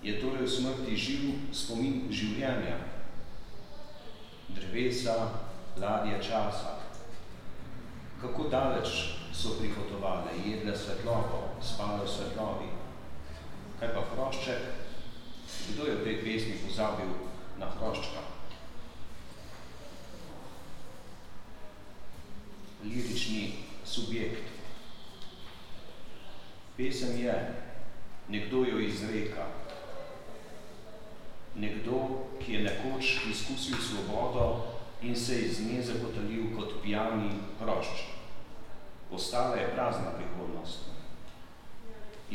Je torej v smrti živ spomin življenja, drevesa, ladje časa. Kako daleč so prihotovale, jedle svetlovo, spale v svetlovi. Kaj pa hrošček? Kdo je v tej pesmi pozabil na hroščka? Lirični subjekt. Pesem je, nekdo jo izreka, nekdo, ki je nekoč izkusil svobodo in se iz nje zakotalil kot pijani hrošč. Ostala je prazna prihodnost.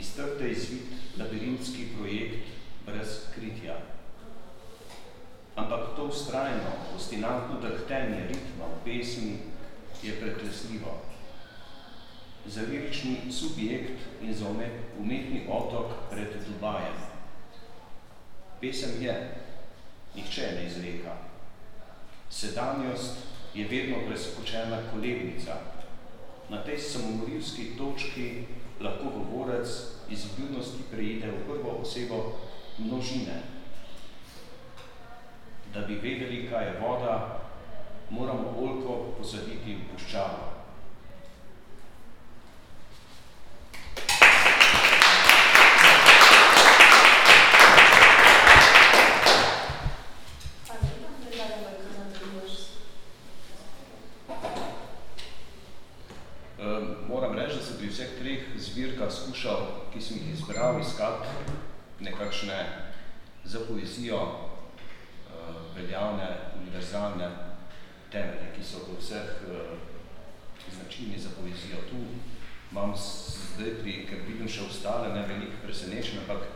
Iztrte izvid labirintski projekt brez kritja. Ampak to ustrajno, ostinantno drhtenje ritma v pesmi je preklesljivo. Za lirični subjekt in za umetni otok pred Dubajem. Pesem je, nihče ne izreka. Sedanjost je vedno preskočena kolebnica, na tej samomorilski točki lahko govorec iz budnosti preide v prvo osebo množine. Da bi vedeli, kaj je voda, moramo oljko posaditi v puščavo. zbirkah skušal, ki sem jih izbral, iskati nekakšne za poezijo uh, veljavne, univerzalne temelje, ki so v vseh uh, značilni za poezijo. Tu imam zdaj, pri, ker vidim še ostale, ne veliko presenečen, ampak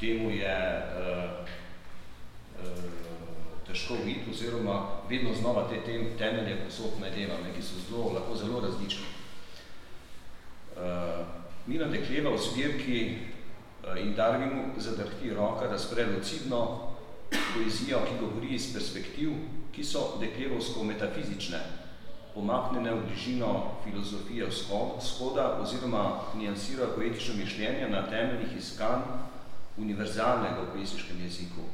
temu je uh, uh, težko videti, oziroma vedno znova te temelje posod najdevam, ki so zelo, lahko zelo različni. Uh, Milan Dekleva v zbirki eh, in Darwinu zadrhti roka, da spre lucidno poezijo, ki govori iz perspektiv, ki so deklevovsko metafizične, pomaknjene v bližino filozofije vzhoda oziroma nijansira poetično mišljenje na temeljih iskanj univerzalnega v pesniškem jeziku.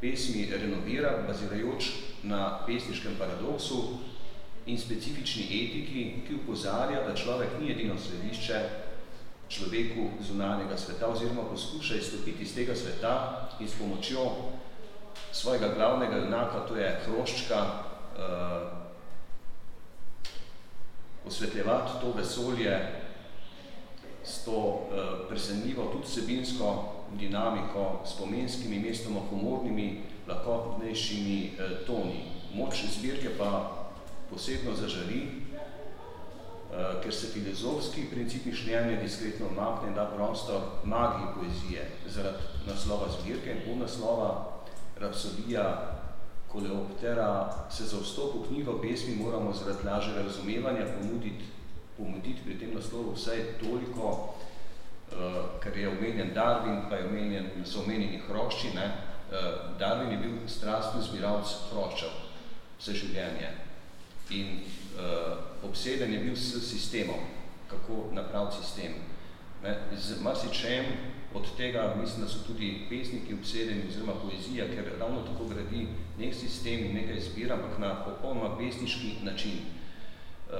Pesmi renovira, bazirajoč na pesniškem paradoksu in specifični etiki, ki upozarja, da človek ni edino središče človeku zunanjega sveta oziroma poskuša izstopiti iz tega sveta in s pomočjo svojega glavnega junaka, to je hroščka, uh, osvetljevati to vesolje s to uh, presenljivo, tudi sebinsko dinamiko, s pomenskimi mestoma humornimi, lahkotnejšimi uh, toni. Moč zbirke pa posebno zažari, ker se filozofski princip mišljenja diskretno omakne in da prostor magiji poezije zaradi naslova zbirke in naslova Rapsodija Koleoptera se za vstop v knjigo pesmi moramo zaradi lažjega razumevanja ponuditi, ponuditi pri tem naslovu vsaj toliko, uh, ker je omenjen Darwin, pa je omenjen, so omenjeni hrošči. Ne? Uh, Darwin je bil strastni zbiralc hroščev vse življenje. In obseden je bil s sistemom, kako napraviti sistem. Ne, z marsičem od tega mislim, da so tudi pesniki obsedeni oziroma poezija, ker ravno tako gradi nek sistem in nekaj zbira, ampak na popolnoma pesniški način. Uh,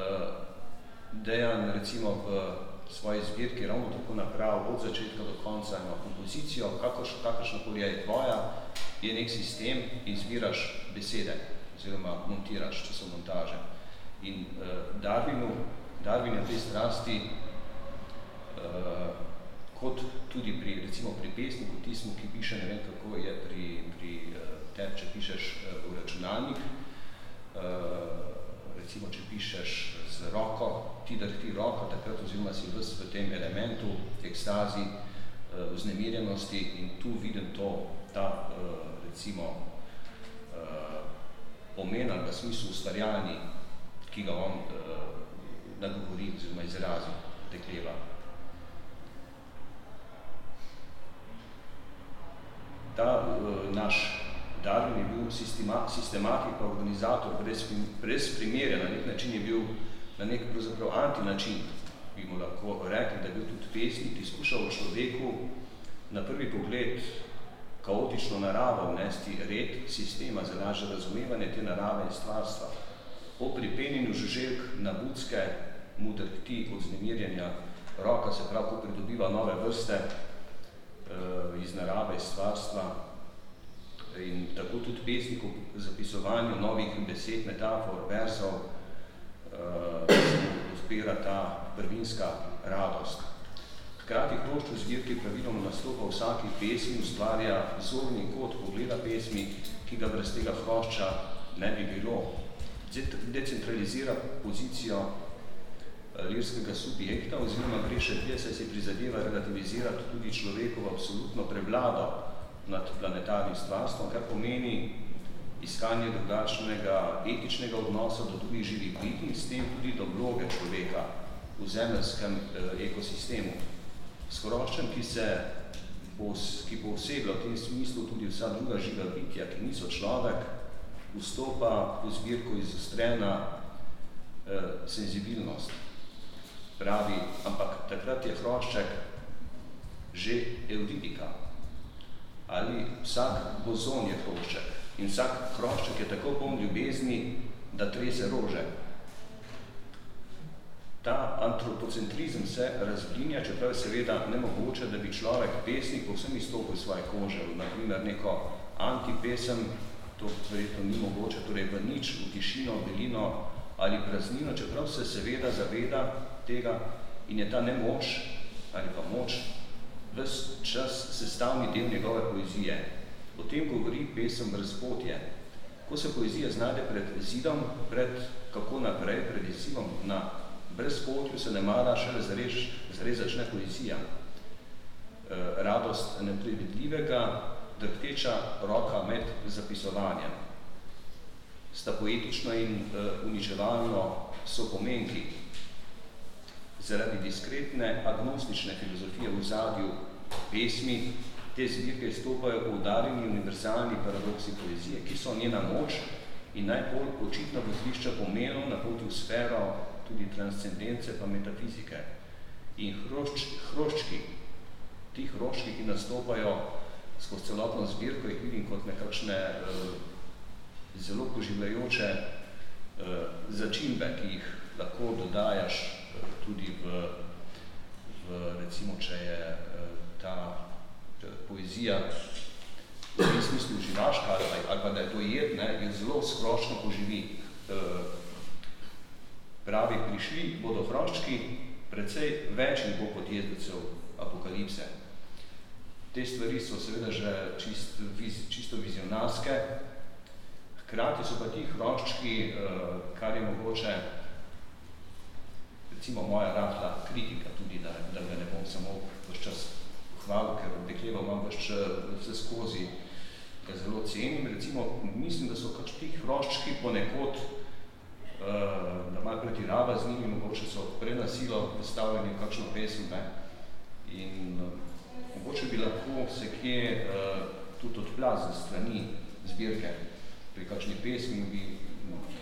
Dejan recimo v svoji zbirki ravno tako napravil od začetka do konca eno kompozicijo, kakršnakoli je tvoja, je nek sistem in zbiraš besede oziroma montiraš, če so montaže. In uh, Darwinu, Darwin je te strasti uh, kot tudi pri, recimo pri pesniku, tismu, ki piše, ne vem kako je pri, pri uh, tebi, če pišeš uh, v računalnik, uh, recimo, če pišeš z roko, ti drhti roko, takrat oziroma si ves v tem elementu, ekstazi, uh, vznemirjenosti in tu vidim to, ta, uh, recimo, uh, pomen ali pa smislu ustvarjalni, ki ga on uh, nagovori oziroma izrazi, dekleva. Ta uh, naš Darwin je bil sistema, sistematik organizator brez, brez primerja, na nek način je bil na nek pravzaprav anti-način, bi mu lahko rekli, da je bil tudi pesnik, ki skušal v človeku na prvi pogled kaotično naravo vnesti red sistema za lažje razumevanje te narave in stvarstva. Po pripenjenju žuželjk na budske mu drhti od znemirjanja roka, se prav, ko pridobiva nove vrste uh, iz narave, iz stvarstva in tako tudi pesnik v zapisovanju novih besed, metafor, verzov uh, odpira ta prvinska radost. Hkrati hrošč v zbirki praviloma nastopa vsaki pesmi, ustvarja zorni kot pogleda pesmi, ki ga brez tega hrošča ne bi bilo. Decentralizira pozicijo eh, lirskega subjekta oziroma gre še dlje, saj se prizadeva relativizirati tudi človekovo absolutno prevlado nad planetarnim stvarstvom, kar pomeni iskanje drugačnega etičnega odnosa do drugih živih bitij in s tem tudi do vloge človeka v zemeljskem eh, ekosistemu. S hroščem, ki se ki posebla v tem smislu tudi vsa druga živa bitja, ki niso človek, vstopa v zbirko izostrena eh, senzibilnost. Pravi, ampak takrat je hrošček že eudipika. Ali vsak bozon je hrošček in vsak hrošček je tako poln ljubezni, da trese rože ta antropocentrizem se razblinja, čeprav je seveda nemogoče, da bi človek pesnik povsem izstopil svoje kože, naprimer neko antipesem, to verjetno ni mogoče, torej v nič, v tišino, belino ali praznino, čeprav se seveda zaveda tega in je ta nemoč ali pa moč ves čas sestavni del njegove poezije. O tem govori pesem Razpotje. Ko se poezija znajde pred zidom, pred kako naprej, pred izzivom na brez potju se ne mara šele zares, zares začne poezija. E, radost neprevidljivega, drhteča roka med zapisovanjem. Sta poetično in e, uničevalno so pomenki. Zaradi diskretne, agnostične filozofije v zadju pesmi, te zbirke stopajo poudarjeni univerzalni paradoksi poezije, ki so njena moč in najbolj očitno vozlišča pomenov na poti v sfero tudi transcendence pa metafizike. In hrošč, hroščki, ti hroščki, ki nastopajo skozi celotno zbirko, jih vidim kot nekakšne uh, zelo poživljajoče uh, začimbe, ki jih lahko dodajaš uh, tudi v, v, recimo, če je uh, ta poezija v tem smislu živaška ali, ali pa da je to jed, ne, je zelo skročno poživi. Uh, Pravi, prišli bodo hroščki, precej več in bo kot jezdecev apokalipse. Te stvari so seveda že čist, viz, čisto vizionarske, hkrati so pa ti hroščki, eh, kar je mogoče, recimo moja rahla kritika tudi, da, da ga ne bom samo vse čas hvalil, ker dekleva imam vse skozi, ga zelo cenim. Recimo, mislim, da so ti hroščki ponekod uh, da malo pretirava z njimi, mogoče so prenasilo postavljeni v kakšno pesem. Ne? In mogoče bi lahko se kje uh, tudi odplazil strani zbirke. Pri kakšni pesmi bi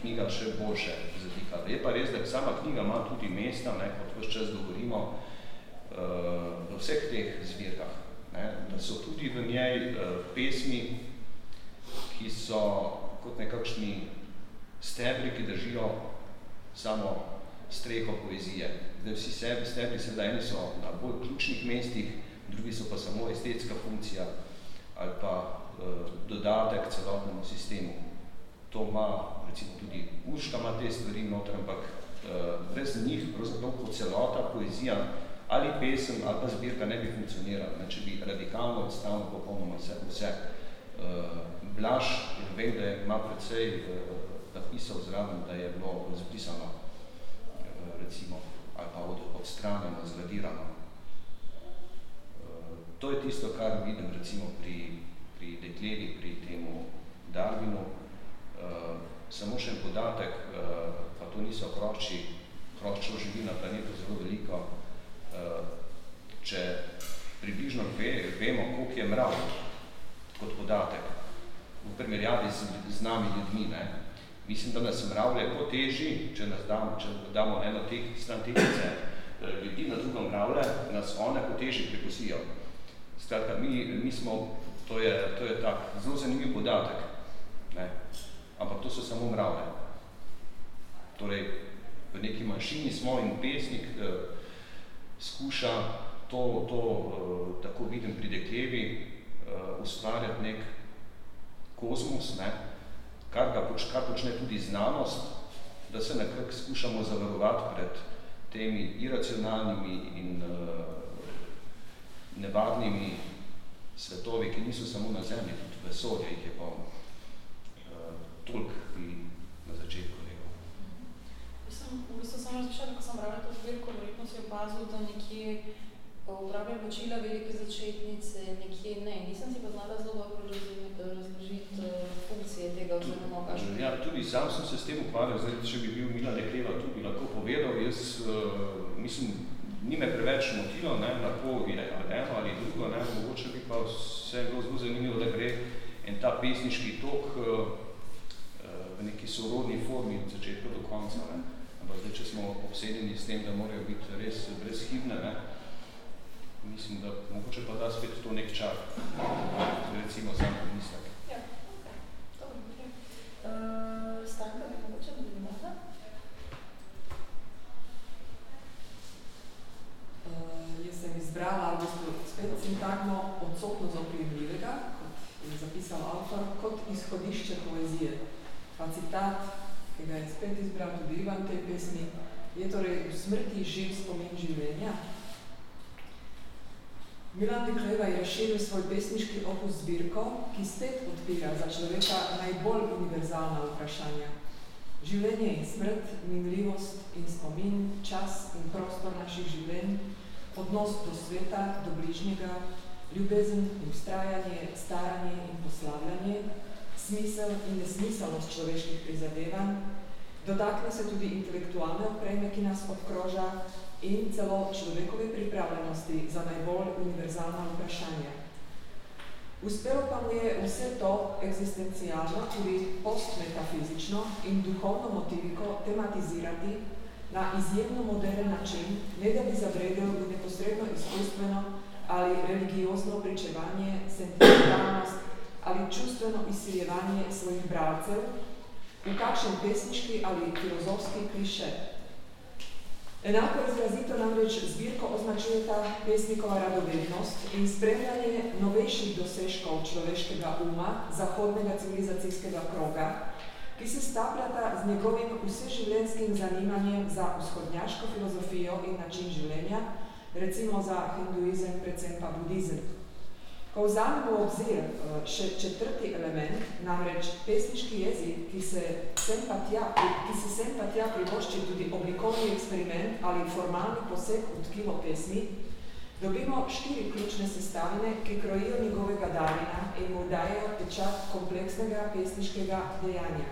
knjiga še boljše zadikala. Je pa res, da sama knjiga ima tudi mesta, ne, kot vse čas govorimo, v vseh teh zbirkah, ne, da so tudi v njej pesmi, ki so kot nekakšni stebri, ki držijo samo streho poezije. Zdaj vsi sebi, stebri eni so na bolj ključnih mestih, drugi so pa samo estetska funkcija ali pa uh, dodatek celotnemu sistemu. To ima, recimo tudi Urška ima te stvari noter, ampak uh, brez njih, pravzaprav kot celota, poezija ali pesem ali pa zbirka ne bi funkcionirala, če bi radikalno odstavno popolnoma vse. vse. Uh, Blaž, vem, da ima precej uh, napisal zraven, da je bilo zapisano uh, recimo, ali pa od, odstranjeno, zgradirano. Uh, to je tisto, kar vidim recimo pri, pri deklevi, pri temu Darwinu. Uh, samo še en podatek, uh, pa to niso hrošči, hroščo živi na planetu zelo veliko, če približno ve, vemo, koliko je mrav kot podatek v primerjavi z, z nami ljudmi, ne? mislim, da nas mravlje po teži, če nas damo, če damo eno teh stran tehnice ljudi na drugo mravlje, nas one po teži prikosijo. Skratka, mi, mi smo, to je, to je tak zelo zanimiv podatek, ne? ampak to so samo mravlje. Torej, v neki manjšini smo in pesnik, eh, skuša to, to uh, tako vidim pri deklevi, uh, ustvarjati nek kozmos, ne, kar, ga poč, kar počne tudi znanost, da se nekako skušamo zavarovati pred temi iracionalnimi in uh, nevarnimi svetovi, ki niso samo na zemlji, tudi vesolje jih je polno. Uh, toliko bi na začetku sem v bistvu samo razmišljala, ko sem brala to zbirko, verjetno si opazil, da nekje uporabljam počila velike začetnice, nekje ne. Nisem si pa znala zelo dobro razložiti funkcije tega oziroma kakšne. Ja, tudi sam sem se s tem ukvarjal, zdaj, če bi bil Milan Nekreva, tu bi lahko povedal, jaz uh, mislim, ni me preveč motilo, ne, lahko je drugo, ne, mogoče bi pa vse bilo zelo zanimivo, da gre en ta pesniški tok uh, v neki sorodni formi od začetka do konca. Ne. Ampak zdaj, če smo obsedeni s tem, da morajo biti res brezhibne, ne, mislim, da mogoče pa da spet to nek čar. Recimo sam pomislek. Izhodišče poezije. Pa citat ki ga je spet izbral tudi Ivan tej pesmi, je torej v smrti živ spomin življenja. Milan Dekleva je razširil svoj pesniški opus zbirko, ki spet odpira za človeka najbolj univerzalna vprašanja. Življenje in smrt, minljivost in spomin, čas in prostor naših življenj, odnos do sveta, do bližnjega, ljubezen in ustrajanje, staranje in poslavljanje, smisel in nesmiselnost človeških prizadevanj, dotakne se tudi intelektualne opreme, ki nas obkroža in celo človekove pripravljenosti za najbolj univerzalna vprašanja. Uspelo pa mu je vse to eksistencialno, tudi postmetafizično in duhovno motiviko tematizirati na izjemno moderen način, ne da bi zavredel v neposredno izkustveno ali religiozno pričevanje, sentimentalnost ali čustveno izsiljevanje svojih bralcev v kakšen pesniški ali filozofski kliše. Enako izrazito namreč zbirko označujeta pesnikova radovednost in spremljanje novejših dosežkov človeškega uma, zahodnega civilizacijskega kroga, ki se stapljata z njegovim vseživljenjskim zanimanjem za vzhodnjaško filozofijo in način življenja, recimo za hinduizem, predvsem pa budizem. Ko vzamemo obzir eh, še četrti element, namreč pesniški jezik, ki se sem pa tja, ki se sem pa tja privošči tudi oblikovni eksperiment ali formalni poseg v tkivo pesmi, dobimo štiri ključne sestavine, ki krojijo njegovega darina in mu dajo pečat kompleksnega pesniškega dejanja.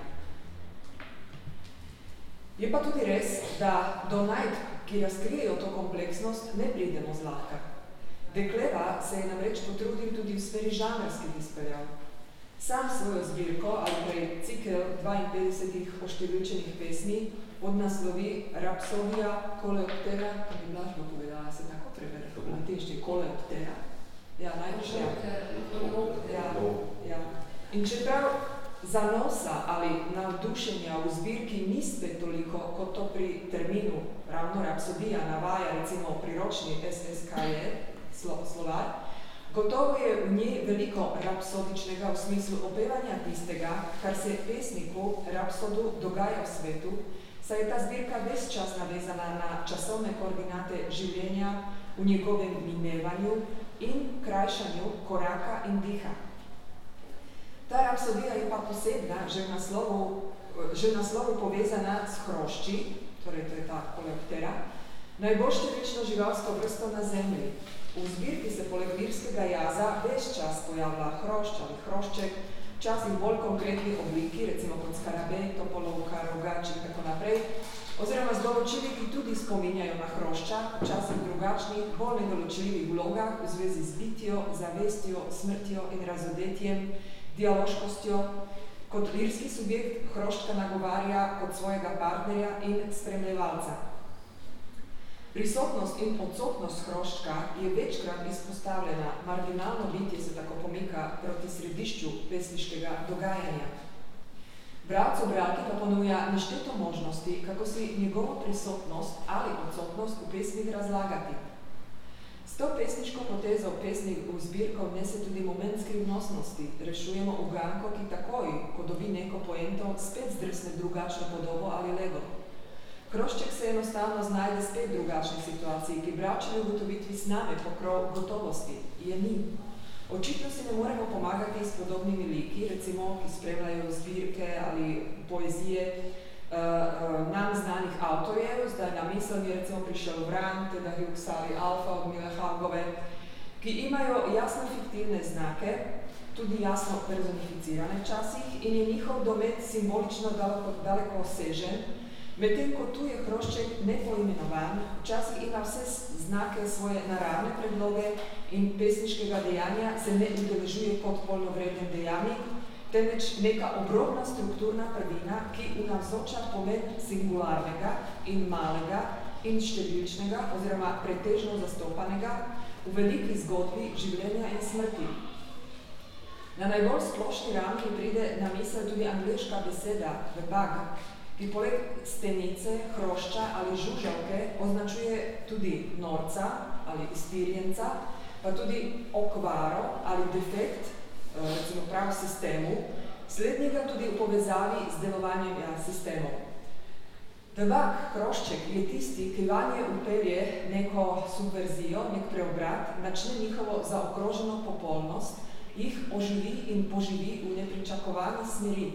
Je pa tudi res, da do najd, ki razkrijejo to kompleksnost, ne pridemo zlahka. Dekleva se je namreč potrudil tudi v sferi žanrskih izpeljav. Sam svojo zbirko, ali prej cikel 52 oštevilčenih pesmi, podnaslovi Rapsodija Coleoptera, ki bi blažno povedala, se tako prebere v latinščini, Coleoptera. Ja, najbolj ja. ja. ja. In čeprav zanosa ali navdušenja v zbirki ni spet toliko, kot to pri terminu ravno Rapsodija navaja recimo priročni SSKJ, slo, slovar, Gotovo je v njej veliko rapsodičnega v smislu opevanja tistega, kar se pesniku rapsodu dogaja v svetu, saj je ta zbirka ves čas navezana na časovne koordinate življenja v njegovem minevanju in krajšanju koraka in diha. Ta rapsodija je pa posebna, že v naslovu, že v naslovu povezana s hrošči, torej to je ta koleoptera, najbolj številčno živalsko vrsto na zemlji, V zbirki se poleg lirskega jaza ves čas pojavlja hrošč ali hrošček, včasih v bolj konkretni obliki, recimo kot skarabe, topolovka, rogač in tako naprej, oziroma z določili, ki tudi spominjajo na hrošča, včasih drugačnih, bolj nedoločljivih vlogah v zvezi z bitjo, zavestjo, smrtjo in razodetjem, dialoškostjo, kot lirski subjekt hroščka nagovarja kot svojega partnerja in spremljevalca. Prisotnost in odsotnost hroščka je večkrat izpostavljena, marginalno bitje se tako pomika proti središču pesniškega dogajanja. Bratco Bralki pa ponuja nešteto možnosti, kako si njegovo prisotnost ali odsotnost v pesmih razlagati. S to pesniško potezo pesnik v zbirko vnese tudi moment skrivnostnosti, rešujemo uganko, ki takoj, ko dobi neko poento, spet zdrsne drugačno podobo ali lego. Hrošček se enostavno znajde spet v drugačni situaciji, ki bračni ugotovitvi sname pokrov gotovosti. Je ni. Očitno si ne moremo pomagati s podobnimi liki, recimo, ki spremljajo zbirke ali poezije uh, nam znanih avtorjev, zdaj na misel mi je recimo prišel Vran, teda Hughes ali Alfa od Mile Hangove, ki imajo jasno fiktivne znake, tudi jasno personificirane časih in je njihov domet simbolično daleko, daleko sežen, Medtem ko tu je hrošček nepoimenovan, včasih ima vse znake svoje naravne predloge in pesniškega dejanja se ne udeležuje kot polnovrednem dejanjem, temveč neka obrobna strukturna prvina, ki unavzoča pomen singularnega in malega in številčnega oziroma pretežno zastopanega v veliki zgodbi življenja in smrti. Na najbolj splošni ravni pride na misel tudi angliška beseda, the bug, ki poleg stenice, hrošča ali žužavke označuje tudi norca ali iztirjenca, pa tudi okvaro ali defekt, eh, recimo prav sistemu, slednjega tudi v povezavi z delovanjem ja, sistemov. Tabak, hrošček, je tisti, ki vanje upelje neko subverzijo, nek preobrat, načne njihovo zaokroženo popolnost, jih oživi in poživi v nepričakovani smeri,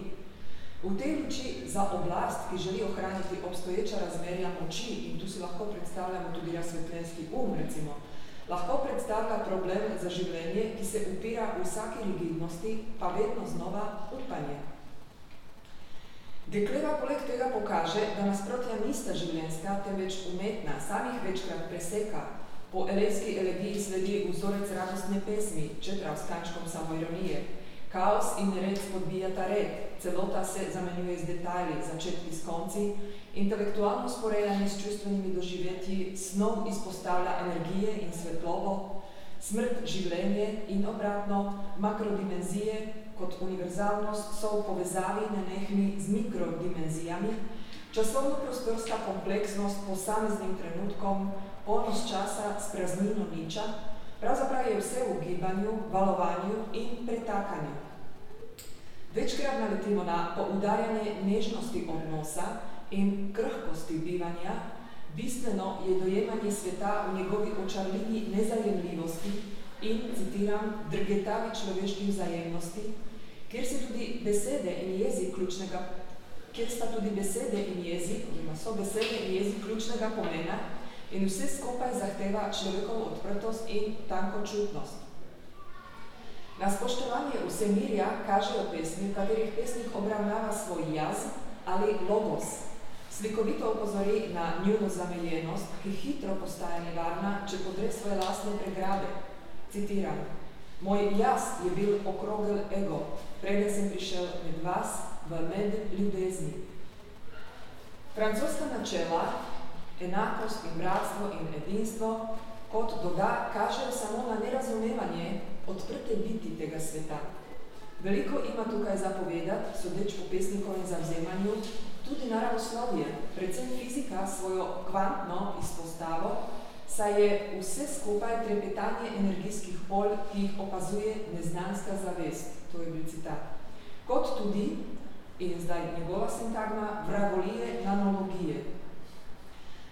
V tej luči za oblast, ki želi ohraniti obstoječa razmerja moči, in tu si lahko predstavljamo tudi razsvetljenski um, recimo, lahko predstavlja problem za življenje, ki se upira v vsaki rigidnosti, pa vedno znova upanje. Dekleva poleg tega pokaže, da nasprotja nista življenjska, temveč umetna, samih večkrat preseka, po elejski elegiji sledi vzorec radostne pesmi, čeprav s kančkom samoironije, Kaos in red spodbijata red, celota se zamenjuje z detajli, začetki s konci, intelektualno sporejanje s čustvenimi doživetji, snov izpostavlja energije in svetlovo, smrt življenje in obratno, makrodimenzije kot univerzalnost so v povezavi nenehni z mikrodimenzijami, časovno-prostorska kompleksnost posameznim trenutkom, polnost časa s praznino niča, Pravzaprav je vse v gibanju, valovanju in pretakanju. Večkrat naletimo na poudarjanje nežnosti odnosa in krhkosti bivanja, bistveno je dojemanje sveta v njegovi očarljivi nezajemljivosti in, citiram, drgetavi človeški vzajemnosti, kjer se tudi besede in jezik ključnega, kjer sta tudi besede in jezik, oziroma so besede in jezik ključnega pomena, in vse skupaj zahteva človekovo odprtost in tankočutnost. Na spoštovanje vse mirja kažejo pesmi, v katerih pesnik obravnava svoj jaz ali logos. Slikovito opozori na njuno zameljenost, ki hitro postaja nevarna, če podre svoje lastne pregrade. Citiram, moj jaz je bil okrogel ego, preden sem prišel med vas v med ljubezni. Francoska načela, enakost in bratstvo in edinstvo, kot doda, kažejo samo na nerazumevanje odprte biti tega sveta. Veliko ima tukaj zapovedati, sodeč po pesnikovem zavzemanju, tudi naravoslovje, predvsem fizika svojo kvantno izpostavo, saj je vse skupaj trepetanje energijskih pol, ki jih opazuje neznanska zavest, to je bil citat. Kot tudi, in zdaj njegova sintagma, vragolije nanologije.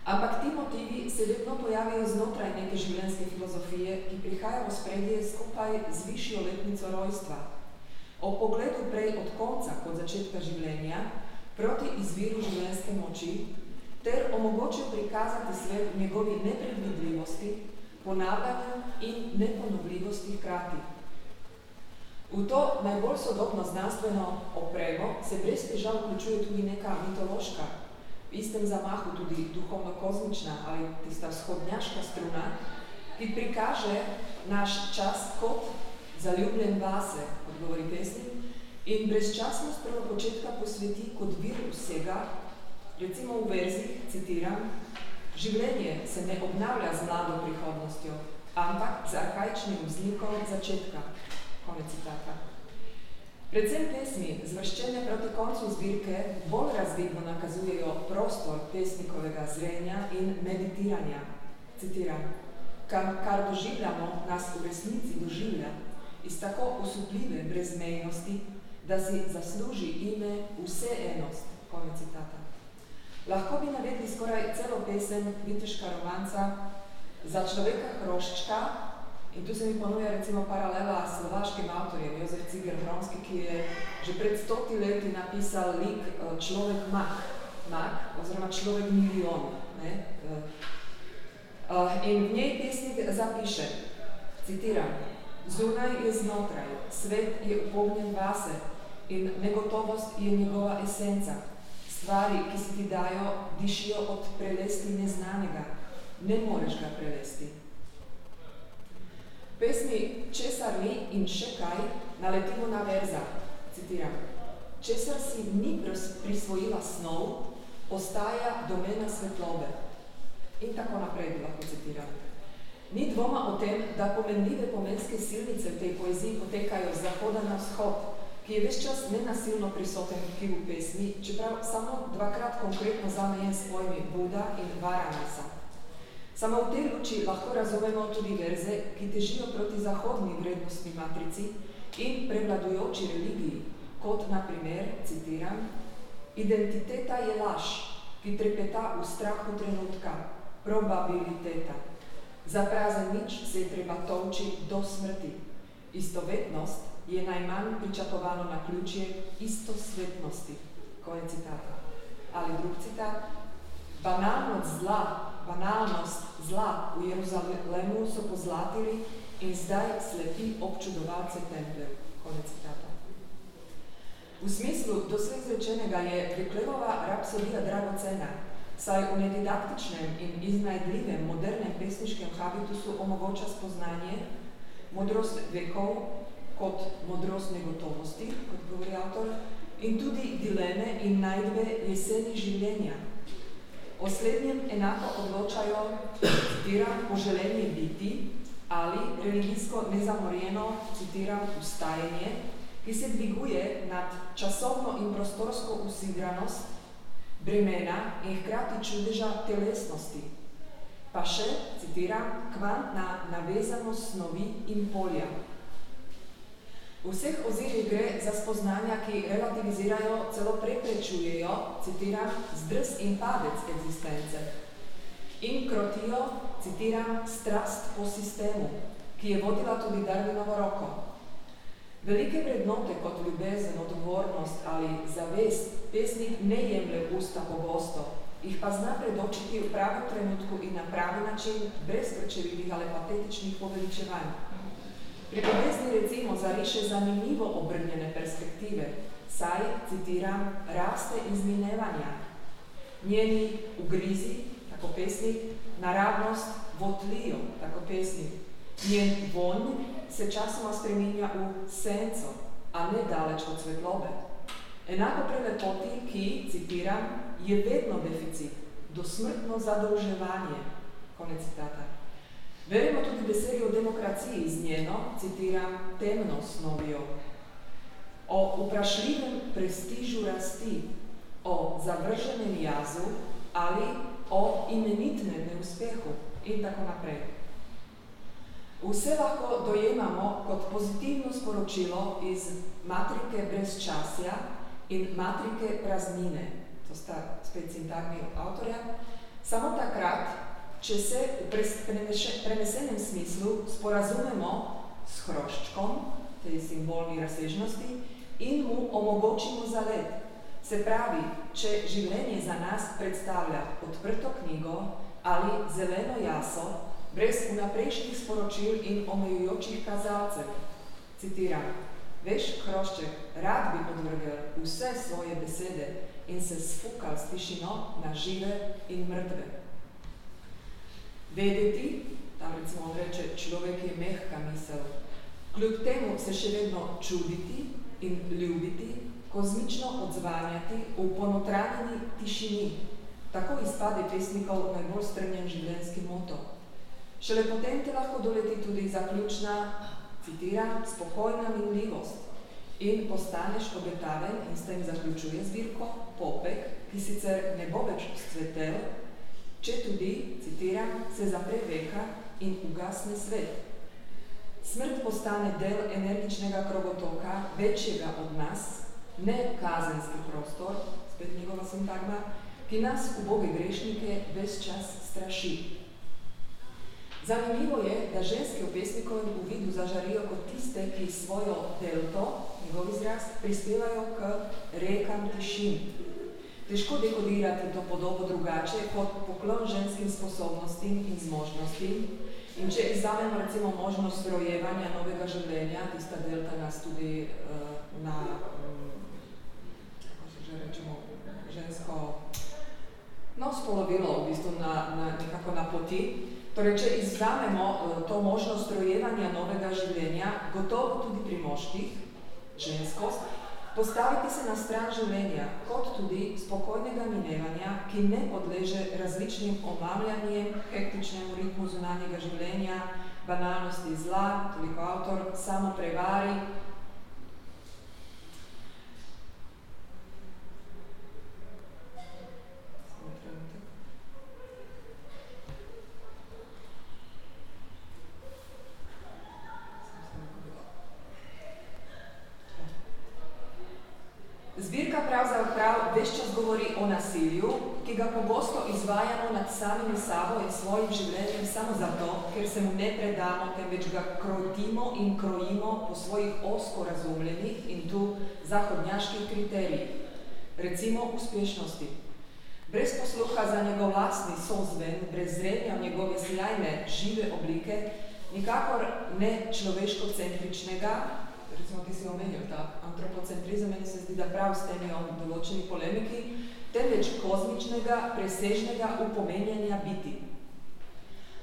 Ampak ti motivi se vedno pojavijo znotraj neke življenjske filozofije, ki prihaja v spredje skupaj z višjo letnico rojstva. O pogledu prej od konca kot začetka življenja, proti izviru življenjske moči, ter omogočil prikazati svet v njegovi nepredvidljivosti, ponavljanju in neponovljivosti hkrati. V to najbolj sodobno znanstveno opremo se brez težav vključuje tudi neka mitološka, v istem zamahu tudi duhovno-kozmična ali tista vzhodnjaška struna, ki prikaže naš čas kot zaljubljen vase, kot govori pesnik, in brezčasnost prvo početka posveti kot vir vsega, recimo v verzih, citiram, življenje se ne obnavlja z mlado prihodnostjo, ampak z arhaičnim vznikom začetka. Konec citata. Predvsem pesmi, zvrščene proti koncu zbirke, bolj razvidno nakazujejo prostor pesnikovega zrenja in meditiranja. Citiram, kar, kar doživljamo, nas v resnici doživlja iz tako osupljive brezmejnosti, da si zasluži ime vse enost. Konec citata. Lahko bi navedli skoraj celo pesem Viteška romanca za človeka hroščka in tu se mi ponuja recimo paralela s slovaškim avtorjem Jozef Ciger Bronski, ki je že pred stoti leti napisal lik eh, človek mak, mak oziroma človek milijon. Ne? Eh, eh, in v njej pesnik zapiše, citiram, zunaj je znotraj, svet je upognjen vase in negotovost je njegova esenca. Stvari, ki se ti dajo, dišijo od prelesti neznanega. Ne moreš ga prelesti. Pesmi Česar ni in še kaj naletimo na verza. Citiram. Česar si ni prisvojila snov, ostaja domena svetlobe. In tako naprej lahko citiram. Ni dvoma o tem, da pomenljive pomenske silnice v tej poeziji potekajo z zahoda na vzhod, ki je ves čas nenasilno prisoten v pesmi, čeprav samo dvakrat konkretno zamejen s pojmi Buda in Varanasa. Samo v tej luči lahko razumemo tudi verze, ki težijo proti zahodni vrednostni matrici in prevladujoči religiji, kot na primer, citiram, identiteta je laž, ki trepeta v strahu trenutka, probabiliteta. Za prazen nič se je treba tolči do smrti. Istovetnost je najmanj pričakovano na ključje istosvetnosti. Konec citata. Ali drug citat. Banalnost zla, banalnost zla v Jeruzalemu so pozlatili in zdaj slepi občudovalce templjev. Konec citata. V smislu doslej zrečenega je Preklevova rapsodija dragocena, saj v nedidaktičnem in iznajdljivem modernem pesniškem habitusu omogoča spoznanje, modrost vekov kot modrost negotovosti, kot govori avtor, in tudi dileme in najdbe jeseni življenja. O slednjem enako odločajo, citiram, poželenje biti ali religijsko nezamorjeno, citiram, ustajanje, ki se dviguje nad časovno in prostorsko usigranost, bremena in hkrati čudeža telesnosti. Pa še, citiram, kvantna navezanost snovi in polja. V vseh ozirih gre za spoznanja, ki relativizirajo, celo preprečujejo, citiram, zdrs in padec egzistence. In krotijo, citiram, strast po sistemu, ki je vodila tudi Darwinovo roko. Velike vrednote kot ljubezen, odgovornost ali zavest pesnik ne jemlje usta pogosto, jih pa zna predočiti v pravem trenutku in na pravi način, brez krčevitih ali patetičnih poveličevanj. Pri bolezni recimo zariše zanimivo obrnjene perspektive, saj, citiram, raste iz minevanja. Njeni ugrizi, tako pesnik, naravnost votlijo, tako pesnik. Njen vonj se časoma spreminja v senco, a ne daleč od svetlobe. Enako prelepoti, ki, citiram, je vedno deficit, dosmrtno zadolževanje. Konec citata. Verimo tudi besedi o demokraciji z njeno, citiram, temno snovijo. O vprašljivem prestižu rasti, o zavrženem jazu ali o imenitnem neuspehu in tako naprej. Vse lahko dojemamo kot pozitivno sporočilo iz matrike brezčasja in matrike praznine, to sta spet sintagmi avtorja, samo takrat, če se v prenesenem smislu sporazumemo s hroščkom, tej simbolni razsežnosti, in mu omogočimo zalet. Se pravi, če življenje za nas predstavlja odprto knjigo ali zeleno jaso, brez vnaprejšnjih sporočil in omejujočih kazalcev. Citiram, veš, hrošček, rad bi podvrgel vse svoje besede in se sfukal s tišino na žive in mrtve. Vedeti, tam recimo on reče, človek je mehka misel, kljub temu se še vedno čuditi in ljubiti, kozmično odzvanjati v ponotranjeni tišini. Tako izpade pesnikov najbolj stremljen življenjski moto. Šele potem te lahko doleti tudi zaključna, citiram, spokojna minljivost in postaneš obetaven in s tem zaključuje zbirko, popek, ki sicer ne bo več vzcvetel, če tudi, citiram, se zapre veka in ugasne svet. Smrt postane del energičnega krogotoka, večjega od nas, ne kazenski prostor, spet njegova sintagma, ki nas, uboge grešnike, ves čas straši. Zanimivo je, da ženske v pesnikovem uvidu zažarijo kot tiste, ki svojo delto, njegov izraz, prispevajo k rekam tišin, težko dekodirati to podobo drugače kot poklon ženskim sposobnostim in zmožnostim. In če izzamemo recimo možnost rojevanja novega življenja, tista delta nas tudi uh, na, um, kako se že rečemo, žensko, no, spolovilo v bistvu na, na, nekako na poti. Torej, če izzamemo uh, to možnost rojevanja novega življenja, gotovo tudi pri moških, ženskost, Postaviti se na stran življenja, kot tudi spokojnega minevanja, ki ne podleže različnim omamljanjem, hektičnemu ritmu zunanjega življenja, banalnosti zla, toliko avtor, samo Zbirka pravzaprav ves čas govori o nasilju, ki ga pogosto izvajamo nad samimi sabo in svojim življenjem samo zato, ker se mu ne predamo, temveč ga krotimo in krojimo po svojih osko razumljenih in tu zahodnjaških kriterijih. Recimo uspešnosti. Brez posluha za njegov lastni sozven, brez zrenja njegove sjajne, žive oblike, nikakor ne človeško-centričnega, recimo ti si omenil ta antropocentrizem, meni se zdi, da prav s temi določeni polemiki, temveč kozmičnega, presežnega upomenjanja biti.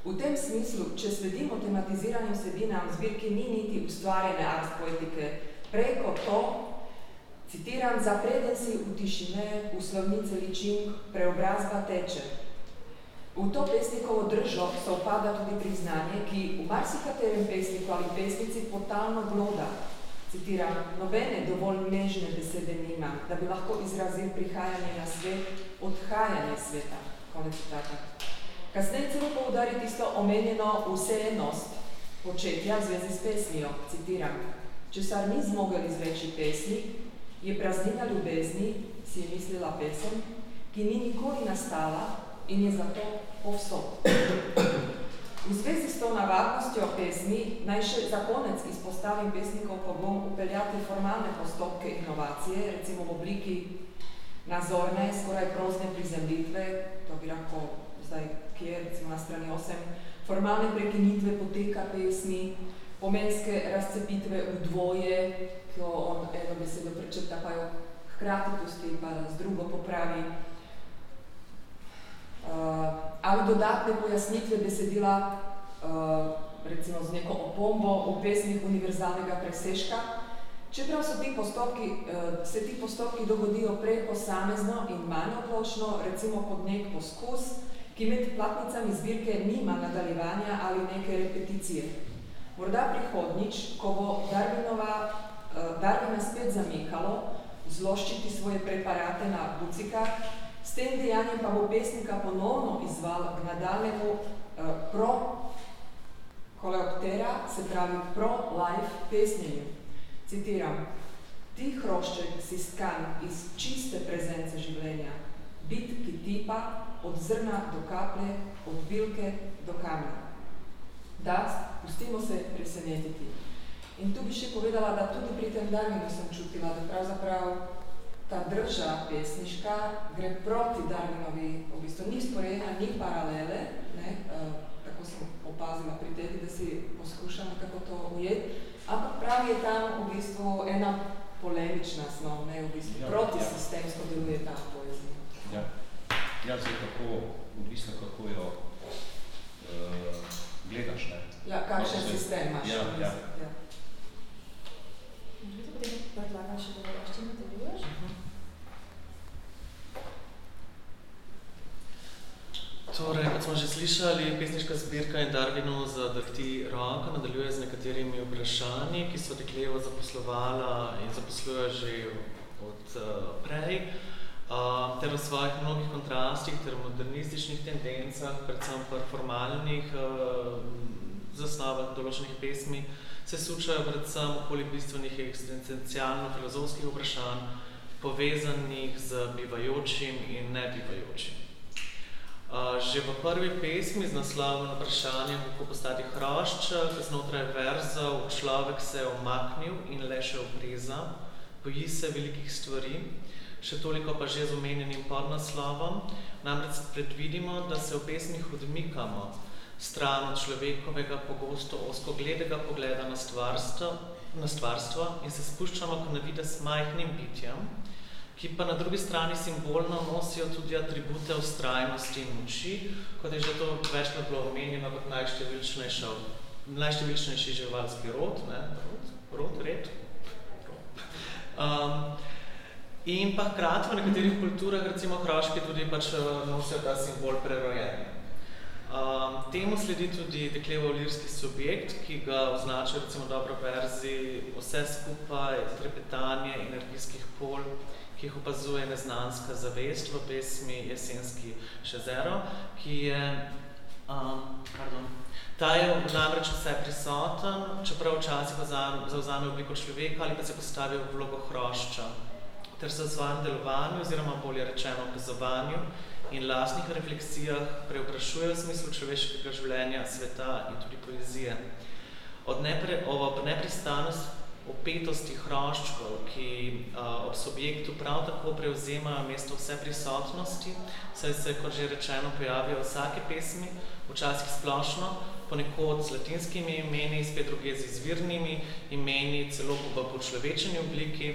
V tem smislu, če sledimo tematiziranim vsebinam, zbirki ni niti ustvarjene ars poetike, prej kot to, citiram, zapreden si v tišine, v slovnice ličink, preobrazba teče. V to pesnikovo držo se opada tudi priznanje, ki v marsikaterem pesniku ali pesnici potalno bloda, citiram, nobene dovolj nežne besede nima, da bi lahko izrazil prihajanje na svet, odhajanje sveta. Konec citata. Kasneje celo poudari tisto omenjeno vseennost početja v zvezi s pesmijo, citiram, česar ni zmogel izreči pesmi, je praznina ljubezni, si je mislila pesem, ki ni nikoli nastala in je zato povsod. V zvezi s to navadnostjo pesmi naj še za konec izpostavim pesnikov pogum upeljati formalne postopke inovacije, recimo v obliki nazorne, skoraj prozne prizemljitve, to bi lahko zdaj kje, recimo na strani 8, formalne prekinitve poteka pesmi, pomenske razcepitve v dvoje, ko on eno besedo prečrta, pa jo hkrati pusti, pa z drugo popravi, ali dodatne pojasnitve besedila, uh, recimo z neko opombo v pesmih univerzalnega presežka, Čeprav so ti postopki, uh, se ti postopki dogodijo prej posamezno in manj odločno, recimo kot nek poskus, ki med platnicami zbirke nima nadaljevanja ali neke repeticije. Morda prihodnič, ko bo Darwinova, Darwina spet zamikalo, zloščiti svoje preparate na bucikah, s tem dejanjem pa bo pesnika ponovno izval k nadaljemu uh, pro koleoptera, se pravi pro-life pesnjenju. Citiram, ti hrošček si skan iz čiste prezence življenja, bit, ki tipa od zrna do kaple, od bilke do kamna. Da, pustimo se presenetiti. In tu bi še povedala, da tudi pri tem Darwinu sem čutila, da pravzaprav ta drža pesniška gre proti Darwinovi, v bistvu ni sporejena, ni paralele, ne, uh, tako sem opazila pri tebi, da si poskušam nekako to ujeti, ampak pravi je tam v bistvu ena polemična snov, ne, v bistvu Ja, proti ja. deluje ta poezija. Ja, ja zdaj kako, odvisno kako jo uh, gledaš, ne? Ja, kakšen No, sistem imaš. Ja, v ja. bistvu, ja. Potem predlagam še, da boš čim nadaljuješ? Torej, kot smo že slišali, pesniška zbirka in Darwinu zadrti roko nadaljuje z nekaterimi vprašanji, ki so deklevo zaposlovala in zaposlujejo že od uh, prej, uh, ter v svojih mnogih kontrastih ter modernističnih tendencah, predvsem pa formalnih uh, zasnovah določenih pesmi, se sučajo predvsem okoli bistvenih eksistencialno-filozofskih vprašanj, povezanih z bivajočim in nebivajočim. Že v prvi pesmi z naslovom na vprašanje, kako postati hrošček, znotraj verzov človek se je omaknil in le še opreza, boji se velikih stvari, še toliko pa že z omenjenim podnaslovom, namreč predvidimo, da se v pesmih odmikamo stran od človekovega pogosto oskogledega pogleda na stvarstvo, na stvarstvo in se spuščamo k na vides majhnim bitjem, ki pa na drugi strani simbolno nosijo tudi atribute ustrajnosti in moči, kot je že to večkrat bilo omenjeno kot najštevilčnejša, najštevilčnejši živalski rod, ne, rod, rod, red. Um, in pa hkrati v nekaterih kulturah, recimo hroški, tudi pač eh, nosijo ta simbol prerojenja. Um, temu sledi tudi deklevo lirski subjekt, ki ga označa recimo dobro verzi vse skupaj, trepetanje energijskih pol, ki jih opazuje neznanska zavest v pesmi Jesenski šezero, ki je, um, pardon, ta je namreč vse prisoten, čeprav včasih zauzame- obliko človeka ali pa se postavi v vlogo hrošča, ter se v svojem delovanju oziroma bolje rečeno opazovanju in lastnih refleksijah preoprašuje v smislu človeškega življenja, sveta in tudi poezije. Od nepre, ob nepristanost opetosti hroščkov, ki a, ob subjektu prav tako prevzemajo mesto vse prisotnosti, saj se, kot že rečeno, pojavijo vsake pesmi, včasih splošno, ponekod z latinskimi imeni, spet druge z izvirnimi imeni, celo v počlovečeni obliki.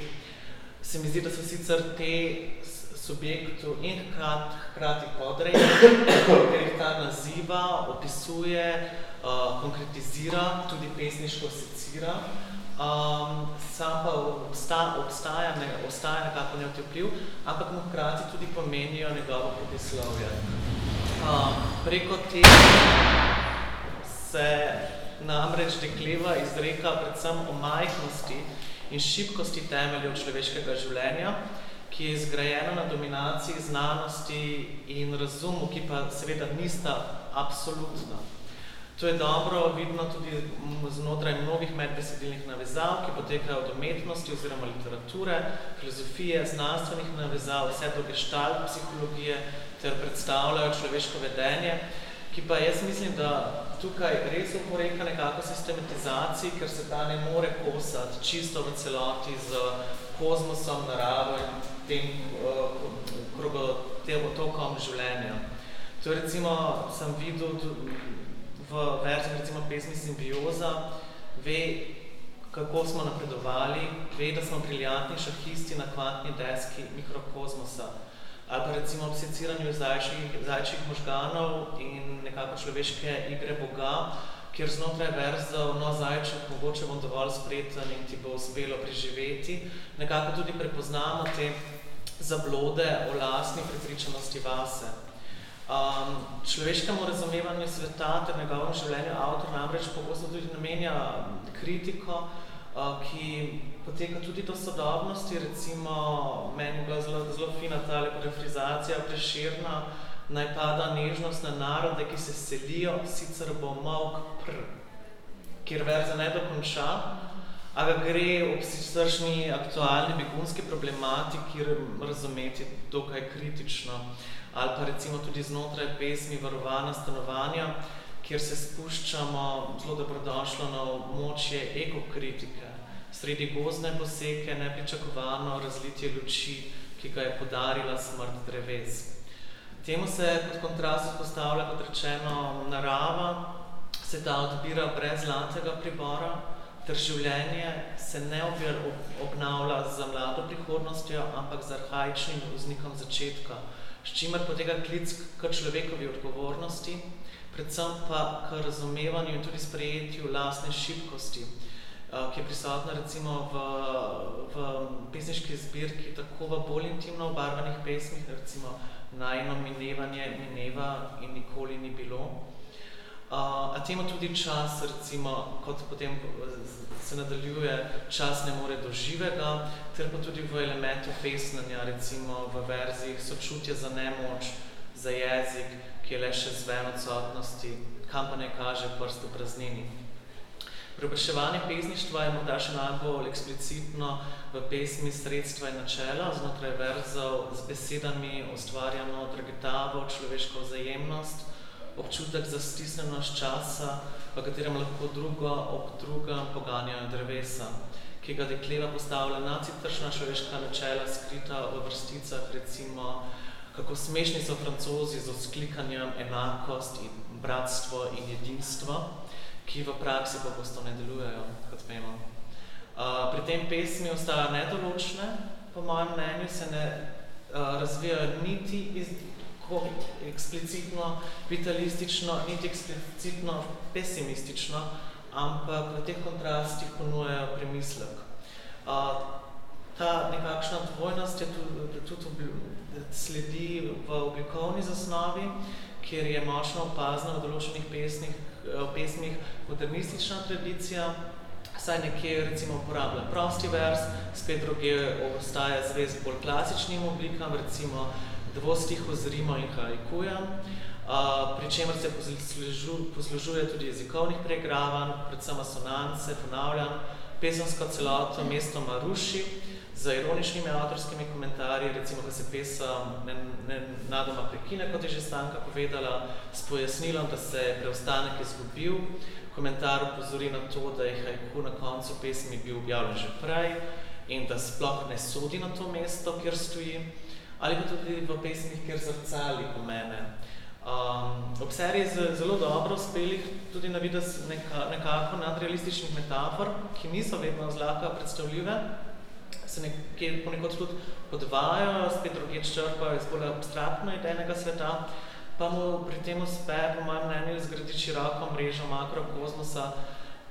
Se mi zdi, da so sicer te subjektu in hkrati, hkrati podrejeni, ker jih ta naziva, opisuje, uh, konkretizira, tudi pesniško secira, um, sam pa obsta, obstaja, ne, ostaja nekako neotepljiv, ampak mu hkrati tudi pomenijo njegovo protislovje. Um, preko te se namreč dekleva izreka predvsem o majhnosti in šibkosti temeljev človeškega življenja, ki je zgrajena na dominaciji znanosti in razumu, ki pa seveda nista absolutna. To je dobro vidno tudi znotraj mnogih medbesedilnih navezav, ki potekajo od umetnosti oziroma literature, filozofije, znanstvenih navezav, vse do gestalt psihologije ter predstavljajo človeško vedenje, ki pa jaz mislim, da tukaj res oporeka nekako sistematizaciji, ker se ta ne more kosati čisto v celoti z kozmosom, naravo in tem uh, krogotokom življenja. To recimo, sem videl v verzih recimo pesmi Simbioza, ve, kako smo napredovali, ve, da smo briljantni šahisti na kvantni deski mikrokozmosa. Ali pa recimo ob seciranju zajčjih, zajčjih možganov in nekako človeške igre Boga, kjer znotraj verzov, no zajček, mogoče bom dovolj spreten in ti bo uspelo preživeti, nekako tudi prepoznamo te zablode o lastni prepričanosti vase. Um, človeškemu razumevanju sveta ter njegovem življenju avtor namreč pogosto tudi namenja kritiko, uh, ki poteka tudi do sodobnosti, recimo meni je bila zelo, zelo fina ta refrizacija preširna, naj pada nežnost na narode, ki se selijo, sicer bo mok pr, kjer verza ne dokonča, a ga gre ob siceršnji aktualni begunski problematiki razumeti dokaj kritično. Ali pa recimo tudi znotraj pesmi Varovana stanovanja, kjer se spuščamo zelo dobrodošlo na območje ekokritike. Sredi gozne poseke, nepričakovano razlitje luči, ki ga je podarila smrt dreves. Temu se kot kontrast postavlja, kot rečeno, narava, se ta odbira brez zlatega pribora, ter življenje se ne obnavlja za mlado prihodnostjo, ampak z arhaičnim vznikom začetka, s čimer potega klic k človekovi odgovornosti, predvsem pa k razumevanju in tudi sprejetju lastne šibkosti, ki je prisotna recimo v, v pesniški zbirki, tako v bolj intimno obarvanih pesmih, recimo Najno minevanje mineva in nikoli ni bilo. Uh, a temu tudi čas, recimo, kot potem se nadaljuje, čas ne more do živega, ter pa tudi v elementu pesnanja, recimo v verzih sočutja za nemoč, za jezik, ki je le še zven odsotnosti, kam pa ne kaže prst v praznini. Preobraševanje pesništva je morda še najbolj eksplicitno v pesmi Sredstva in načela, znotraj verzov z besedami ustvarjamo dragitavo, človeško vzajemnost, občutek za stisnenost časa, v katerem lahko drugo ob drugem poganjajo drevesa, ki ga dekleva postavlja nacitršna človeška načela, skrita v vrsticah, recimo, kako smešni so francozi z odsklikanjem enakost in bratstvo in jedinstvo, ki v praksi pogosto ne delujejo, kot vemo. Pri tem pesmi ostaja nedoločne, po mojem mnenju se ne razvijajo niti iz, ko eksplicitno vitalistično, niti eksplicitno pesimistično, ampak v teh kontrastih ponujajo premislek. Ta nekakšna dvojnost je tudi, tudi sledi v oblikovni zasnovi, kjer je močno opazna v določenih pesmih, v pesmih modernistična tradicija, saj nekje recimo uporablja prosti vers, spet druge ostaja zvez bolj klasičnim oblikam, recimo dvostih ozrimo in haikuja, uh, pri čemer se poslužuje tudi jezikovnih preigravanj, predvsem asonance, ponavljam, pesemsko celoto mestoma ruši, z ironičnimi avtorskimi komentarji, recimo, ko se pesem ne, ne, nadoma prekine, kot je že Stanka povedala, s pojasnilom, da se je preostanek izgubil. Komentar upozori na to, da je haiku na koncu pesmi bil objavljen že prej in da sploh ne sodi na to mesto, kjer stoji, ali pa tudi v pesmih, kjer zrcali pomene. Um, ob seriji z zelo dobro uspelih tudi na vides neka, nekako nadrealističnih metafor, ki niso vedno zlahka predstavljive, se nekje ponekod tudi podvajajo, spet druge črpajo iz bolj abstraktno idejnega sveta, pa mu pri tem uspe, po mojem mnenju, zgraditi široko mrežo makrokozmosa,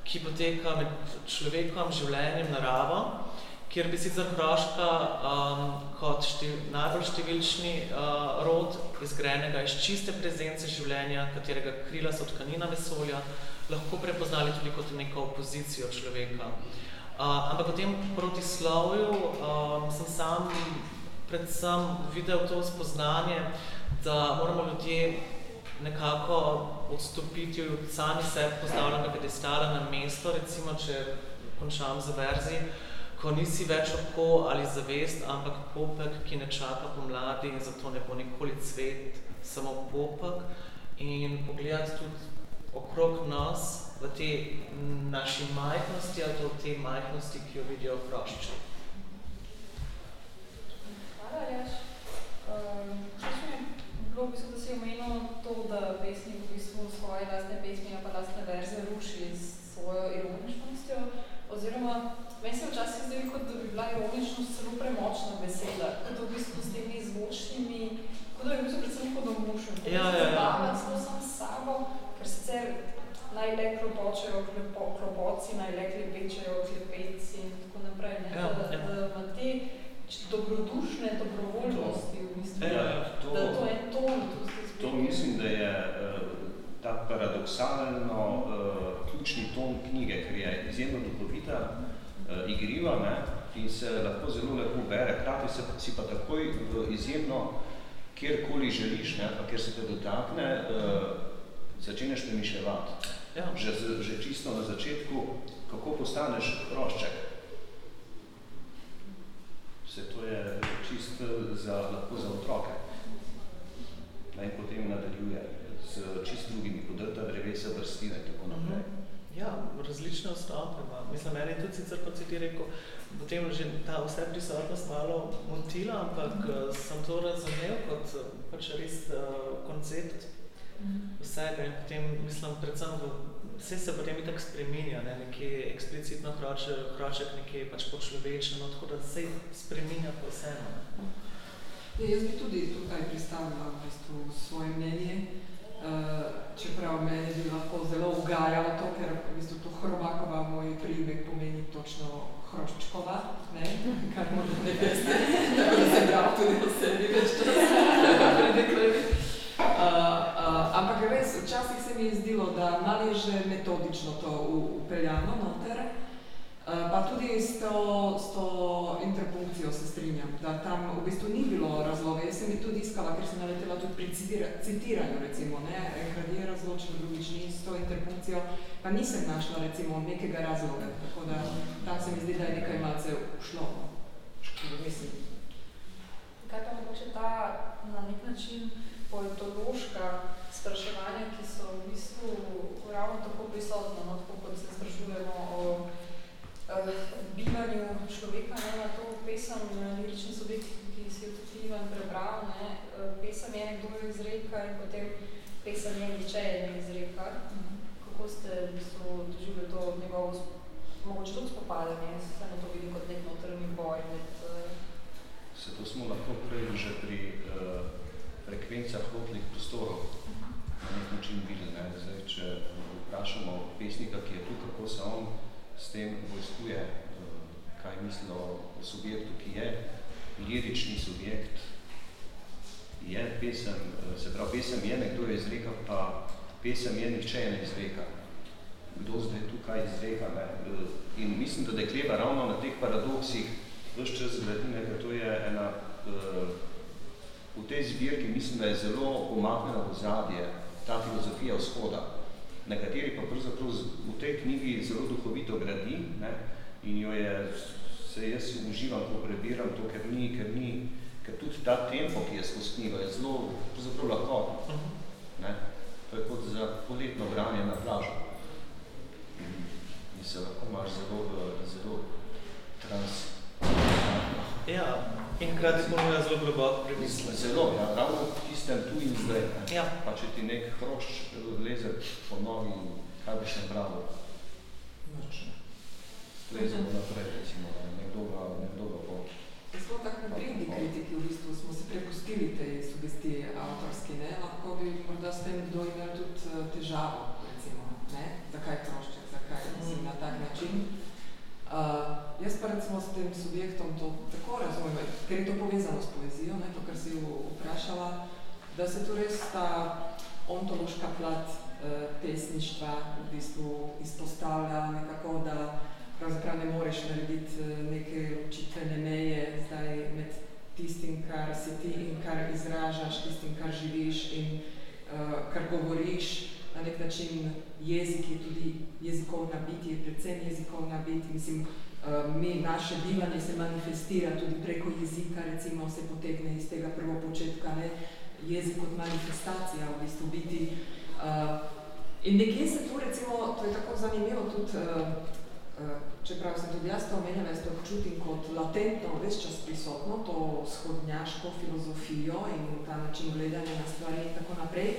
ki poteka med človekom, življenjem, naravo, kjer bi sicer hroška um, kot štiv, najbolj številčni uh, rod izgrenega iz čiste prezence življenja, katerega krila so tkanina vesolja, lahko prepoznali tudi kot neko opozicijo človeka. Uh, ampak v tem protislovju um, sem sam predvsem videl to spoznanje, da moramo ljudje nekako odstopiti od sami sebe postavljenega pedestala na mesto, recimo, če končam za verzi, ko nisi več oko ali zavest, ampak popek, ki ne čaka pomladi in zato ne bo nikoli cvet, samo popek in pogledati tudi okrog nas, v tej naši majhnosti ali v tej majhnosti, ki jo vidijo hrošče. Hvala, Aljaš. Um, bilo v bistvu, da si omenil to, da pesnik v bistvu svoje lastne pesmi pa lastne verze ruši s svojo ironičnostjo, oziroma meni se včasih zdi, kot da bi bila ironičnost celo premočna beseda, kot da v bistvu s temi zvočnimi, kot da bi bistvu predvsem hodomušen, ja, ja, ja. zabavati samo sam s sabo, ker sicer naj le klopočejo klepo, klopoci, naj le klepečejo klepeci in tako naprej. Ne? Ja, da, ja. da ima te dobrodušne dobrovoljnosti v bistvu. Ja, to, da to je ton, to spet. to mislim, da je uh, ta paradoksalno uh, ključni ton knjige, ker je izjemno duhovita, uh, igriva ne, in se lahko zelo lepo bere, hkrati se si pa takoj v izjemno, kjerkoli želiš, ne, pa kjer se te dotakne, uh, začeneš premišljevati. Ja. Že, z- že čisto na začetku, kako postaneš hrošček. Vse to je čisto za, lahko za otroke. Ne, in potem nadaljuje s čist drugimi podrta drevesa, vrstine in tako naprej. Ja, različne osnope ima. Mislim, meni je tudi sicer, kot si ti rekel, potem že ta vse prisotnost malo motila, ampak mm. sem to razumel kot eh, pač res uh, koncept vsega in potem, mislim, predvsem v, vse se potem itak spreminja, ne, nekje eksplicitno hroče, hroček nekje pač počlovečeno, tako da se spreminja pa vseeno. Ja, jaz bi tudi tukaj pristavila v bistvu svoje mnenje, uh, čeprav meni bi lahko zelo ugajalo to, ker v bistvu to Hrobakova moj priimek pomeni točno Hroščkova, ne? kar možno ne veste, tako da sem bral tudi o sebi več časa. Uh, uh, ampak res, včasih se mi je zdelo, da malo je že metodično to upeljano noter, uh, pa tudi s to, s to interpunkcijo se strinjam, da tam v bistvu ni bilo razloga. Jaz sem jih tudi iskala, ker sem naletela tudi pri citira, citiranju, recimo, ne, enkrat je razločen, drugič ni s to interpunkcijo, pa nisem našla recimo nekega razloga, tako da tam se mi zdi, da je nekaj malce ušlo. no. Mislim, Kaj pa mogoče ta na nek način poetološka spraševanja, ki so v bistvu ravno tako prisotna, no, tako kot se sprašujemo o eh, bivanju človeka ne, na to pesem, eh, lirični subjekt, ki si jo tudi Ivan prebral, ne, eh, pesem je nekdo jo izreka in potem pesem je niče je ne izreka. Kako ste v bistvu doživeli to njegovo mogoče tudi spopadanje, jaz vseeno to vidim kot nek notranji boj med eh, Se to smo lahko prej že pri uh, frekvencah hlotnih prostorov na nek način videli. Ne? Zdaj, če vprašamo pesnika, ki je tu, kako se on s tem vojskuje, uh, kaj misli o, subjektu, ki je lirični subjekt, je pesem, uh, se pravi, pesem je nekdo je izreka, pa pesem je nihče je ne izreka. Kdo zdaj tukaj izreka? Ne? Uh, In mislim, da dekleva ravno na teh paradoksih vse čas gradi, ne, ker to je ena, v tej zbirki mislim, da je zelo omaknjena v zadje ta filozofija vzhoda, na kateri pa pravzaprav v tej knjigi zelo duhovito gradi ne, in jo je, se jaz uživam, ko prebiram to, ker ni, ker ni, ker tudi ta tempo, ki je skozi knjigo, je zelo pravzaprav lahko. Ne. To je kot za poletno branje na plažu. In, se lahko imaš zelo, zelo trans, Ja, in krati ponuja zelo globok premislek. Zelo, ja, ravno v tistem tu in zdaj. Ne. Ja. Pa če ti nek hrošč leze po nogi, kaj biš napravil? Nič. Lezemo naprej, recimo, ne. nekdo ga, nekdo ga bo. Smo tako napredni kritiki, v bistvu smo se prepustili tej sugestiji avtorski, ne? lahko bi morda s tem kdo imel tudi eh, težavo, recimo, ne? zakaj trošček, zakaj mislim, na tak način. Uh, jaz pa recimo s tem subjektom to tako razumem, ker je to povezano s poezijo, ne? to, kar si jo vprašala, da se tu res ta ontološka plat uh, pesništva v bistvu izpostavlja nekako, da pravzaprav ne moreš narediti eh, neke ločitvene meje zdaj med tistim, kar si ti in kar izražaš, tistim, kar živiš in uh, kar govoriš. Na nek način jezik je tudi jezikovna biti, je predvsem jezikovna biti. Mislim, mi, naše bivanje se manifestira tudi preko jezika, recimo se potegne iz tega prvopočetka, ne? jezik kot manifestacija v bistvu biti. Uh, in nekje se tu recimo, to je tako zanimivo tudi, uh, uh, čeprav sem tudi jaz to omenjala, jaz to občutim kot latentno, ves čas prisotno, to shodnjaško filozofijo in ta način gledanja na stvari in tako naprej.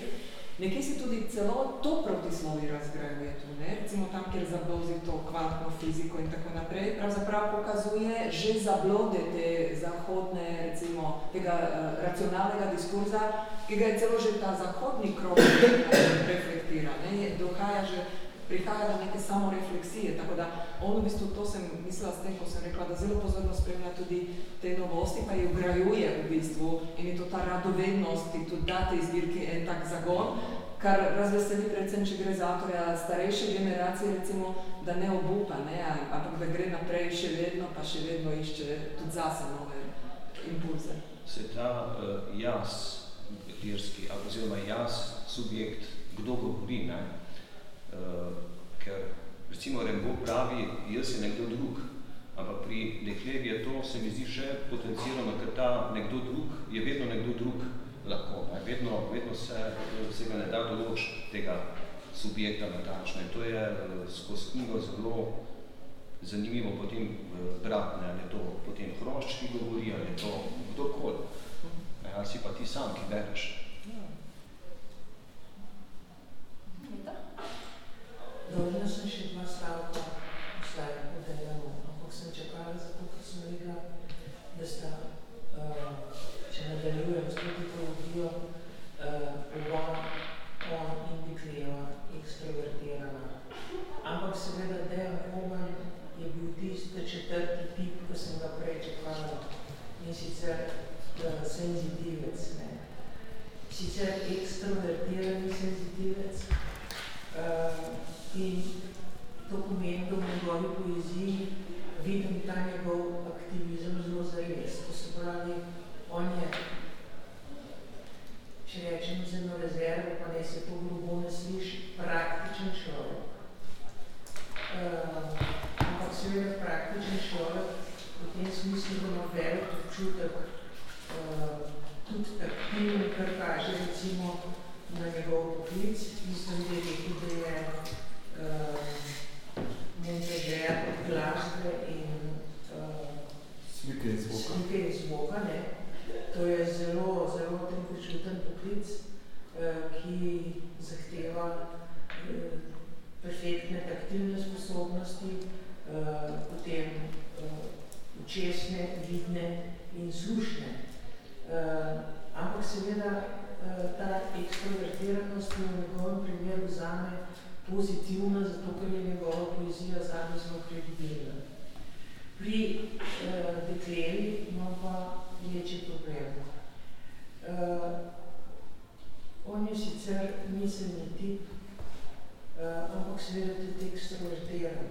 Nekje se tudi celo to protislovi razgrajuje tu, ne? recimo tam, kjer zablozi to kvantno fiziko in tako naprej, pravzaprav pokazuje že zablode te zahodne, recimo, tega uh, racionalnega diskurza, ki ga je celo že ta zahodni krog reflektira. Ne? Dohaja že prihaja do neke samorefleksije, tako da on v bistvu to sem mislila s tem, ko sem rekla, da zelo pozorno spremlja tudi te novosti, pa jih ugrajuje v bistvu in je to ta radovednost, ki tudi da tej zbirki en tak zagon, kar razveseli predvsem, če gre za avtorja starejše generacije, recimo, da ne obupa, ne, ampak da gre naprej še vedno, pa še vedno išče tudi zase nove impulze. Se ta uh, jaz, lirski, oziroma jaz, subjekt, kdo govori, ne? Uh, ker recimo Rembo pravi, jaz je nekdo drug, ampak pri Deklevi je to, se mi zdi, že potencirano, ker ta nekdo drug je vedno nekdo drug, lahko. Ne? Vedno, vedno se, se ga ne da določ tega subjekta natančno. In to je eh, skozi knjigo zelo zanimivo potem eh, brati, ali je to potem hrošč, ki govori, ali je to kdorkoli. Ne? Ali si pa ti sam, ki bereš. Dolžna sem še dva stavka vstaj podeljamo, ampak sem čakala zato, ker sem rekla, da sta uh, če nadaljujem s psihologija, uh, oba, on in Dikleva, ekstrovertirana. Ampak seveda Dejan Homan je bil tisti četrti tip, ko sem ga prej čekala, in sicer uh, senzitivec. Ne. Sicer ekstrovertirani senzitivec uh, in to pomeni, da v njegovi poeziji vidim ta njegov aktivizem zelo zares. To se pravi, on je, če rečem z eno rezervo, pa ne se to grobo ne sliši, praktičen človek. Uh, ampak seveda praktičen človek v tem smislu, da ima velik občutek uh, tudi aktivno, kar kaže recimo na njegov poklic. Mislim, da je rekel, da je uh, montažer glasbe in uh, slike in zvoka. Slike in zvoka, ne. To je zelo, zelo tenkočuten poklic, eh, ki zahteva eh, perfektne taktilne sposobnosti, eh, potem učesne, vidne in slušne. Ampak seveda ta ekstrovertiranost v njegovem primeru zame pozitivna, zato ker je njegova poezija zame zelo kredibilna. Pri deklevi imam pa večji problem on je sicer tip, uh, ampak seveda tudi ekstrovertiran.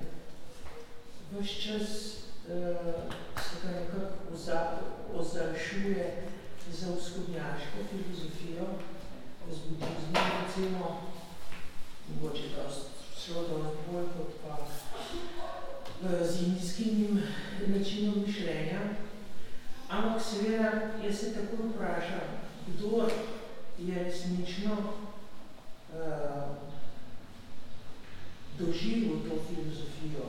Ves čas uh, se ga nekako ozrašuje za vzhodnjaško filozofijo, z budizmom recimo, mogoče dost, šlo dost bolj kot pa z indijskim načinom mišljenja, Ampak seveda, jaz se tako vprašam, kdo je resnično uh, doživel to filozofijo,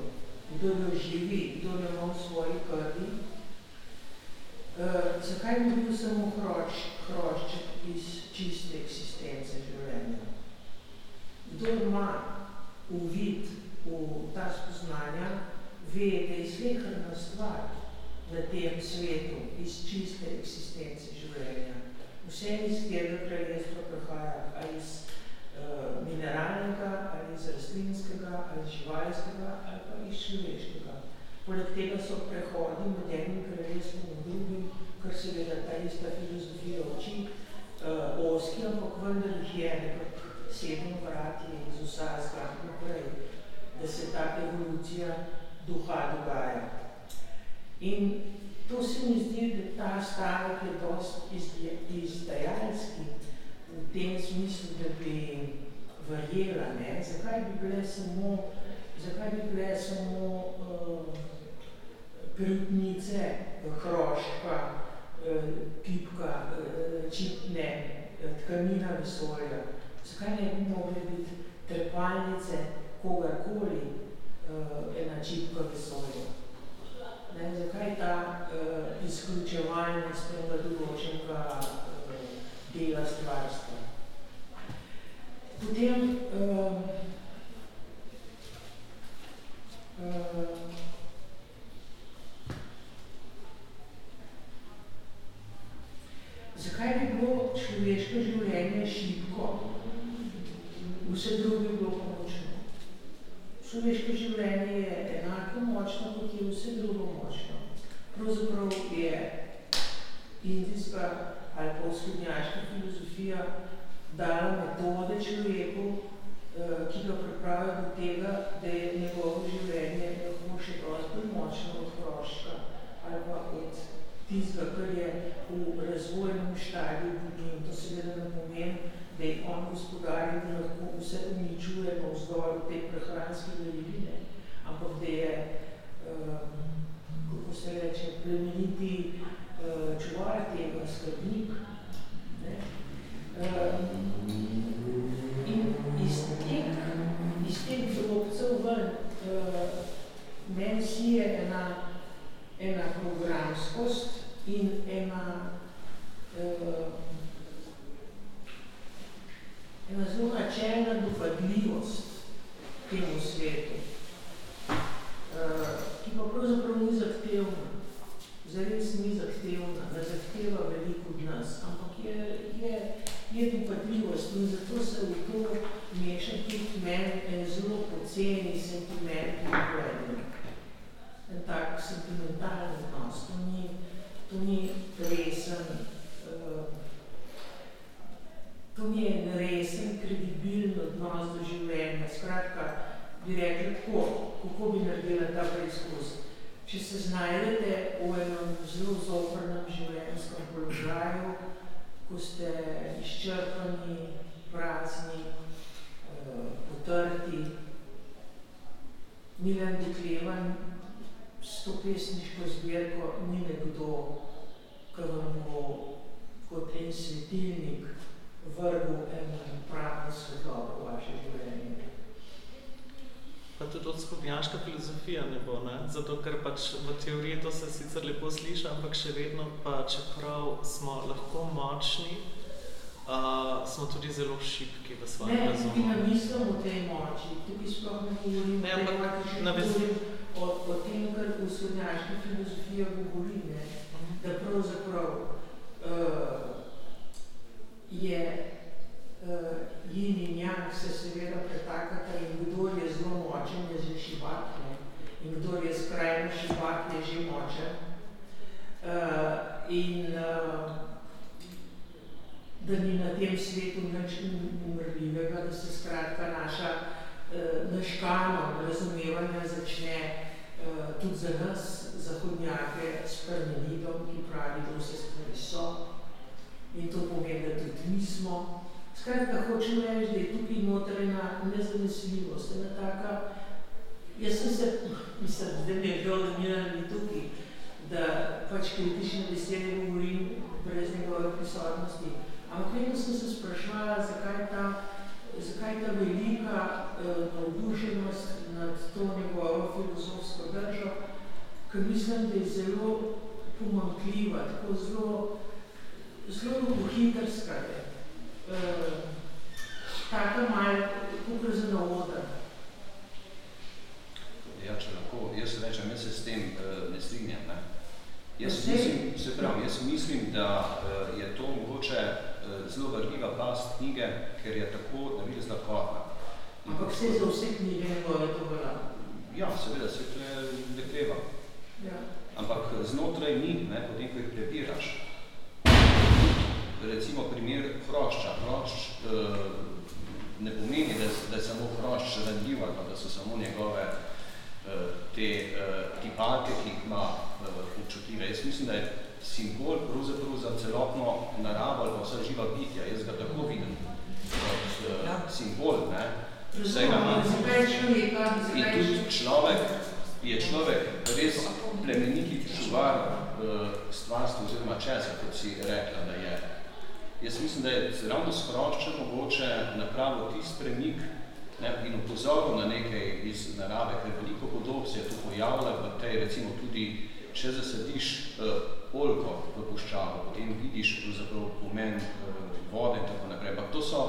kdo jo živi, kdo jo ima v svoji krvi, uh, zakaj bi bil samo hroč, hrošček iz čiste eksistence življenja? Kdo ima uvid v ta spoznanja, ve, da je slehrna stvar, na tem svetu, iz čiste eksistence življenja. Vse iz tega kraljestva prihaja, ali iz uh, mineralnega, ali iz rastlinskega, ali iz živalskega, ali pa iz človeškega. Poleg tega so prehodi med enim kraljestvom in drugim, kar seveda ta ista filozofija oči, uh, oski, ampak vendar jih je nekak sedem vrati iz vsazga naprej, da se ta evolucija duha dogaja. In to se mi zdi, da ta stavek je dost izdajalski tem smislu, da bi verjela, ne? Zakaj bi bile samo, zakaj bi bile samo uh, prutnice, hroška, uh, tipka, uh, čipne, uh, tkanina vesolja? Zakaj ne bi mogli biti trepalnice kogarkoli uh, ena čipka vesolja? Ne, zakaj ta uh, izključevalnost tega določenega uh, dela stvarstva? Potem uh, uh, Zakaj bi bilo človeško življenje šibko? Vse drugo bi bilo pomočno. človeško življenje je enako močno, kot je vse drugo močno. Pravzaprav je indijska ali pa vzhodnjaška filozofija dala metode človeku, eh, ki ga pripravijo do tega, da je njegovo življenje lahko še bolj močno od hroščka ali pa od tistega, kar je v razvojnem štadiju budin. To seveda ne pomeni, da je on gospodar in da lahko vse uničuje navzdol te prehranske veljine, ampak da je, uh, kako se reče, plemeniti čuvar tega, skrbnik. Ne? Uh, in iz teh, iz teh drobcev ven, uh, meni si je ena, ena programskost in ena uh, ena zelo načelna dopadljivost temu svetu, uh, ki pa pravzaprav ni zahtevna, zares ni zahtevna, zahteva veliko od nas, ampak je, je, je dopadljivost in zato se v to meša tudi meni en zelo poceni sentiment in En tak sentimentalni odnos, to ni, to ni resen, uh, To mi je resen, kredibilen odnos do življenja. Skratka, bi rekli tako, kako bi naredila ta preizkus. Če se znajdete v enem zelo zoprnem položaju, ko ste izčrpani, prazni, eh, potrti, Milan Deklevan s to pesniško zbirko ni nekdo, ki vam bo kot en svetilnik vrgu eno pravno svetlobo v vaše življenje. Tudi odskobnjaška filozofija ne bo, ne? Zato, ker pač v teoriji to se sicer lepo sliši, ampak še vedno pa, čeprav smo lahko močni, uh, smo tudi zelo šibki v svojem ne, razumu. Ne, ne mislim o tej moči, tukaj sploh ne govorim ne, ampak, moči, o, o tem, kar v vzhodnjaški filozofija govori, ne? da pravzaprav uh, je uh, yin in yang se seveda pretakata in kdo je zelo močen, je že šibak, ne? in kdo je skrajno šibak, je že močen. Uh, in uh, da ni na tem svetu nič umrljivega, da se skratka naša uh, naš kanon razumevanja začne uh, tudi za nas, zahodnjake, s Parmenidom, ki pravi, da vse stvari so, in to pomeni, da tudi mi smo. Skratka, hočem reči, da je tukaj notrena nezanesljivost, ena taka, jaz sem se, mislim, da mi je žal, da Milan ni tukaj, da pač kritične besede govorim brez njegove prisotnosti. Ampak vedno sem se sprašvala, zakaj ta, zakaj ta velika eh, navdušenost nad to njegovo filozofsko držo, ker mislim, da je zelo pomankljiva, tako zelo zelo bohinkarska je. E, taka malo, kako za navoda. Ja, če lahko, jaz rečem, jaz se s tem uh, ne strinjam. Ne? Jaz mislim, se pravi, jaz mislim, da uh, je to mogoče uh, zelo vrljiva past knjige, ker je tako navidezna korna. Ampak se za vse knjige ne gore to bila? Ja, seveda, se to je dekleva. Ja. Ampak znotraj ni, ne, potem, ko jih prebiraš, recimo primer hrošča. Hrošč uh, ne pomeni, da, da je samo hrošč ranljiv ali da so samo njegove uh, te uh, tipalke, ki jih ima uh, občutljive. Jaz mislim, da je simbol pravzaprav za celotno naravo ali pa vse živa bitja. Jaz ga tako vidim kot uh, ja. simbol. Ne? Vsega In tudi človek je človek res plemeniti čuvar uh, stvarstva oziroma česa, kot si rekla, da je. Jaz mislim, da je ravno s hroščem mogoče napravil tist premik ne, in upozoril na nekaj iz narave, ker veliko podob se je to pojavlja v tej, recimo tudi, če zasadiš uh, oljko v puščavo, potem vidiš pravzaprav pomen uh, vode in tako naprej. Ampak to so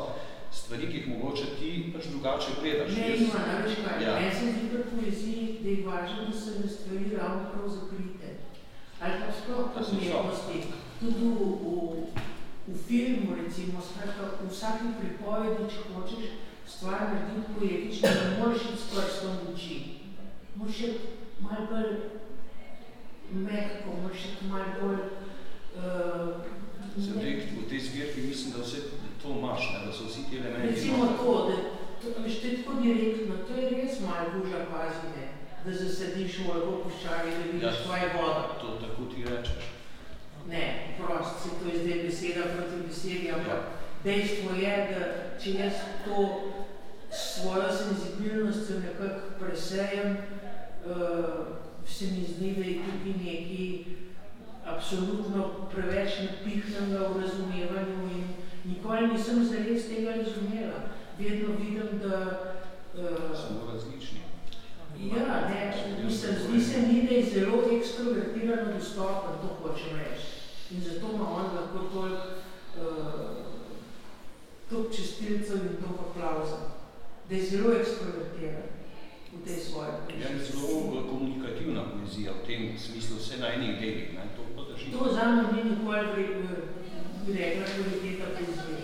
stvari, ki jih mogoče ti pač drugače gledaš. Ne, ima, ne veš kaj. Ja. Meni se zdi pri poeziji, da je važno, da se ne stvari ravno prav zakrite. Ali pa sploh po umetnosti. Tudi v, v v filmu, recimo, skratka, v vsaki pripovedi, če hočeš, stvar narediti poetično, ne moreš iti s prstom v oči. Moraš iti malo bolj mehko, moraš iti malo bolj uh, Se rekel, v tej zbirki mislim, da vse to imaš, ne? da so vsi ti elementi Recimo to, da to, veš, to je tako direktno, to je res malo guža pazi, ne? da zasediš v albo puščavi, da vidiš, Ja. kaj je voda. To tako ti rečeš. Ne, prost, se to je zdaj beseda proti besedi, ampak Ja. dejstvo je, da če jaz to svojo senzibilnostjo nekako presejem, uh, se mi zdi, da je tukaj neki absolutno preveč napihnenega v razumevanju in nikoli nisem zares tega razumela. Vedno vidim, da uh, Samo različni. Ja, ne, mislim, zdi se mi, da je zelo ekstrovertirano dostopen, to hočem reči. In zato ima on lahko toliko uh, toliko čestilcev in toliko aplauza. Da je zelo ekstrovertiran v tej svoji Je poeziji. zelo eh, komunikativna poezija v tem smislu, vse na enih delih, ne? to pa drži. To zame ni nikoli vre- bi rekla kvaliteta poezije.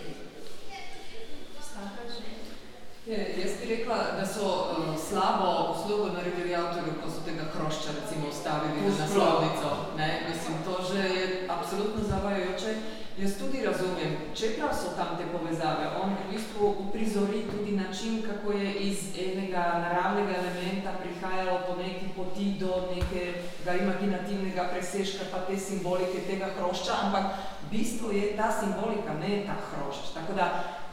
Je, jaz bi rekla, da so uh, slabo uslugo naredili avtorju, ko so tega hrošča recimo ustavili na naslovnico. Ne? Mislim, to že je absolutno zavajajoče. Jaz tudi razumem, čeprav so tam te povezave, on v bistvu uprizori tudi način, kako je iz enega naravnega elementa prihajalo po neki poti do nekega imaginativnega presežka, pa te simbolike tega hrošča, ampak bistvo je ta simbolika, ne ta hrošč. Tako da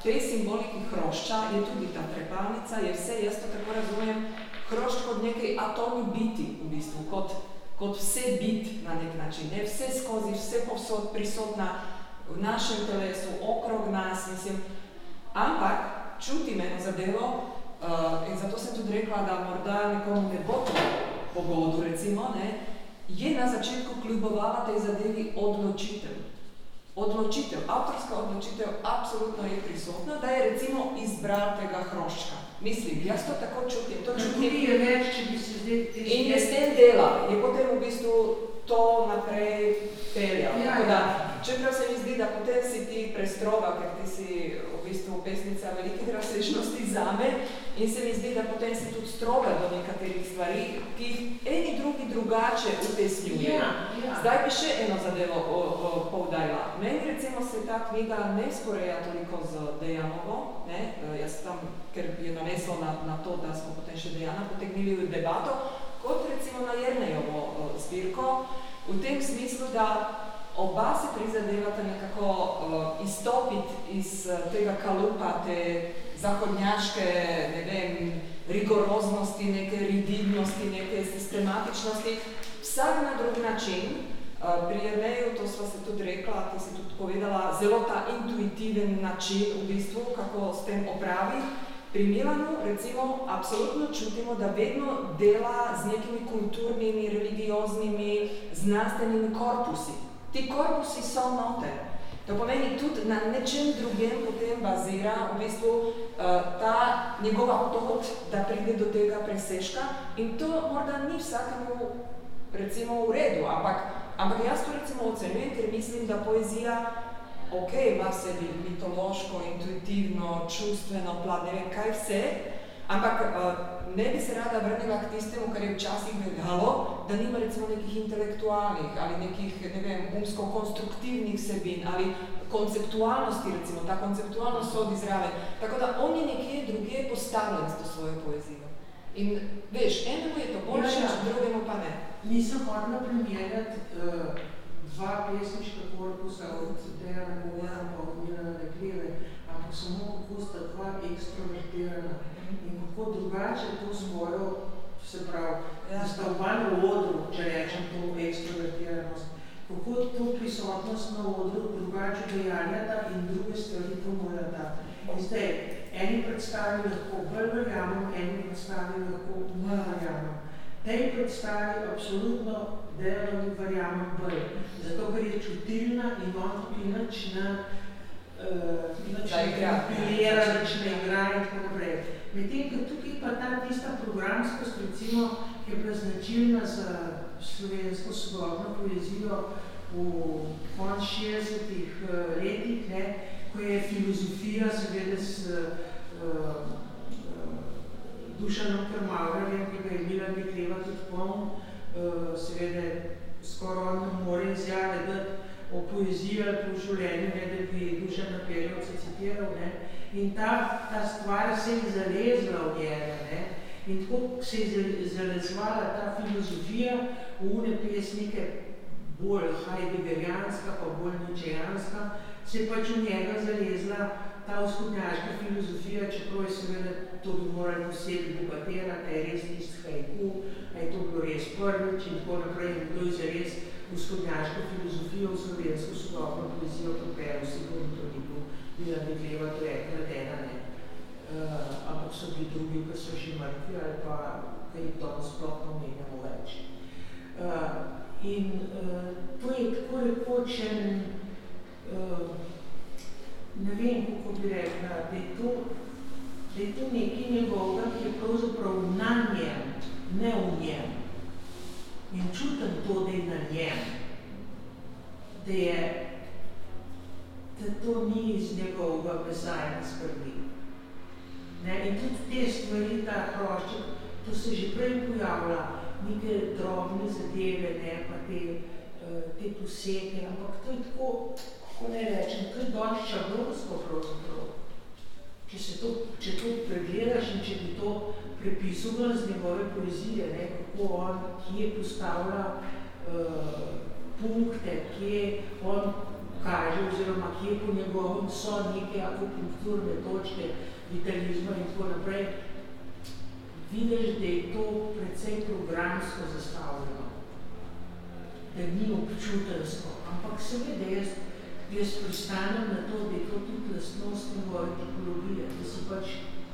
tej simboliki hrošča je tudi ta trepalnica, je vse, jaz to tako razumem, hrošč kot nekaj atomi biti v bistvu, kot, kot vse bit na nek način, ne? vse skozi, vse povsod prisotna v našem telesu, okrog nas, mislim. Ampak čutim eno zadevo uh, in zato sem tudi rekla, da morda nekomu ne bo to pogodu, recimo, ne? je na začetku kljubovala tej zadevi odločitev odločitev, avtorska odločitev absolutno je prisotna, da je recimo izbral tega hroščka. Mislim, jaz to tako čutim, to čutim. Je več, če bi se zdaj... In je s tem dela, je potem v bistvu to naprej peljal. Ja, Tako da, ja. čeprav se mi zdi, da potem si ti prestrova, ker ti si v bistvu pesnica velikih razsežnosti zame in se mi zdi, da potem si tudi stroga do nekaterih stvari, ki jih eni drugi drugače upesnjujejo. Ja, ja. Zdaj bi še eno zadevo o, o, poudarila. Meni recimo se ta knjiga ne sporeja toliko z Dejanovo, ne? E, jaz tam, ker je naneslo na, na to, da smo potem še Dejana potegnili v debato, kot recimo na Jernejovo o, zbirko, v tem smislu, da oba se prizadevata nekako o, izstopiti iz e, tega kalupa, te zahodnjaške, ne vem, rigoroznosti, neke rigidnosti, neke sistematičnosti, vsak na drug način, Uh, Pri Jerneju, to sva se tudi rekla, ti si tudi povedala, zelo ta intuitiven način v bistvu, kako s tem opravi. Pri Milanu recimo absolutno čutimo, da vedno dela z nekimi kulturnimi, religioznimi, znanstvenimi korpusi. Ti korpusi so note. To pomeni tudi na nečem drugem potem bazira v bistvu uh, ta njegova pot, da pride do tega presežka. In to morda ni vsakemu recimo v redu, ampak Ampak jaz to recimo ocenjujem, ker mislim, da poezija, ok, ima sebi mitološko, intuitivno, čustveno plat, ne vem kaj vse, ampak uh, ne bi se rada vrnila k tistemu, kar je včasih veljalo, da nima recimo nekih intelektualnih ali nekih, ne vem, umsko-konstruktivnih sebin ali konceptualnosti, recimo, ta konceptualnost sodi zraven. Tako da on je nekje drugje postavljen s to svojo poezijo. In veš, enemu je to bolj Ja, ja. drugemu pa ne. Nisem hotela primerjati uh, dva pesniška korpusa od Dejana Bogana pa od Milana Lekleve, ampak samo kako sta dva ekstrovertirana kako drugače to svojo, se pravi, Ja. da sta oba na odru, če rečem to ekstrovertiranost, kako to prisotnost na odru drugače dejanjata in druge stvari pomojata. In zdaj, eni predstavi lahko bolj verjamem, eni predstavi lahko manj verjamem. Tej predstavi absolutno delom verjamem bolj, zato ker je čutilna in on nič ne uh, nič Da ne igra. kompilira, nič ne igra in tako naprej. Medtem, ko tukaj pa ta tista programskost, recimo, ki je bila značilna za slovensko sodobno poezijo v konc 60-ih letih, ne, ko je filozofija seveda s uh, Dušanom Krmavrjem, ki ga je imela Mikleva tudi poln, uh, seveda skoraj on izjave dati o poeziji ali po življenju, ne, da bi Dušan Napeljovca citiral. Ne. In ta, ta stvar se je zalezla v njega. Ne. In tako se je zalezvala ta filozofija v une pesnike, bolj heidegerijanska, pa bolj ničejanska, se je pač v njega zalezla ta vzhodnjaška filozofija, čeprav je seveda to bi morali posebej bogaterati, je res tist hajku, a je to bilo res prvič in tako naprej, in kdo je za res vzhodnjaško filozofijo v slovensko sodobno poezijo pripeljal, sigurno to bila Medleva, to je kratena, ne. Uh, ampak so bili drugi, ki so že mrtvi ali pa kaj to sploh ne omenjamo več. Uh, in uh, to je tako rekoč en, uh, ne vem, kako bi rekla, da je to, da je to nekaj njegovega, ki je pravzaprav na njem, ne v njem. In čutim to, da je na njem, da je, da to ni iz njegovega bezajna skrbi. Ne? In tudi te stvari, ta hrošček, to se že prej pojavlja, neke drobne zadeve, ne, pa te, te poseke, ampak to je tako, kako ne rečem, to je dosti šablonsko pravzaprav. Če, se to, če to pregledaš in če bi to prepisoval z njegove poezije, ne, kako on, kje postavlja uh, punkte, kje on kaže, oziroma kje po njegovem so neke akupunkturne točke vitalizma in tako naprej, vidiš, da je to precej programsko zastavljeno, da ni občutensko, ampak seveda jaz, jaz pristanem na to, da je to tudi lastnost njegove tipologije, da se pač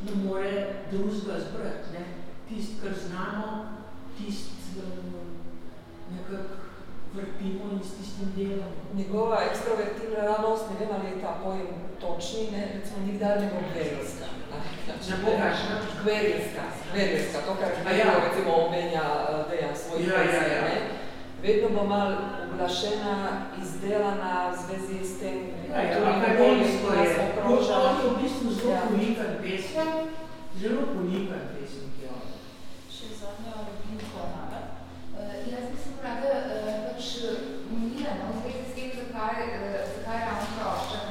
ne more drugega zbrati, ne. Tist, kar znamo, tist nekako vrtimo in s tistim delamo. Njegova ekstrovertiranost, ne vem, ali je ta pojem točni, ne, recimo nikdar ne bo gverilska. Ne bo kakšna? Gverilska, gverilska, to, kar ja. recimo omenja Dejan svoj ja, ja, ja. ne. Vedno bo malo uglašena, izdelana v zvezi s tem, ja, ja, akademsko je. On je v bistvu zelo ja. unikan pesnik, zelo unikan pesnik je on. Še zadnja repliko. Uh, jaz mislim, rada, uh, pač umira, no, v zvezi s tem, zakaj, zakaj ravno hroščak,